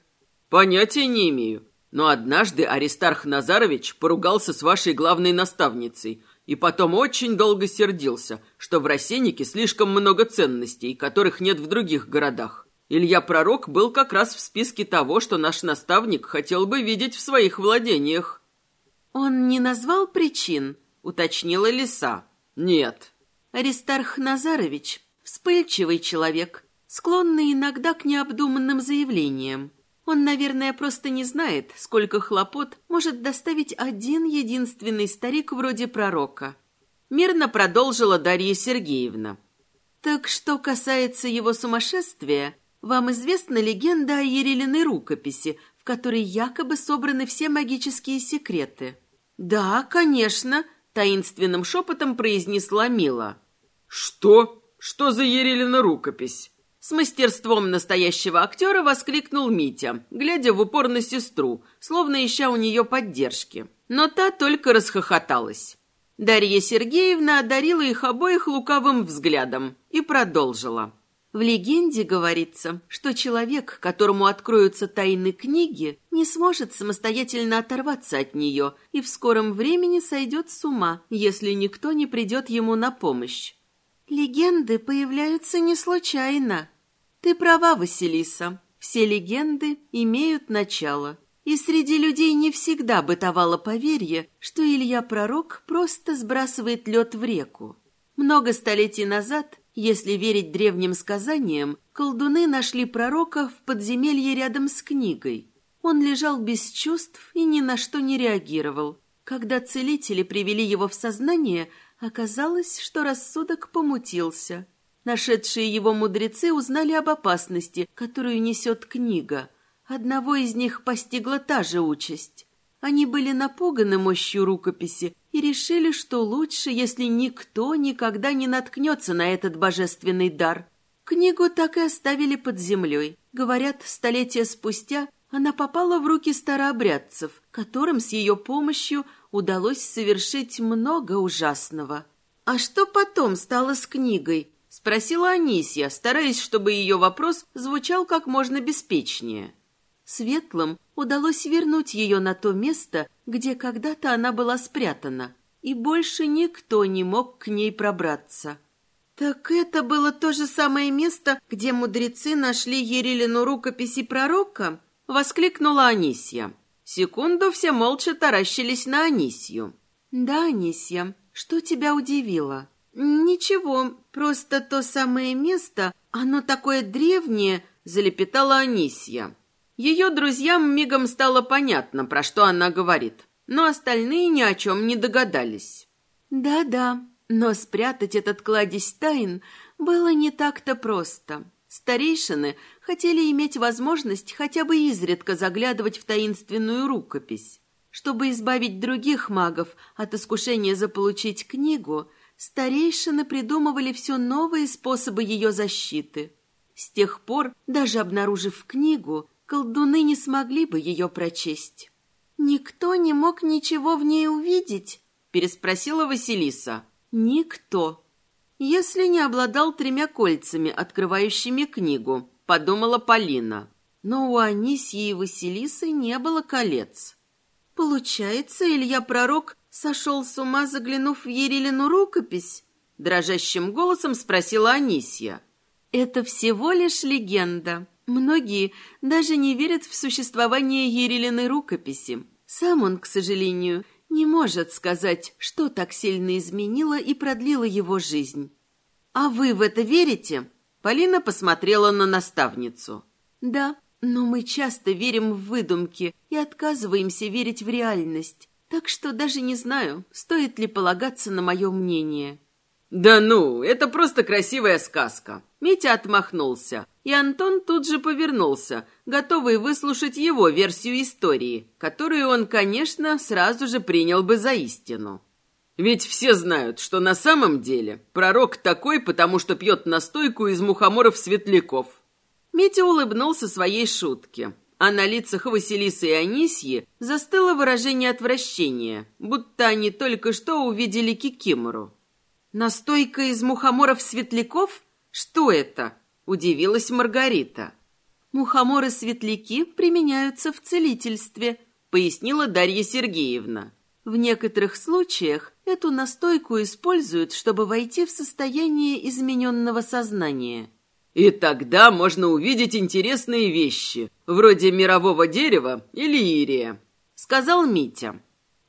«Понятия не имею. Но однажды Аристарх Назарович поругался с вашей главной наставницей и потом очень долго сердился, что в Рассеннике слишком много ценностей, которых нет в других городах. Илья Пророк был как раз в списке того, что наш наставник хотел бы видеть в своих владениях. «Он не назвал причин?» — уточнила Лиса. «Нет». «Аристарх Назарович — вспыльчивый человек, склонный иногда к необдуманным заявлениям. Он, наверное, просто не знает, сколько хлопот может доставить один единственный старик вроде пророка. Мирно продолжила Дарья Сергеевна. Так что касается его сумасшествия, вам известна легенда о Ерелиной рукописи, в которой якобы собраны все магические секреты? Да, конечно, таинственным шепотом произнесла Мила. Что? Что за Ерелина рукопись? С мастерством настоящего актера воскликнул Митя, глядя в упор на сестру, словно ища у нее поддержки. Но та только расхохоталась. Дарья Сергеевна одарила их обоих лукавым взглядом и продолжила. В легенде говорится, что человек, которому откроются тайны книги, не сможет самостоятельно оторваться от нее и в скором времени сойдет с ума, если никто не придет ему на помощь. Легенды появляются не случайно. Ты права, Василиса. Все легенды имеют начало. И среди людей не всегда бытовало поверье, что Илья Пророк просто сбрасывает лед в реку. Много столетий назад, если верить древним сказаниям, колдуны нашли пророка в подземелье рядом с книгой. Он лежал без чувств и ни на что не реагировал. Когда целители привели его в сознание, Оказалось, что рассудок помутился. Нашедшие его мудрецы узнали об опасности, которую несет книга. Одного из них постигла та же участь. Они были напуганы мощью рукописи и решили, что лучше, если никто никогда не наткнется на этот божественный дар. Книгу так и оставили под землей. Говорят, столетия спустя она попала в руки старообрядцев, которым с ее помощью удалось совершить много ужасного. «А что потом стало с книгой?» — спросила Анисья, стараясь, чтобы ее вопрос звучал как можно беспечнее. Светлым удалось вернуть ее на то место, где когда-то она была спрятана, и больше никто не мог к ней пробраться. «Так это было то же самое место, где мудрецы нашли Ерилину рукописи пророка?» — воскликнула Анисья. Секунду все молча таращились на Анисью. «Да, Анисья, что тебя удивило?» «Ничего, просто то самое место, оно такое древнее», — залепетала Анисья. Ее друзьям мигом стало понятно, про что она говорит, но остальные ни о чем не догадались. «Да-да, но спрятать этот кладезь тайн было не так-то просто. Старейшины хотели иметь возможность хотя бы изредка заглядывать в таинственную рукопись. Чтобы избавить других магов от искушения заполучить книгу, старейшины придумывали все новые способы ее защиты. С тех пор, даже обнаружив книгу, колдуны не смогли бы ее прочесть. «Никто не мог ничего в ней увидеть?» – переспросила Василиса. «Никто», если не обладал тремя кольцами, открывающими книгу, подумала Полина. Но у Анисии и Василисы не было колец. Получается, Илья Пророк сошел с ума, заглянув в Ерилину рукопись? Дрожащим голосом спросила Анисия. Это всего лишь легенда. Многие даже не верят в существование Ерилиной рукописи. Сам он, к сожалению, не может сказать, что так сильно изменило и продлило его жизнь. «А вы в это верите?» Полина посмотрела на наставницу. «Да, но мы часто верим в выдумки и отказываемся верить в реальность, так что даже не знаю, стоит ли полагаться на мое мнение». «Да ну, это просто красивая сказка!» Митя отмахнулся, и Антон тут же повернулся, готовый выслушать его версию истории, которую он, конечно, сразу же принял бы за истину. Ведь все знают, что на самом деле пророк такой, потому что пьет настойку из мухоморов-светляков. Митя улыбнулся своей шутке, а на лицах Василисы и Анисьи застыло выражение отвращения, будто они только что увидели Кикимору. «Настойка из мухоморов-светляков? Что это?» – удивилась Маргарита. «Мухоморы-светляки применяются в целительстве», – пояснила Дарья Сергеевна. «В некоторых случаях эту настойку используют, чтобы войти в состояние измененного сознания». И тогда можно увидеть интересные вещи, вроде мирового дерева или ирия, сказал Митя.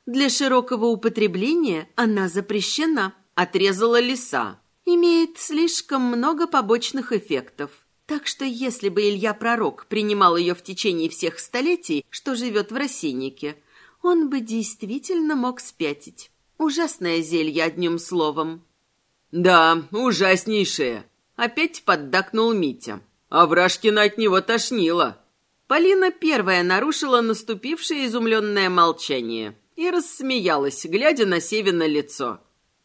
Для широкого употребления она запрещена, отрезала лиса. Имеет слишком много побочных эффектов. Так что если бы Илья Пророк принимал ее в течение всех столетий, что живет в рассиннике, он бы действительно мог спятить. Ужасное зелье, одним словом. «Да, ужаснейшее», — опять поддакнул Митя. А Врашкина от него тошнило. Полина первая нарушила наступившее изумленное молчание и рассмеялась, глядя на Севина лицо.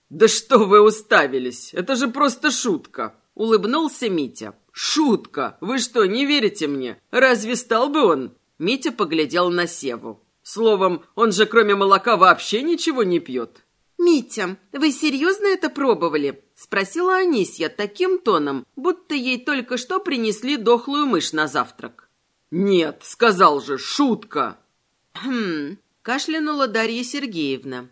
«Да что вы уставились? Это же просто шутка!» — улыбнулся Митя. «Шутка! Вы что, не верите мне? Разве стал бы он?» Митя поглядел на Севу. «Словом, он же кроме молока вообще ничего не пьет». «Митя, вы серьезно это пробовали?» — спросила Анисья таким тоном, будто ей только что принесли дохлую мышь на завтрак. «Нет, сказал же, шутка!» «Хм...» — кашлянула Дарья Сергеевна.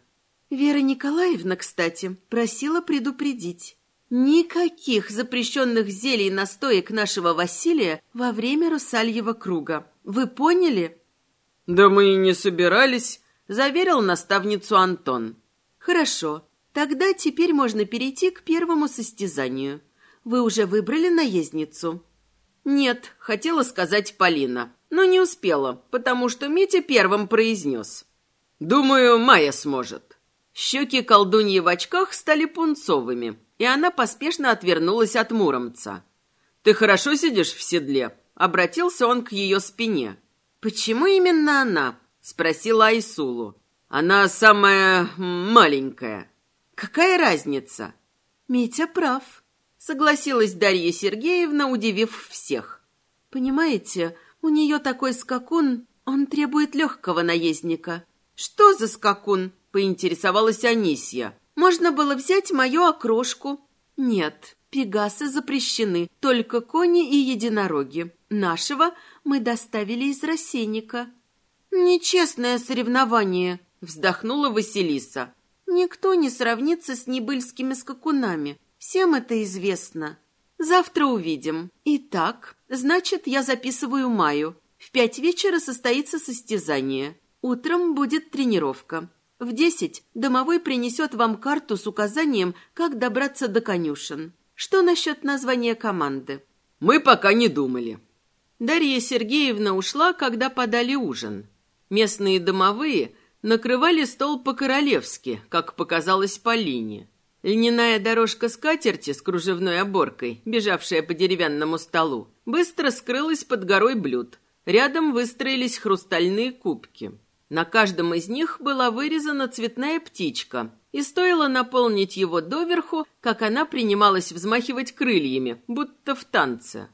Вера Николаевна, кстати, просила предупредить. Никаких запрещенных зелий настоек нашего Василия во время Русальева круга. Вы поняли? Да мы и не собирались, заверил наставницу Антон. Хорошо. Тогда теперь можно перейти к первому состязанию. Вы уже выбрали наездницу? Нет, хотела сказать Полина, но не успела, потому что Митя первым произнес. Думаю, Майя сможет. Щеки колдуньи в очках стали пунцовыми, и она поспешно отвернулась от Муромца. «Ты хорошо сидишь в седле?» — обратился он к ее спине. «Почему именно она?» — спросила Айсулу. «Она самая маленькая». «Какая разница?» «Митя прав», — согласилась Дарья Сергеевна, удивив всех. «Понимаете, у нее такой скакун, он требует легкого наездника». «Что за скакун?» поинтересовалась Анисья. «Можно было взять мою окрошку». «Нет, пегасы запрещены, только кони и единороги. Нашего мы доставили из рассейника». «Нечестное соревнование», — вздохнула Василиса. «Никто не сравнится с небыльскими скакунами. Всем это известно. Завтра увидим. Итак, значит, я записываю Маю. В пять вечера состоится состязание. Утром будет тренировка. В десять домовой принесет вам карту с указанием, как добраться до конюшен. Что насчет названия команды? Мы пока не думали. Дарья Сергеевна ушла, когда подали ужин. Местные домовые накрывали стол по-королевски, как показалось Полине. Льняная дорожка скатерти с кружевной оборкой, бежавшая по деревянному столу, быстро скрылась под горой блюд. Рядом выстроились хрустальные кубки. На каждом из них была вырезана цветная птичка, и стоило наполнить его доверху, как она принималась взмахивать крыльями, будто в танце.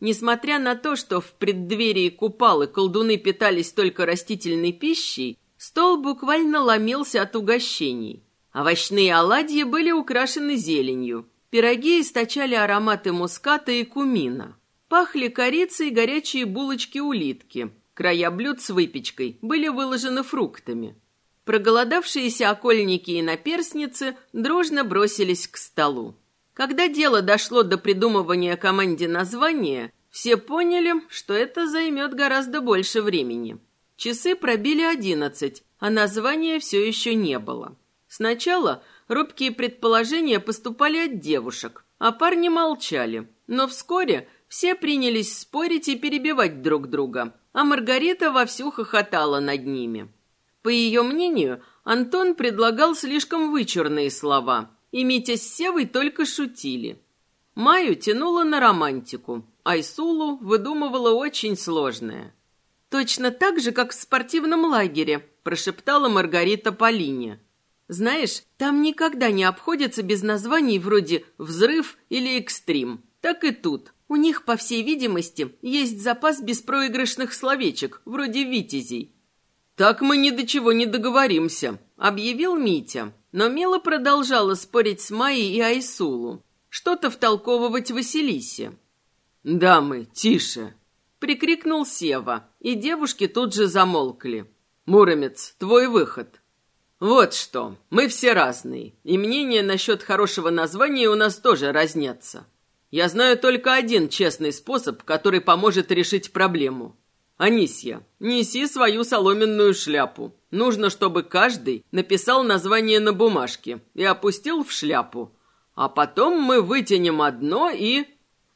Несмотря на то, что в преддверии купалы колдуны питались только растительной пищей, стол буквально ломился от угощений. Овощные оладьи были украшены зеленью. Пироги источали ароматы муската и кумина. Пахли корицей горячие булочки-улитки. Края блюд с выпечкой были выложены фруктами. Проголодавшиеся окольники и наперсницы дружно бросились к столу. Когда дело дошло до придумывания команде названия, все поняли, что это займет гораздо больше времени. Часы пробили одиннадцать, а названия все еще не было. Сначала робкие предположения поступали от девушек, а парни молчали. Но вскоре все принялись спорить и перебивать друг друга, а Маргарита вовсю хохотала над ними. По ее мнению, Антон предлагал слишком вычурные слова, и Митя с Севой только шутили. Маю тянула на романтику, Айсулу выдумывала очень сложное. «Точно так же, как в спортивном лагере», – прошептала Маргарита Полине. Знаешь, там никогда не обходится без названий вроде «взрыв» или «экстрим». Так и тут. У них, по всей видимости, есть запас беспроигрышных словечек, вроде «витязей». «Так мы ни до чего не договоримся», — объявил Митя. Но Мила продолжала спорить с Майей и Айсулу. Что-то втолковывать Василисе. «Дамы, тише!» — прикрикнул Сева, и девушки тут же замолкли. «Муромец, твой выход!» Вот что, мы все разные, и мнения насчет хорошего названия у нас тоже разнятся. Я знаю только один честный способ, который поможет решить проблему. Анисья, неси свою соломенную шляпу. Нужно, чтобы каждый написал название на бумажке и опустил в шляпу. А потом мы вытянем одно и...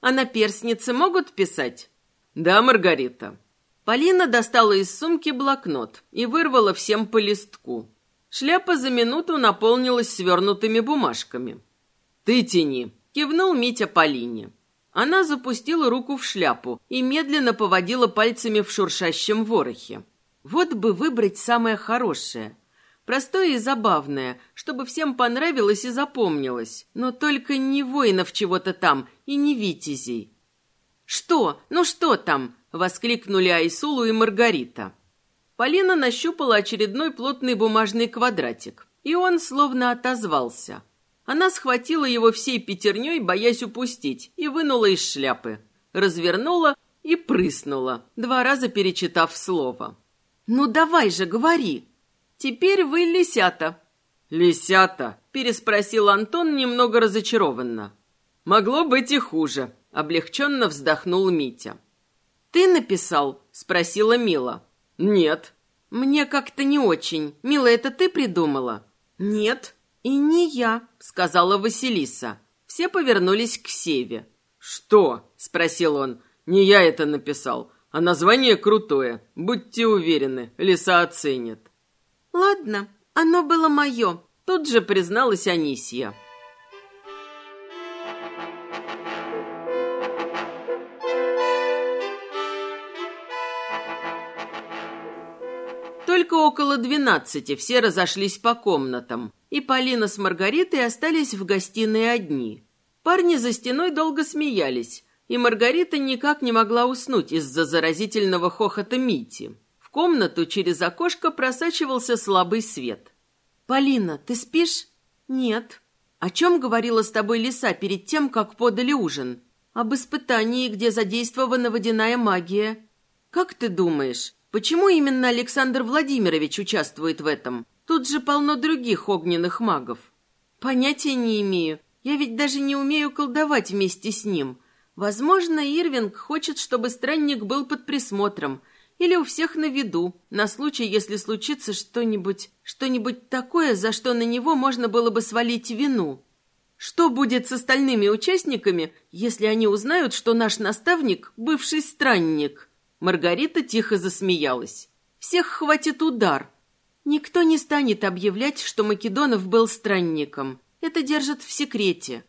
А на перстнице могут писать? Да, Маргарита. Полина достала из сумки блокнот и вырвала всем по листку. Шляпа за минуту наполнилась свернутыми бумажками. «Ты тяни!» — кивнул Митя Полине. Она запустила руку в шляпу и медленно поводила пальцами в шуршащем ворохе. Вот бы выбрать самое хорошее. Простое и забавное, чтобы всем понравилось и запомнилось. Но только не воинов чего-то там и не витязей. «Что? Ну что там?» — воскликнули Айсулу и Маргарита. Полина нащупала очередной плотный бумажный квадратик, и он словно отозвался. Она схватила его всей пятерней, боясь упустить, и вынула из шляпы. Развернула и прыснула, два раза перечитав слово. «Ну давай же, говори!» «Теперь вы лисята». «Лисята?» – переспросил Антон немного разочарованно. «Могло быть и хуже», – облегченно вздохнул Митя. «Ты написал?» – спросила Мила. «Нет». «Мне как-то не очень. Мила, это ты придумала?» «Нет». «И не я», — сказала Василиса. Все повернулись к Севе. «Что?» — спросил он. «Не я это написал, а название крутое. Будьте уверены, лиса оценит». «Ладно, оно было мое», — тут же призналась Анисья. Около двенадцати все разошлись по комнатам, и Полина с Маргаритой остались в гостиной одни. Парни за стеной долго смеялись, и Маргарита никак не могла уснуть из-за заразительного хохота Мити. В комнату через окошко просачивался слабый свет. «Полина, ты спишь?» «Нет». «О чем говорила с тобой лиса перед тем, как подали ужин?» «Об испытании, где задействована водяная магия». «Как ты думаешь, Почему именно Александр Владимирович участвует в этом? Тут же полно других огненных магов. Понятия не имею. Я ведь даже не умею колдовать вместе с ним. Возможно, Ирвинг хочет, чтобы странник был под присмотром. или у всех на виду, на случай, если случится что-нибудь, что-нибудь такое, за что на него можно было бы свалить вину. Что будет с остальными участниками, если они узнают, что наш наставник – бывший странник? Маргарита тихо засмеялась. Всех хватит удар. Никто не станет объявлять, что Македонов был странником. Это держат в секрете.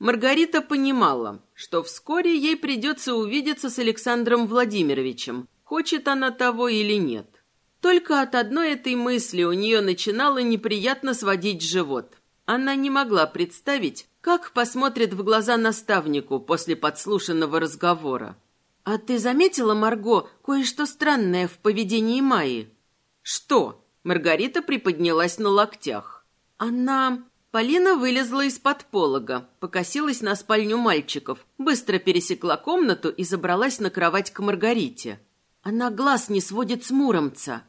Маргарита понимала, что вскоре ей придется увидеться с Александром Владимировичем, хочет она того или нет. Только от одной этой мысли у нее начинало неприятно сводить живот – она не могла представить, как посмотрит в глаза наставнику после подслушанного разговора. «А ты заметила, Марго, кое-что странное в поведении Майи?» «Что?» Маргарита приподнялась на локтях. «Она...» Полина вылезла из-под полога, покосилась на спальню мальчиков, быстро пересекла комнату и забралась на кровать к Маргарите. Она глаз не сводит с Муромца.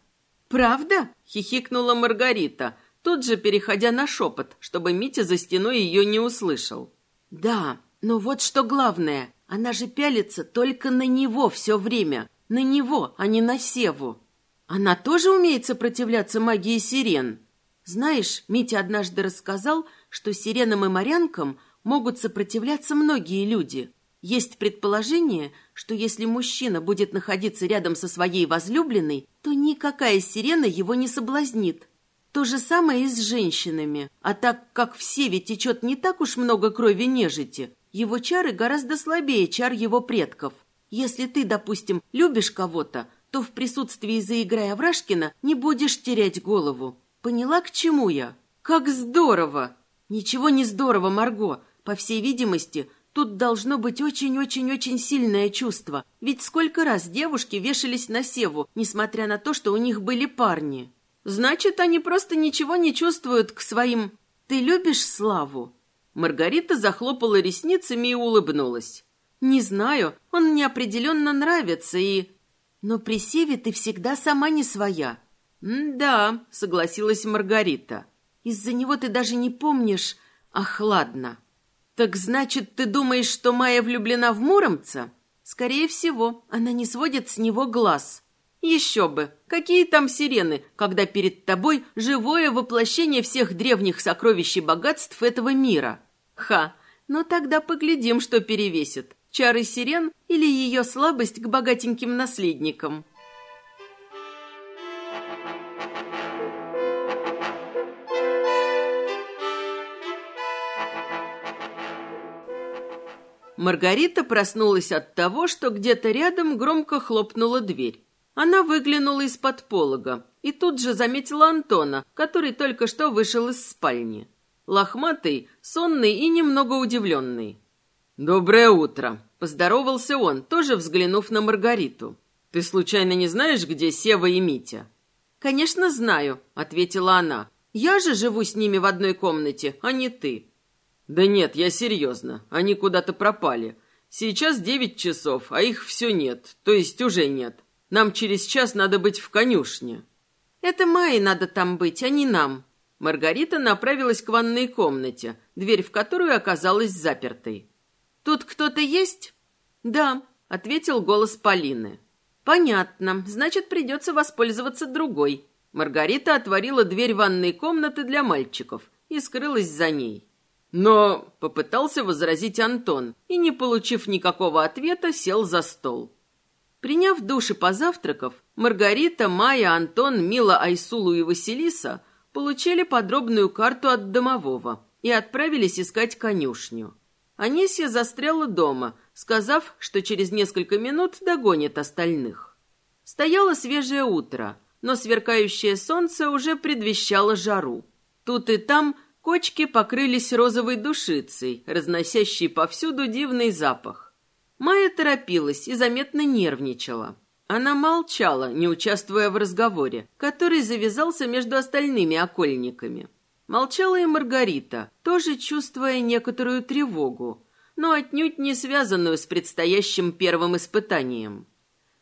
«Правда?» — хихикнула Маргарита, тут же переходя на шепот, чтобы Митя за стеной ее не услышал. «Да, но вот что главное, она же пялится только на него все время, на него, а не на Севу. Она тоже умеет сопротивляться магии сирен?» Знаешь, Митя однажды рассказал, что сиренам и морянкам могут сопротивляться многие люди. Есть предположение, что если мужчина будет находиться рядом со своей возлюбленной, то никакая сирена его не соблазнит, то же самое и с женщинами. А так как в Севе течет не так уж много крови нежити, его чары гораздо слабее чар его предков. Если ты, допустим, любишь кого-то, то в присутствии заиграя Врашкина не будешь терять голову. Поняла, к чему я? Как здорово! Ничего не здорово, Марго. По всей видимости, тут должно быть очень-очень-очень сильное чувство. Ведь сколько раз девушки вешались на Севу, несмотря на то, что у них были парни. Значит, они просто ничего не чувствуют к своим... Ты любишь Славу?» Маргарита захлопала ресницами и улыбнулась. «Не знаю, он мне определенно нравится и...» «Но при Севе ты всегда сама не своя». «Да», — согласилась Маргарита. «Из-за него ты даже не помнишь... Ах, ладно». «Так значит, ты думаешь, что Майя влюблена в Муромца?» «Скорее всего, она не сводит с него глаз». Еще бы! Какие там сирены, когда перед тобой живое воплощение всех древних сокровищ и богатств этого мира? Ха! Ну тогда поглядим, что перевесит. Чары сирен или ее слабость к богатеньким наследникам. Маргарита проснулась от того, что где-то рядом громко хлопнула дверь. Она выглянула из-под полога и тут же заметила Антона, который только что вышел из спальни. Лохматый, сонный и немного удивленный. «Доброе утро!» – поздоровался он, тоже взглянув на Маргариту. «Ты случайно не знаешь, где Сева и Митя?» «Конечно знаю», – ответила она. «Я же живу с ними в одной комнате, а не ты». «Да нет, я серьезно. Они куда-то пропали. Сейчас девять часов, а их все нет, то есть уже нет. Нам через час надо быть в конюшне». «Это Майе надо там быть, а не нам». Маргарита направилась к ванной комнате, дверь в которую оказалась запертой. «Тут кто-то есть?» «Да», — ответил голос Полины. «Понятно. Значит, придется воспользоваться другой». Маргарита отворила дверь ванной комнаты для мальчиков и скрылась за ней. Но попытался возразить Антон и, не получив никакого ответа, сел за стол. Приняв душ и позавтракав, Маргарита, Майя, Антон, Мила, Айсулу и Василиса получили подробную карту от домового и отправились искать конюшню. Анисия застряла дома, сказав, что через несколько минут догонит остальных. Стояло свежее утро, но сверкающее солнце уже предвещало жару. Тут и там кочки покрылись розовой душицей, разносящей повсюду дивный запах. Майя торопилась и заметно нервничала. Она молчала, не участвуя в разговоре, который завязался между остальными окольниками. Молчала и Маргарита, тоже чувствуя некоторую тревогу, но отнюдь не связанную с предстоящим первым испытанием.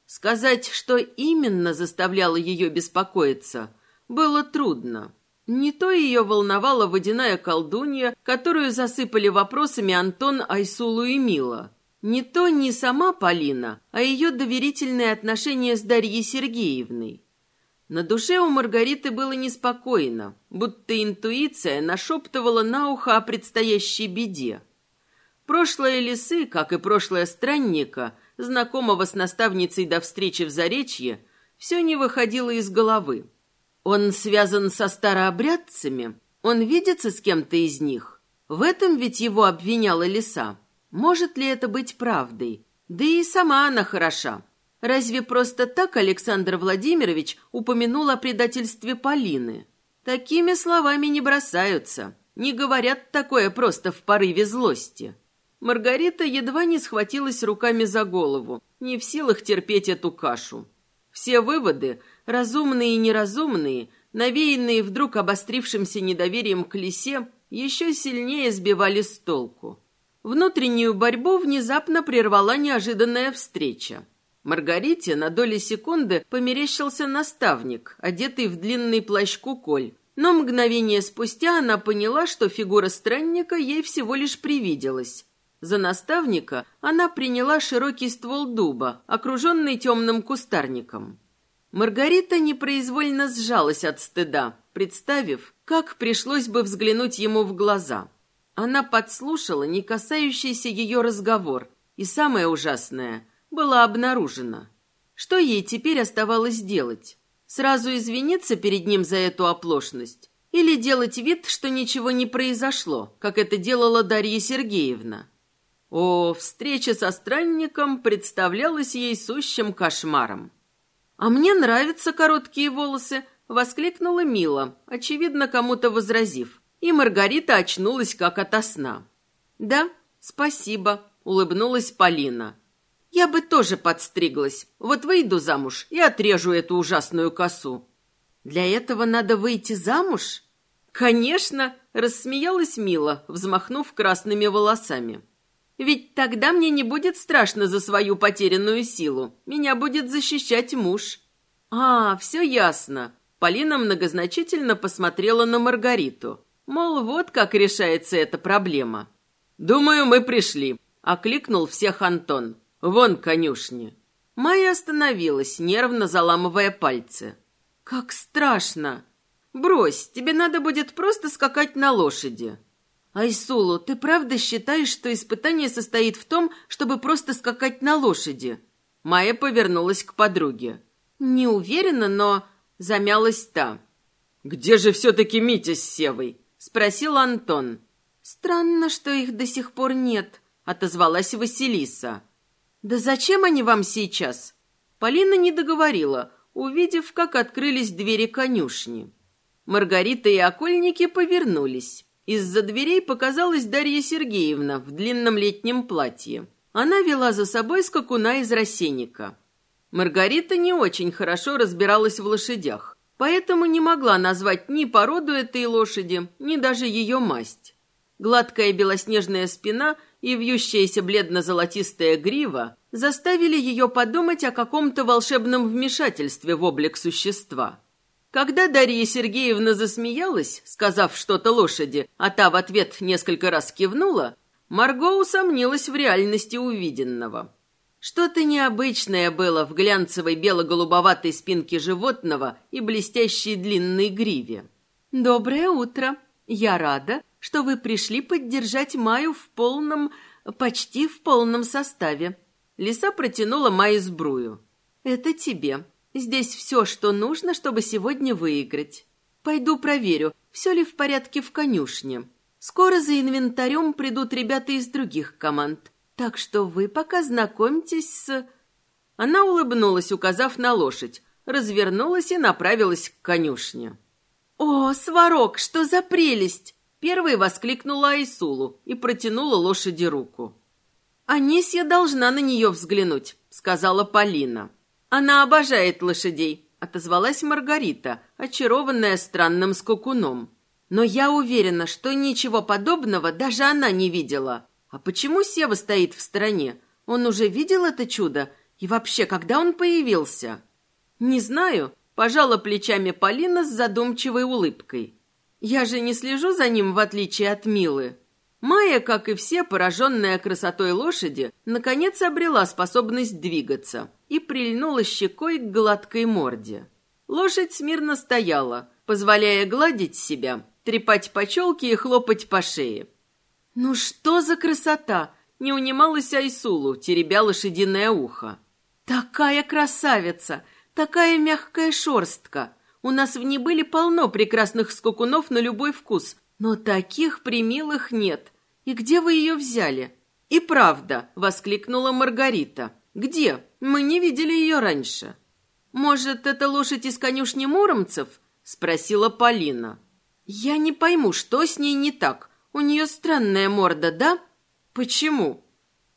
Сказать, что именно заставляло ее беспокоиться, было трудно. Не то ее волновала водяная колдунья, которую засыпали вопросами Антон, Айсулу и Мила – Не то не сама Полина, а ее доверительные отношения с Дарьей Сергеевной. На душе у Маргариты было неспокойно, будто интуиция нашептывала на ухо о предстоящей беде. Прошлое лисы, как и прошлое странника, знакомого с наставницей до встречи в Заречье, все не выходило из головы. Он связан со старообрядцами? Он видится с кем-то из них? В этом ведь его обвиняла лиса. Может ли это быть правдой? Да и сама она хороша. Разве просто так Александр Владимирович упомянул о предательстве Полины? Такими словами не бросаются, не говорят такое просто в порыве злости. Маргарита едва не схватилась руками за голову, не в силах терпеть эту кашу. Все выводы, разумные и неразумные, навеянные вдруг обострившимся недоверием к лисе, еще сильнее сбивали с толку. Внутреннюю борьбу внезапно прервала неожиданная встреча. Маргарите на доли секунды померещился наставник, одетый в длинный плащ куколь. Но мгновение спустя она поняла, что фигура странника ей всего лишь привиделась. За наставника она приняла широкий ствол дуба, окруженный темным кустарником. Маргарита непроизвольно сжалась от стыда, представив, как пришлось бы взглянуть ему в глаза. Она подслушала не касающийся ее разговор, и самое ужасное – была обнаружена. Что ей теперь оставалось делать? Сразу извиниться перед ним за эту оплошность? Или делать вид, что ничего не произошло, как это делала Дарья Сергеевна? О, встреча со странником представлялась ей сущим кошмаром. «А мне нравятся короткие волосы», — воскликнула Мила, очевидно, кому-то возразив. И Маргарита очнулась, как ото сна. «Да, спасибо», — улыбнулась Полина. Я бы тоже подстриглась. Вот выйду замуж и отрежу эту ужасную косу. Для этого надо выйти замуж? Конечно, рассмеялась Мила, взмахнув красными волосами. Ведь тогда мне не будет страшно за свою потерянную силу. Меня будет защищать муж. А, все ясно. Полина многозначительно посмотрела на Маргариту. Мол, вот как решается эта проблема. «Думаю, мы пришли», — окликнул всех Антон. Вон конюшни. Майя остановилась, нервно заламывая пальцы. Как страшно. Брось, тебе надо будет просто скакать на лошади. Айсулу, ты правда считаешь, что испытание состоит в том, чтобы просто скакать на лошади? Майя повернулась к подруге. Не уверена, но замялась та. Где же все-таки Митя с Севой? Спросил Антон. Странно, что их до сих пор нет, отозвалась Василиса. «Да зачем они вам сейчас?» Полина не договорила, увидев, как открылись двери конюшни. Маргарита и окольники повернулись. Из-за дверей показалась Дарья Сергеевна в длинном летнем платье. Она вела за собой скакуна из рассенника. Маргарита не очень хорошо разбиралась в лошадях, поэтому не могла назвать ни породу этой лошади, ни даже ее масть. Гладкая белоснежная спина и вьющаяся бледно-золотистая грива заставили ее подумать о каком-то волшебном вмешательстве в облик существа. Когда Дарья Сергеевна засмеялась, сказав что-то лошади, а та в ответ несколько раз кивнула, Марго усомнилась в реальности увиденного. Что-то необычное было в глянцевой бело-голубоватой спинке животного и блестящей длинной гриве. «Доброе утро. Я рада, что вы пришли поддержать Маю в полном, почти в полном составе. Лиса протянула Майе сбрую. Это тебе. Здесь все, что нужно, чтобы сегодня выиграть. Пойду проверю, все ли в порядке в конюшне. Скоро за инвентарем придут ребята из других команд. Так что вы пока знакомьтесь с... Она улыбнулась, указав на лошадь, развернулась и направилась к конюшне. «О, Сварог, что за прелесть!» Первой воскликнула Айсулу и протянула лошади руку. «Анисья должна на нее взглянуть», — сказала Полина. «Она обожает лошадей», — отозвалась Маргарита, очарованная странным скакуном. «Но я уверена, что ничего подобного даже она не видела. А почему Сева стоит в стороне? Он уже видел это чудо? И вообще, когда он появился?» «Не знаю», — пожала плечами Полина с задумчивой улыбкой. Я же не слежу за ним, в отличие от Милы. Майя, как и все, пораженная красотой лошади, наконец обрела способность двигаться и прильнула щекой к гладкой морде. Лошадь смирно стояла, позволяя гладить себя, трепать по челке и хлопать по шее. «Ну что за красота!» — не унималась Айсулу, теребя лошадиное ухо. «Такая красавица! Такая мягкая шерстка! У нас в ней были полно прекрасных скакунов на любой вкус, но таких примилых нет. И где вы ее взяли?» «И правда!» — воскликнула Маргарита. «Где? Мы не видели ее раньше». «Может, это лошадь из конюшни муромцев?» — спросила Полина. «Я не пойму, что с ней не так. У нее странная морда, да? Почему?»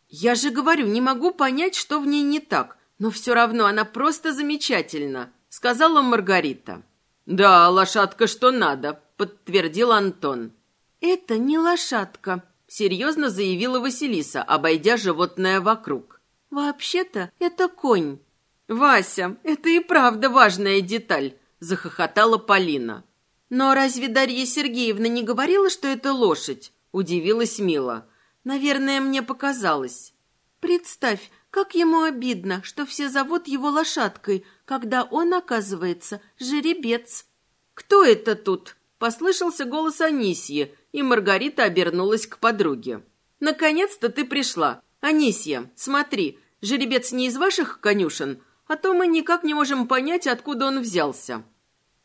«Я же говорю, не могу понять, что в ней не так, но все равно она просто замечательна», — сказала Маргарита. «Да, лошадка что надо», — подтвердил Антон. «Это не лошадка», — серьезно заявила Василиса, обойдя животное вокруг. «Вообще-то это конь». «Вася, это и правда важная деталь», — захохотала Полина. «Но разве Дарья Сергеевна не говорила, что это лошадь?» — удивилась Мила. «Наверное, мне показалось». «Представь, как ему обидно, что все зовут его лошадкой, когда он, оказывается, жеребец». «Кто это тут?» — послышался голос Анисьи, и Маргарита обернулась к подруге. «Наконец-то ты пришла. Анисья, смотри, жеребец не из ваших конюшен, а то мы никак не можем понять, откуда он взялся».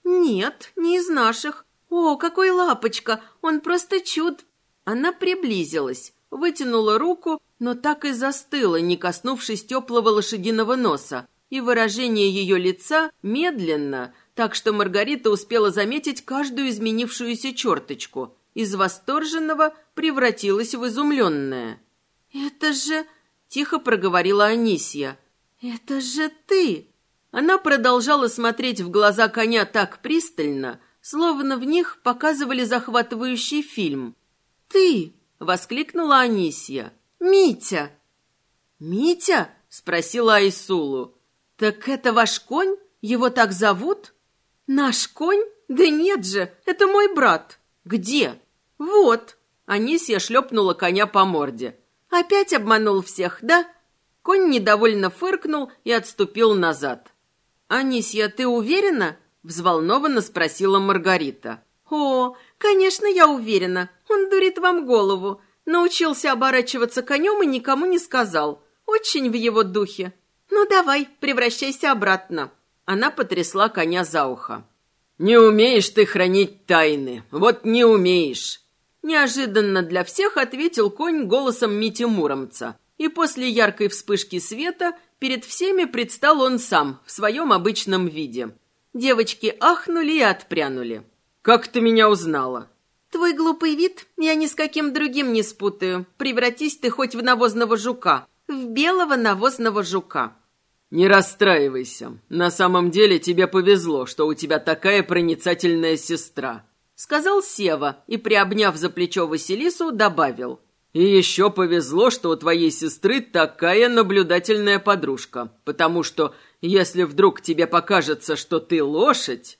«Нет, не из наших. О, какой лапочка! Он просто чуд!» Она приблизилась, вытянула руку, но так и застыла, не коснувшись теплого лошадиного носа, и выражение ее лица медленно, так что Маргарита успела заметить каждую изменившуюся черточку, из восторженного превратилась в изумленное. «Это же...» — тихо проговорила Анисья. «Это же ты!» Она продолжала смотреть в глаза коня так пристально, словно в них показывали захватывающий фильм. «Ты!» — воскликнула Анисья. «Митя!» «Митя?» — спросила Айсулу. «Так это ваш конь? Его так зовут?» «Наш конь? Да нет же, это мой брат». «Где?» «Вот». Анисья шлепнула коня по морде. «Опять обманул всех, да?» Конь недовольно фыркнул и отступил назад. «Анисья, ты уверена?» – взволнованно спросила Маргарита. «О, конечно, я уверена. Он дурит вам голову. Научился оборачиваться конем и никому не сказал. Очень в его духе. Ну давай, превращайся обратно». Она потрясла коня за ухо. «Не умеешь ты хранить тайны. Вот не умеешь!» Неожиданно для всех ответил конь голосом Мити Муромца, и после яркой вспышки света перед всеми предстал он сам в своем обычном виде. Девочки ахнули и отпрянули. «Как ты меня узнала?» «Твой глупый вид я ни с каким другим не спутаю. Превратись ты хоть в навозного жука, в белого навозного жука». «Не расстраивайся. На самом деле тебе повезло, что у тебя такая проницательная сестра», — сказал Сева и, приобняв за плечо Василису, добавил. И еще повезло, что у твоей сестры такая наблюдательная подружка, потому что если вдруг тебе покажется, что ты лошадь...»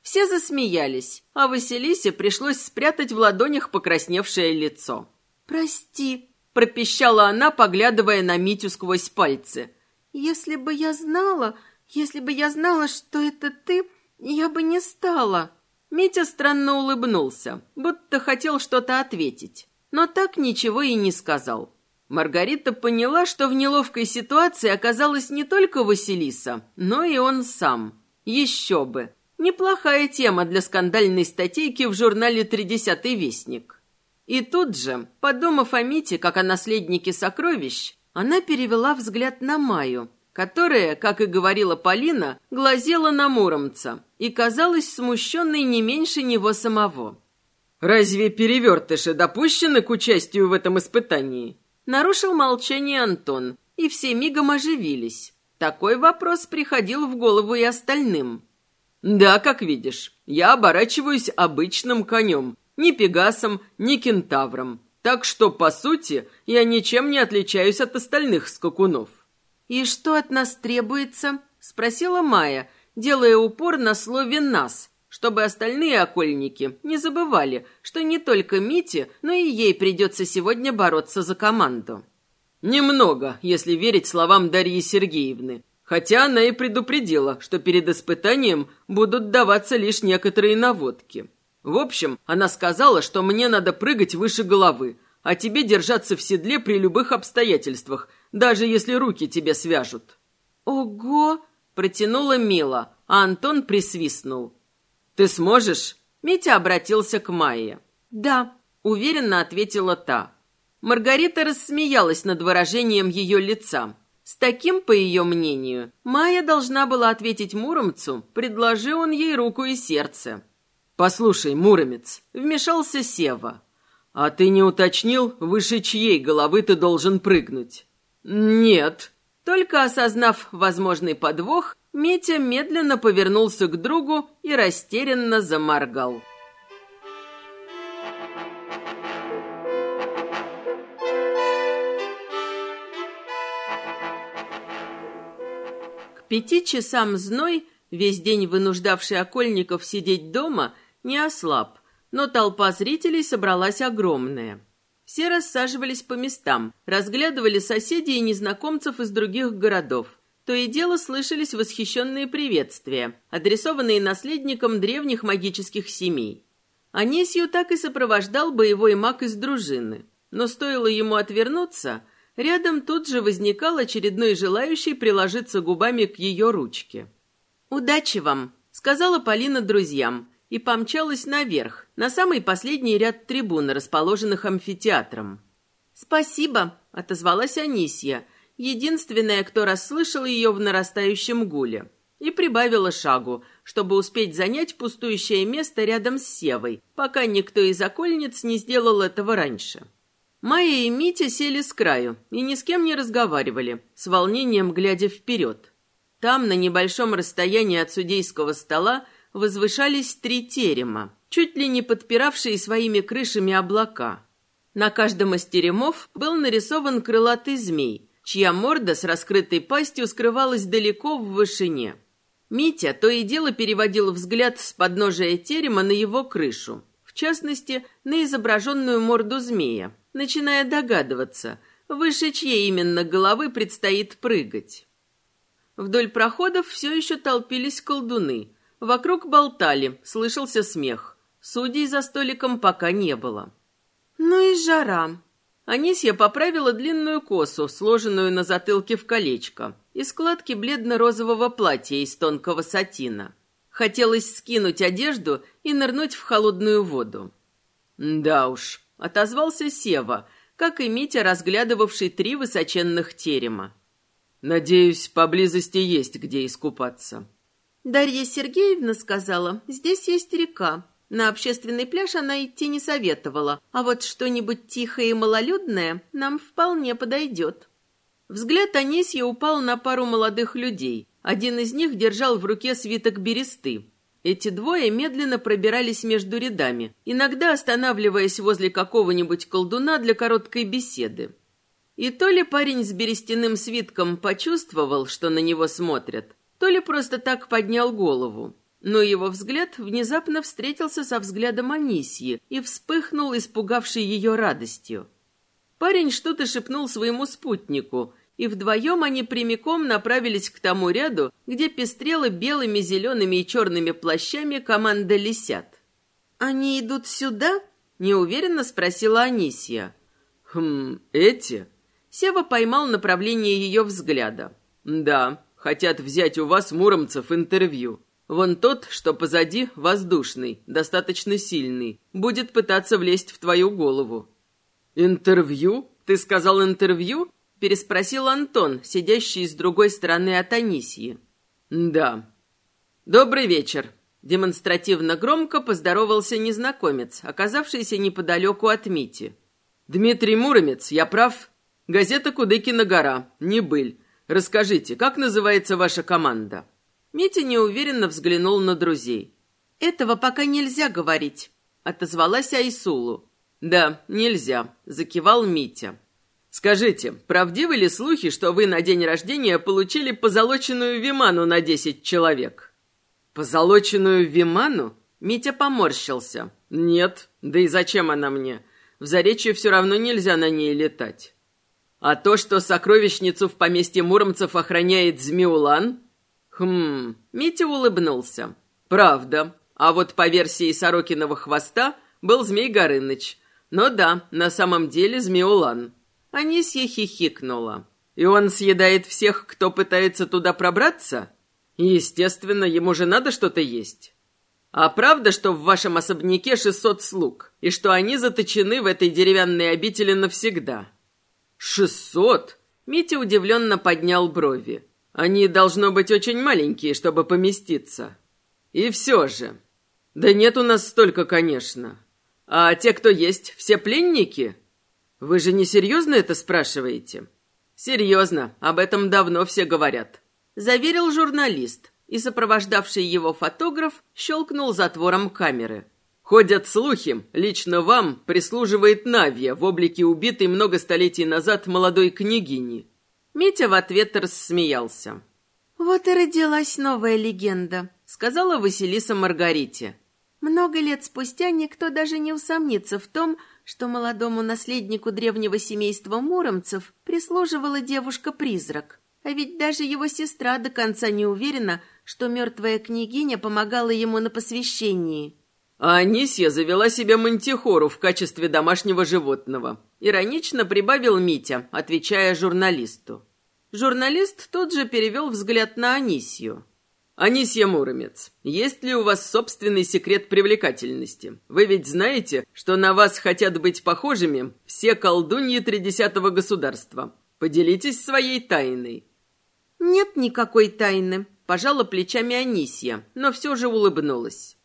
Все засмеялись, а Василисе пришлось спрятать в ладонях покрасневшее лицо. «Прости», — пропищала она, поглядывая на Митю сквозь пальцы. «Если бы я знала, если бы я знала, что это ты, я бы не стала». Митя странно улыбнулся, будто хотел что-то ответить но так ничего и не сказал. Маргарита поняла, что в неловкой ситуации оказалась не только Василиса, но и он сам. Еще бы. Неплохая тема для скандальной статейки в журнале «Тридесятый вестник». И тут же, подумав о Мите как о наследнике сокровищ, она перевела взгляд на Маю, которая, как и говорила Полина, глазела на Муромца и казалась смущенной не меньше него самого. Разве перевертыши допущены к участию в этом испытании? Нарушил молчание Антон, и все мигом оживились. Такой вопрос приходил в голову и остальным. Да, как видишь, я оборачиваюсь обычным конем, ни пегасом, ни кентавром. Так что, по сути, я ничем не отличаюсь от остальных скакунов. «И что от нас требуется?» – спросила Майя, делая упор на слове «нас», чтобы остальные окольники не забывали, что не только Мите, но и ей придется сегодня бороться за команду. Немного, если верить словам Дарьи Сергеевны, хотя она и предупредила, что перед испытанием будут даваться лишь некоторые наводки. В общем, она сказала, что мне надо прыгать выше головы, а тебе держаться в седле при любых обстоятельствах, даже если руки тебе свяжут. «Ого!» – протянула Мила, а Антон присвистнул. «Ты сможешь?» Митя обратился к Майе. «Да», – уверенно ответила та. Маргарита рассмеялась над выражением ее лица. С таким, по ее мнению, Майя должна была ответить Муромцу, предложи он ей руку и сердце. «Послушай, Муромец», — вмешался Сева, — «а ты не уточнил, выше чьей головы ты должен прыгнуть?» «Нет». Только осознав возможный подвох, Митя медленно повернулся к другу и растерянно заморгал. К пяти часам зной, весь день вынуждавший окольников сидеть дома, не ослаб, но толпа зрителей собралась огромная. Все рассаживались по местам, разглядывали соседей и незнакомцев из других городов. То и дело слышались восхищенные приветствия, адресованные наследникам древних магических семей. Анисью так и сопровождал боевой маг из дружины. Но стоило ему отвернуться, рядом тут же возникал очередной желающий приложиться губами к ее ручке. «Удачи вам!» — сказала Полина друзьям и помчалась наверх, на самый последний ряд трибун, расположенных амфитеатром. «Спасибо!» — отозвалась Анисья — единственная, кто расслышал ее в нарастающем гуле, и прибавила шагу, чтобы успеть занять пустующее место рядом с Севой, пока никто из окольниц не сделал этого раньше. Майя и Митя сели с краю и ни с кем не разговаривали, с волнением глядя вперед. Там, на небольшом расстоянии от судейского стола, возвышались три терема, чуть ли не подпиравшие своими крышами облака. На каждом из теремов был нарисован крылатый змей, чья морда с раскрытой пастью скрывалась далеко в вышине. Митя то и дело переводил взгляд с подножия терема на его крышу, в частности, на изображенную морду змея, начиная догадываться, выше чьей именно головы предстоит прыгать. Вдоль проходов все еще толпились колдуны. Вокруг болтали, слышался смех. Судей за столиком пока не было. «Ну и жара!» Анисья поправила длинную косу, сложенную на затылке в колечко, и складки бледно-розового платья из тонкого сатина. Хотелось скинуть одежду и нырнуть в холодную воду. «Да уж», — отозвался Сева, как и Митя, разглядывавший три высоченных терема. «Надеюсь, поблизости есть где искупаться». Дарья Сергеевна сказала, здесь есть река, на общественный пляж она идти не советовала, а вот что-нибудь тихое и малолюдное нам вполне подойдет. Взгляд Анисья упал на пару молодых людей. Один из них держал в руке свиток бересты. Эти двое медленно пробирались между рядами, иногда останавливаясь возле какого-нибудь колдуна для короткой беседы. И то ли парень с берестяным свитком почувствовал, что на него смотрят, то ли просто так поднял голову. Но его взгляд внезапно встретился со взглядом Анисьи и вспыхнул, испугавший ее радостью. Парень что-то шепнул своему спутнику, и вдвоем они прямиком направились к тому ряду, где пестрела белыми, зелеными и черными плащами команда лисят. «Они идут сюда?» — неуверенно спросила Анисья. «Хм, эти?» Сева поймал направление ее взгляда. «Да, хотят взять у вас, муромцев, интервью. Вон тот, что позади, воздушный, достаточно сильный, будет пытаться влезть в твою голову». «Интервью? Ты сказал интервью?» – переспросил Антон, сидящий с другой стороны от Анисьи. «Да». «Добрый вечер», – демонстративно громко поздоровался незнакомец, оказавшийся неподалеку от Мити. «Дмитрий Муромец, я прав? Газета «Кудыкина гора», не быль. Расскажите, как называется ваша команда?» Митя неуверенно взглянул на друзей. «Этого пока нельзя говорить», — отозвалась Айсулу. «Да, нельзя», — закивал Митя. «Скажите, правдивы ли слухи, что вы на день рождения получили позолоченную виману на десять человек?» Позолоченную Виману? Митя поморщился. Нет, да и зачем она мне? В Заречье все равно нельзя на ней летать. А то, что сокровищницу в поместье Муромцев охраняет Змеулан? Хм, Митя улыбнулся. Правда. А вот по версии Сорокиного хвоста был Змей Горыныч. Но да, на самом деле Змеулан. Анисья хихикнула. И он съедает всех, кто пытается туда пробраться? Естественно, ему же надо что-то есть. А правда, что в вашем особняке 600 слуг, и что они заточены в этой деревянной обители навсегда? Шестьсот? Митя удивленно поднял брови. Они, должно быть, очень маленькие, чтобы поместиться. И все же. Да нет у нас столько, конечно. А те, кто есть, все пленники? Вы же не серьезно это спрашиваете? Серьезно, об этом давно все говорят. Заверил журналист, и сопровождавший его фотограф щелкнул затвором камеры. Ходят слухи, лично вам прислуживает Навья в облике убитой много столетий назад молодой княгини. Митя в ответ рассмеялся. «Вот и родилась новая легенда», — сказала Василиса Маргарите. «Много лет спустя никто даже не усомнится в том, что молодому наследнику древнего семейства Муромцев прислуживала девушка-призрак. А ведь даже его сестра до конца не уверена, что мертвая княгиня помогала ему на посвящении». А Анисья завела себе мантихору в качестве домашнего животного. Иронично прибавил Митя, отвечая журналисту. Журналист тут же перевел взгляд на Анисью. «Анисья Муромец, есть ли у вас собственный секрет привлекательности? Вы ведь знаете, что на вас хотят быть похожими все колдуньи тридесятого государства. Поделитесь своей тайной». «Нет никакой тайны», – пожала плечами Анисья, но все же улыбнулась.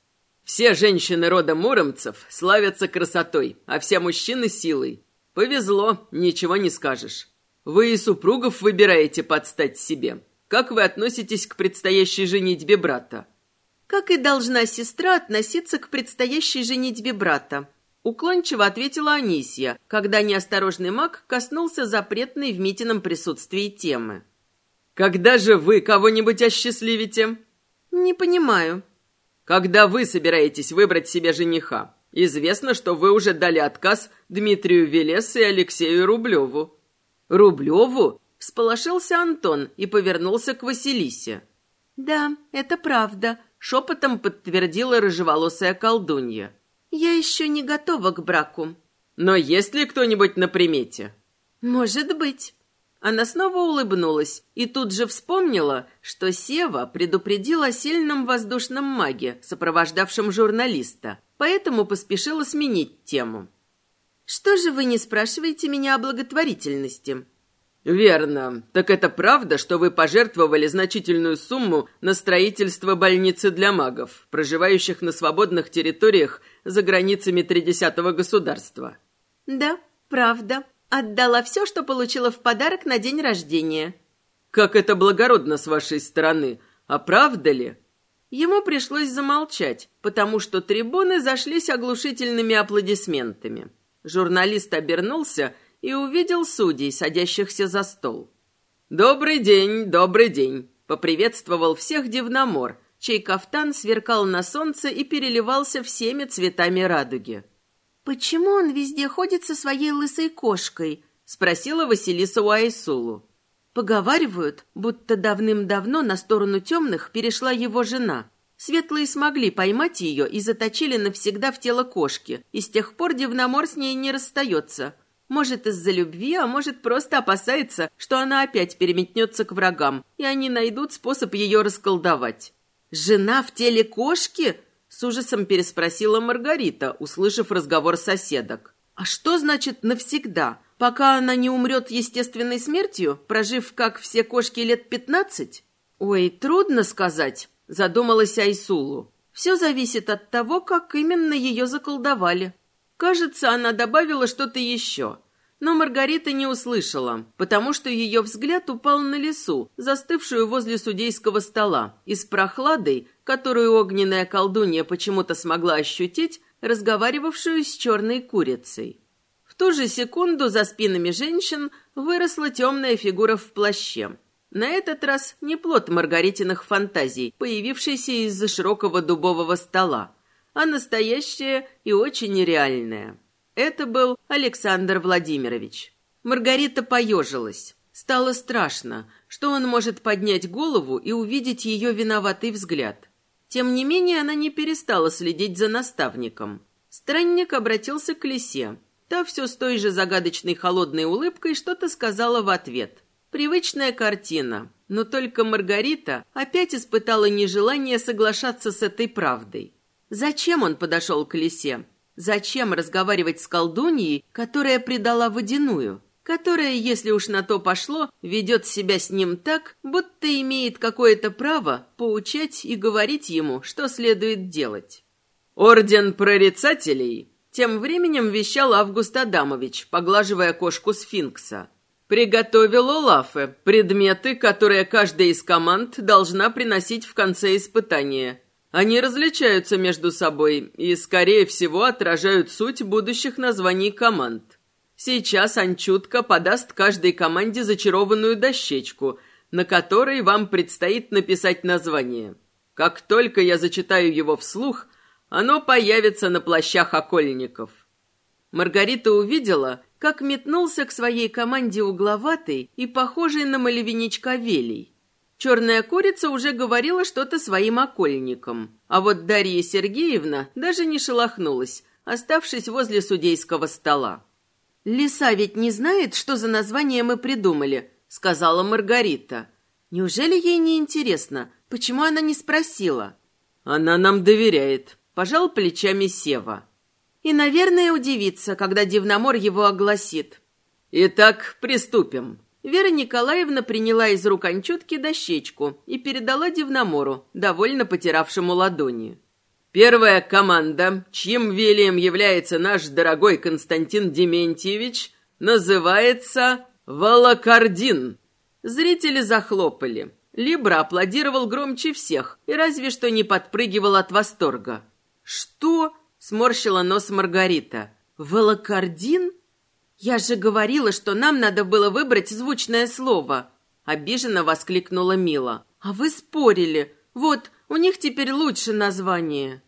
Все женщины рода Муромцев славятся красотой, а все мужчины – силой. Повезло, ничего не скажешь. Вы и супругов выбираете подстать себе. Как вы относитесь к предстоящей женитьбе брата? Как и должна сестра относиться к предстоящей женитьбе брата. Уклончиво ответила Анисия, когда неосторожный маг коснулся запретной в Митином присутствии темы. «Когда же вы кого-нибудь осчастливите?» «Не понимаю», когда вы собираетесь выбрать себе жениха? Известно, что вы уже дали отказ Дмитрию Велес и Алексею Рублеву». «Рублеву?» – всполошился Антон и повернулся к Василисе. «Да, это правда», – шепотом подтвердила рыжеволосая колдунья. «Я еще не готова к браку». «Но есть ли кто-нибудь на примете?» «Может быть». Она снова улыбнулась и тут же вспомнила, что Сева предупредил о сильном воздушном маге, сопровождавшем журналиста, поэтому поспешила сменить тему. «Что же вы не спрашиваете меня о благотворительности?» «Верно. Так это правда, что вы пожертвовали значительную сумму на строительство больницы для магов, проживающих на свободных территориях за границами тридесятого государства?» «Да, правда», Отдала все, что получила в подарок на день рождения. Как это благородно с вашей стороны. А правда ли? Ему пришлось замолчать, потому что трибуны зашлись оглушительными аплодисментами. Журналист обернулся и увидел судей, садящихся за стол. «Добрый день, добрый день!» — поприветствовал всех Дивномор, чей кафтан сверкал на солнце и переливался всеми цветами радуги. «Почему он везде ходит со своей лысой кошкой?» — спросила Василиса у Айсулу. Поговаривают, будто давным-давно на сторону темных перешла его жена. Светлые смогли поймать ее и заточили навсегда в тело кошки, и с тех пор Дивномор с ней не расстается. Может, из-за любви, а может, просто опасается, что она опять переметнется к врагам, и они найдут способ ее расколдовать. «Жена в теле кошки?» С ужасом переспросила Маргарита, услышав разговор соседок. «А что значит «навсегда»? Пока она не умрет естественной смертью, прожив, как все кошки, лет пятнадцать?» «Ой, трудно сказать», — задумалась Айсулу. «Все зависит от того, как именно ее заколдовали». Кажется, она добавила что-то еще — но Маргарита не услышала, потому что ее взгляд упал на лесу, застывшую возле судейского стола, и с прохладой, которую огненная колдунья почему-то смогла ощутить, разговаривавшую с черной курицей. В ту же секунду за спинами женщин выросла темная фигура в плаще. На этот раз не плод Маргаритиных фантазий, появившийся из-за широкого дубового стола, а настоящее и очень реальное. Это был Александр Владимирович. Маргарита поежилась. Стало страшно, что он может поднять голову и увидеть ее виноватый взгляд. Тем не менее, она не перестала следить за наставником. Странник обратился к лисе. Та все с той же загадочной холодной улыбкой что-то сказала в ответ. Привычная картина, но только Маргарита опять испытала нежелание соглашаться с этой правдой. Зачем он подошел к лисе? Зачем разговаривать с колдуньей, которая предала водяную? которая, если уж на то пошло, ведет себя с ним так, будто имеет какое-то право поучать и говорить ему, что следует делать. «Орден прорицателей!» Тем временем вещал Август Адамович, поглаживая кошку сфинкса. «Приготовил Олафе предметы, которые каждая из команд должна приносить в конце испытания. Они различаются между собой и, скорее всего, отражают суть будущих названий команд. Сейчас Анчутка подаст каждой команде зачарованную дощечку, на которой вам предстоит написать название. Как только я зачитаю его вслух, оно появится на плащах окольников. Маргарита увидела, как метнулся к своей команде угловатый и похожий на малевиничка Велий. Черная курица уже говорила что-то своим окольникам, а вот Дарья Сергеевна даже не шелохнулась, оставшись возле судейского стола. «Лиса ведь не знает, что за название мы придумали», — сказала Маргарита. «Неужели ей не интересно, почему она не спросила?» «Она нам доверяет», — пожал плечами Сева. «И, наверное, удивится, когда Дивномор его огласит». «Итак, приступим». Вера Николаевна приняла из рук Анчутки дощечку и передала Дивномору, довольно потиравшему ладони. Первая команда, чьим велием является наш дорогой Константин Дементьевич, называется «Волокордин». Зрители захлопали. Либра аплодировал громче всех и разве что не подпрыгивал от восторга. «Что?» — сморщила нос Маргарита. «Волокордин? Я же говорила, что нам надо было выбрать звучное слово!» Обиженно воскликнула Мила. «А вы спорили. Вот, у них теперь лучше название».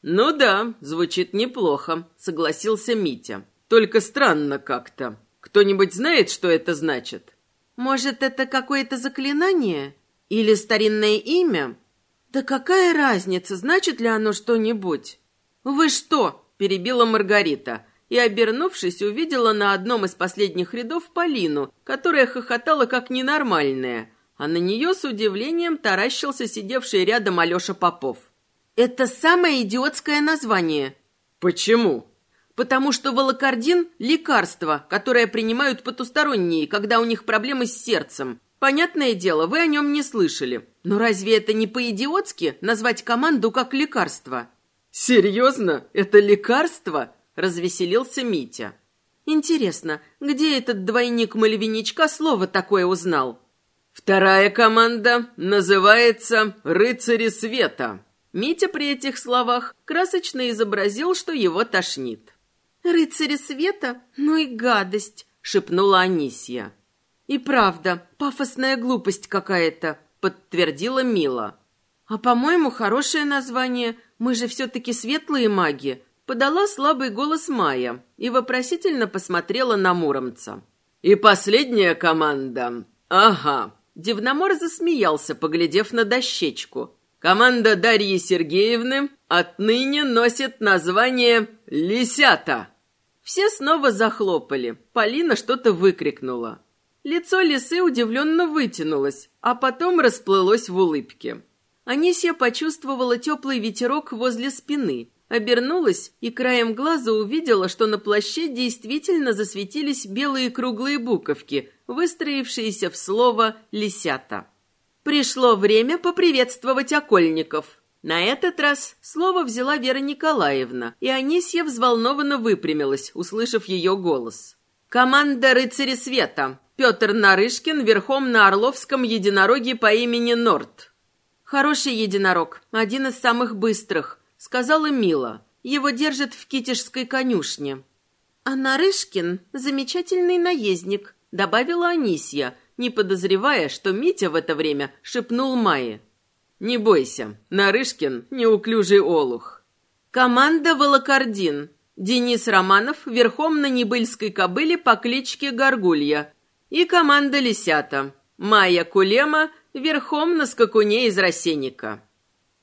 «Ну да, звучит неплохо», — согласился Митя. «Только странно как-то. Кто-нибудь знает, что это значит?» «Может, это какое-то заклинание? Или старинное имя?» «Да какая разница, значит ли оно что-нибудь?» «Вы что?» — перебила Маргарита и, обернувшись, увидела на одном из последних рядов Полину, которая хохотала как ненормальная — а на нее с удивлением таращился сидевший рядом Алеша Попов. «Это самое идиотское название». «Почему?» «Потому что волокордин – лекарство, которое принимают потусторонние, когда у них проблемы с сердцем. Понятное дело, вы о нем не слышали. Но разве это не по-идиотски назвать команду как лекарство?» «Серьезно? Это лекарство?» – развеселился Митя. «Интересно, где этот двойник Мальвиничка слово такое узнал?» Вторая команда называется «Рыцари света». Митя при этих словах красочно изобразил, что его тошнит. «Рыцари света? Ну и гадость!» — шепнула Анисья. «И правда, пафосная глупость какая-то», — подтвердила Мила. «А, по-моему, хорошее название. Мы же все-таки светлые маги», — подала слабый голос Майя и вопросительно посмотрела на Муромца. «И последняя команда. Ага, Дивномор засмеялся, поглядев на дощечку. Команда Дарьи Сергеевны отныне носит название «Лисята». Все снова захлопали. Полина что-то выкрикнула. Лицо лисы удивленно вытянулось, а потом расплылось в улыбке. Анисия почувствовала теплый ветерок возле спины, обернулась и краем глаза увидела, что на плаще действительно засветились белые круглые буковки, выстроившиеся в слово «лисята». Пришло время поприветствовать окольников. На этот раз слово взяла Вера Николаевна, и Анисья взволнованно выпрямилась, услышав ее голос. «Команда рыцари света. Петр Нарышкин верхом на Орловском единороге по имени Норт». «Хороший единорог, один из самых быстрых», — сказала Мила. «Его держат в китежской конюшне». «А Нарышкин — замечательный наездник», добавила Анисья, не подозревая, что Митя в это время шепнул Майе. «Не бойся, Нарышкин — неуклюжий олух». Команда «Волокордин». Денис Романов верхом на небыльской кобыле по кличке Горгулья. И команда «Лисята». Майя Кулема верхом на скакуне из рассенника.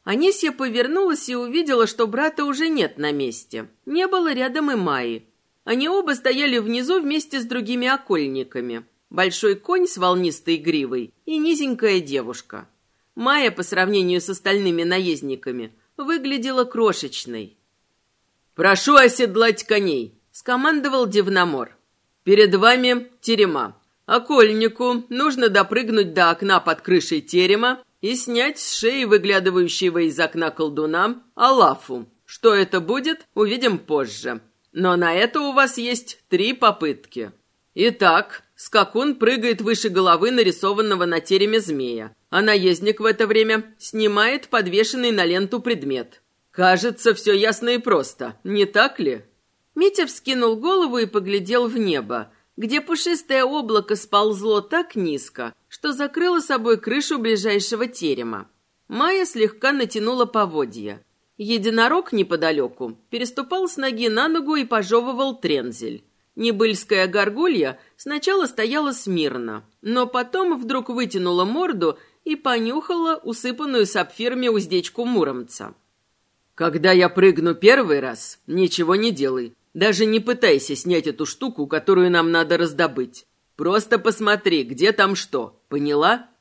Анисья повернулась и увидела, что брата уже нет на месте. Не было рядом и Майи. Они оба стояли внизу вместе с другими окольниками. Большой конь с волнистой гривой и низенькая девушка. Майя, по сравнению с остальными наездниками, выглядела крошечной. «Прошу оседлать коней», — скомандовал Дивномор. «Перед вами терема. Окольнику нужно допрыгнуть до окна под крышей терема и снять с шеи выглядывающего из окна колдуна Алафу. Что это будет, увидим позже. Но на это у вас есть три попытки. Итак, скакун прыгает выше головы нарисованного на тереме змея, а наездник в это время снимает подвешенный на ленту предмет. Кажется, все ясно и просто, не так ли? Митя вскинул голову и поглядел в небо, где пушистое облако сползло так низко, что закрыло собой крышу ближайшего терема. Майя слегка натянула поводья. Единорог неподалеку переступал с ноги на ногу и пожевывал трензель. Небыльская горгулья сначала стояла смирно, но потом вдруг вытянула морду и понюхала усыпанную сапфирами уздечку муромца. «Когда я прыгну первый раз, ничего не делай. Даже не пытайся снять эту штуку, которую нам надо раздобыть. Просто посмотри, где там что. Поняла?»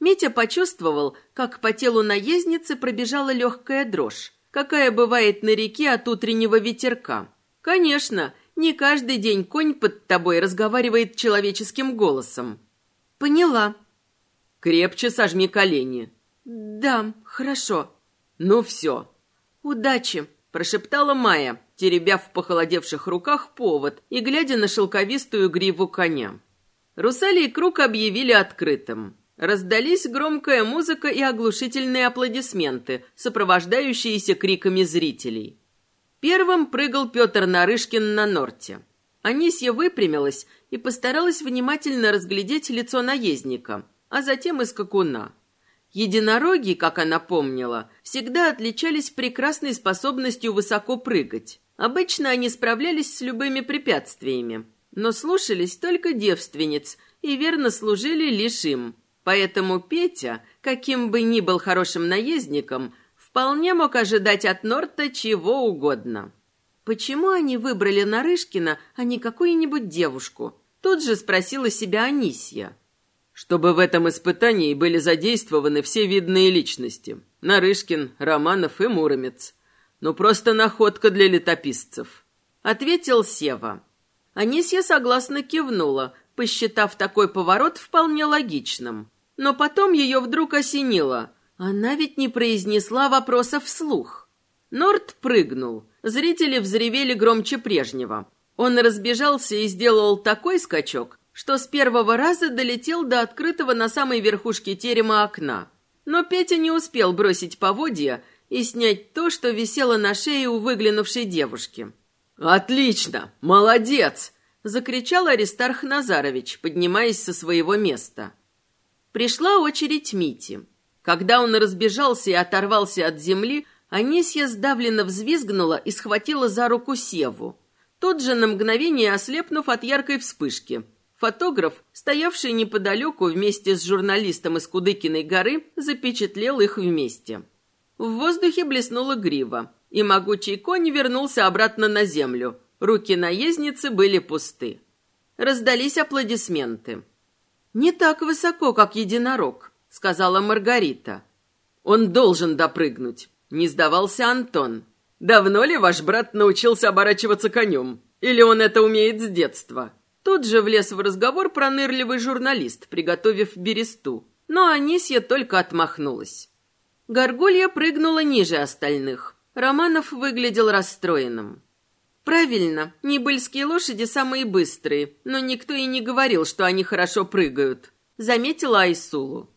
Митя почувствовал, как по телу наездницы пробежала легкая дрожь, какая бывает на реке от утреннего ветерка. Конечно, не каждый день конь под тобой разговаривает человеческим голосом. Поняла. Крепче сожми колени. Да, хорошо. Ну все. Удачи, прошептала Майя, теребя в похолодевших руках повод и глядя на шелковистую гриву коня. Русалий круг объявили открытым. Раздались громкая музыка и оглушительные аплодисменты, сопровождающиеся криками зрителей. Первым прыгал Петр Нарышкин на норте. Анисья выпрямилась и постаралась внимательно разглядеть лицо наездника, а затем и скакуна. Единороги, как она помнила, всегда отличались прекрасной способностью высоко прыгать. Обычно они справлялись с любыми препятствиями, но слушались только девственниц и верно служили лишь им – Поэтому Петя, каким бы ни был хорошим наездником, вполне мог ожидать от Норта чего угодно. Почему они выбрали Нарышкина, а не какую-нибудь девушку? Тут же спросила себя Анисья. Чтобы в этом испытании были задействованы все видные личности. Нарышкин, Романов и Муромец. Ну, просто находка для летописцев. Ответил Сева. Анисья согласно кивнула, посчитав такой поворот вполне логичным. Но потом ее вдруг осенило. Она ведь не произнесла вопроса вслух. Норт прыгнул. Зрители взревели громче прежнего. Он разбежался и сделал такой скачок, что с первого раза долетел до открытого на самой верхушке терема окна. Но Петя не успел бросить поводья и снять то, что висело на шее у выглянувшей девушки. «Отлично! Молодец!» — закричал Аристарх Назарович, поднимаясь со своего места. Пришла очередь Мити. Когда он разбежался и оторвался от земли, Анисья сдавленно взвизгнула и схватила за руку Севу. Тот же на мгновение ослепнув от яркой вспышки. Фотограф, стоявший неподалеку вместе с журналистом из Кудыкиной горы, запечатлел их вместе. В воздухе блеснула грива, и могучий конь вернулся обратно на землю. Руки наездницы были пусты. Раздались аплодисменты. «Не так высоко, как единорог», — сказала Маргарита. «Он должен допрыгнуть», — не сдавался Антон. «Давно ли ваш брат научился оборачиваться конем? Или он это умеет с детства?» Тут же влез в разговор пронырливый журналист, приготовив бересту. Но Анисья только отмахнулась. Горгулья прыгнула ниже остальных. Романов выглядел расстроенным. Правильно, небыльские лошади самые быстрые, но никто и не говорил, что они хорошо прыгают, заметила Айсулу.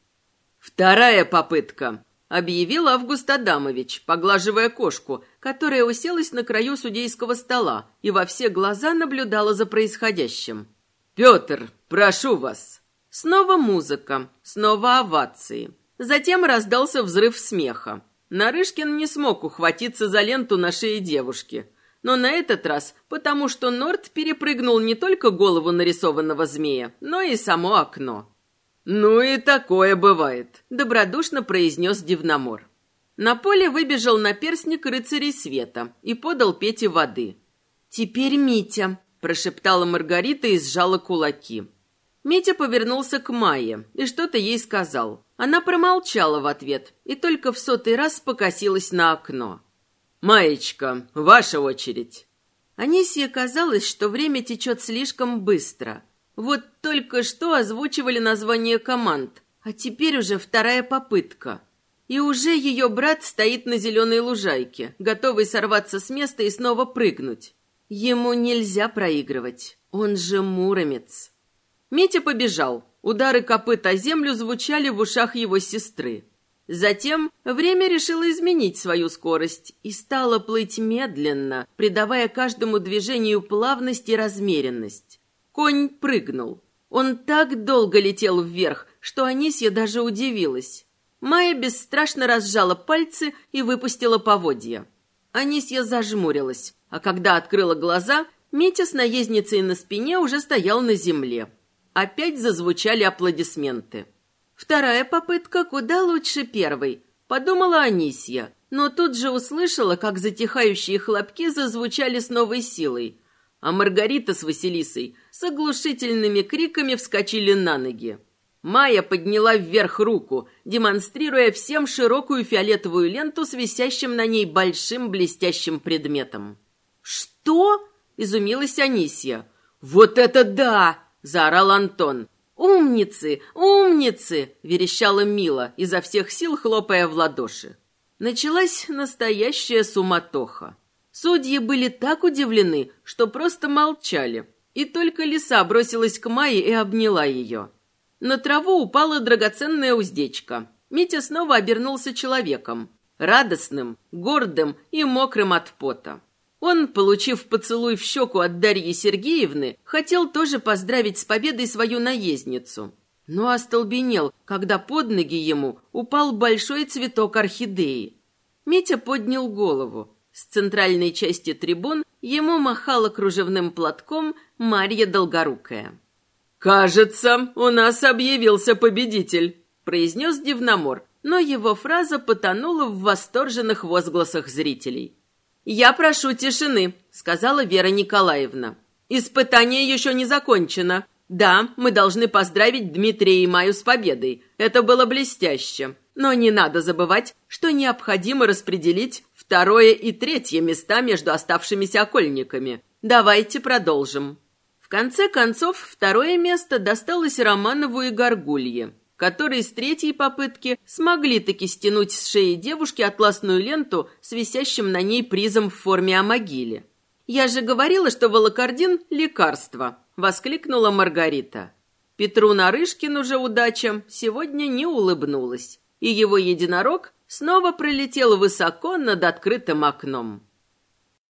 Вторая попытка, объявил Август Адамович, поглаживая кошку, которая уселась на краю судейского стола и во все глаза наблюдала за происходящим. «Петр, прошу вас!» Снова музыка, снова овации. Затем раздался взрыв смеха. Нарышкин не смог ухватиться за ленту на шее девушки. Но на этот раз, потому что Норд перепрыгнул не только голову нарисованного змея, но и само окно. «Ну и такое бывает», — добродушно произнес Дивномор. На поле выбежал наперсник рыцарей света и подал Пете воды. «Теперь Митя», — прошептала Маргарита и сжала кулаки. Митя повернулся к Майе и что-то ей сказал. Она промолчала в ответ и только в сотый раз покосилась на окно. «Маечка, ваша очередь». Анисье казалось, что время течет слишком быстро. Вот только что озвучивали название команд, а теперь уже вторая попытка. И уже ее брат стоит на зеленой лужайке, готовый сорваться с места и снова прыгнуть. Ему нельзя проигрывать, он же муромец. Митя побежал. Удары копыт о землю звучали в ушах его сестры. Затем время решило изменить свою скорость и стало плыть медленно, придавая каждому движению плавность и размеренность. Конь прыгнул. Он так долго летел вверх, что Анисья даже удивилась. Майя бесстрашно разжала пальцы и выпустила поводья. Анисья зажмурилась, а когда открыла глаза, Митя с наездницей на спине уже стоял на земле. Опять зазвучали аплодисменты. Вторая попытка куда лучше первой, подумала Анисья, но тут же услышала, как затихающие хлопки зазвучали с новой силой, а Маргарита с Василисой с оглушительными криками вскочили на ноги. Майя подняла вверх руку, демонстрируя всем широкую фиолетовую ленту с висящим на ней большим блестящим предметом. «Что?» – изумилась Анисья. «Вот это да!» – заорал Антон. «Умницы! Умницы!» – верещала Мила, изо всех сил хлопая в ладоши. Началась настоящая суматоха. Судьи были так удивлены, что просто молчали, и только лиса бросилась к Майе и обняла ее. На траву упала драгоценная уздечка. Митя снова обернулся человеком, радостным, гордым и мокрым от пота. Он, получив поцелуй в щеку от Дарьи Сергеевны, хотел тоже поздравить с победой свою наездницу. Но остолбенел, когда под ноги ему упал большой цветок орхидеи. Митя поднял голову. С центральной части трибун ему махала кружевным платком Марья Долгорукая. «Кажется, у нас объявился победитель», — произнес Дивномор, но его фраза потонула в восторженных возгласах зрителей. «Я прошу тишины», — сказала Вера Николаевна. «Испытание еще не закончено. Да, мы должны поздравить Дмитрия и Маю с победой. Это было блестяще. Но не надо забывать, что необходимо распределить второе и третье места между оставшимися окольниками. Давайте продолжим». В конце концов, второе место досталось Романову и Горгулье которые с третьей попытки смогли таки стянуть с шеи девушки атласную ленту с висящим на ней призом в форме о могиле. «Я же говорила, что волокордин – лекарство!» – воскликнула Маргарита. Петру Нарышкину же удача сегодня не улыбнулась, и его единорог снова пролетел высоко над открытым окном.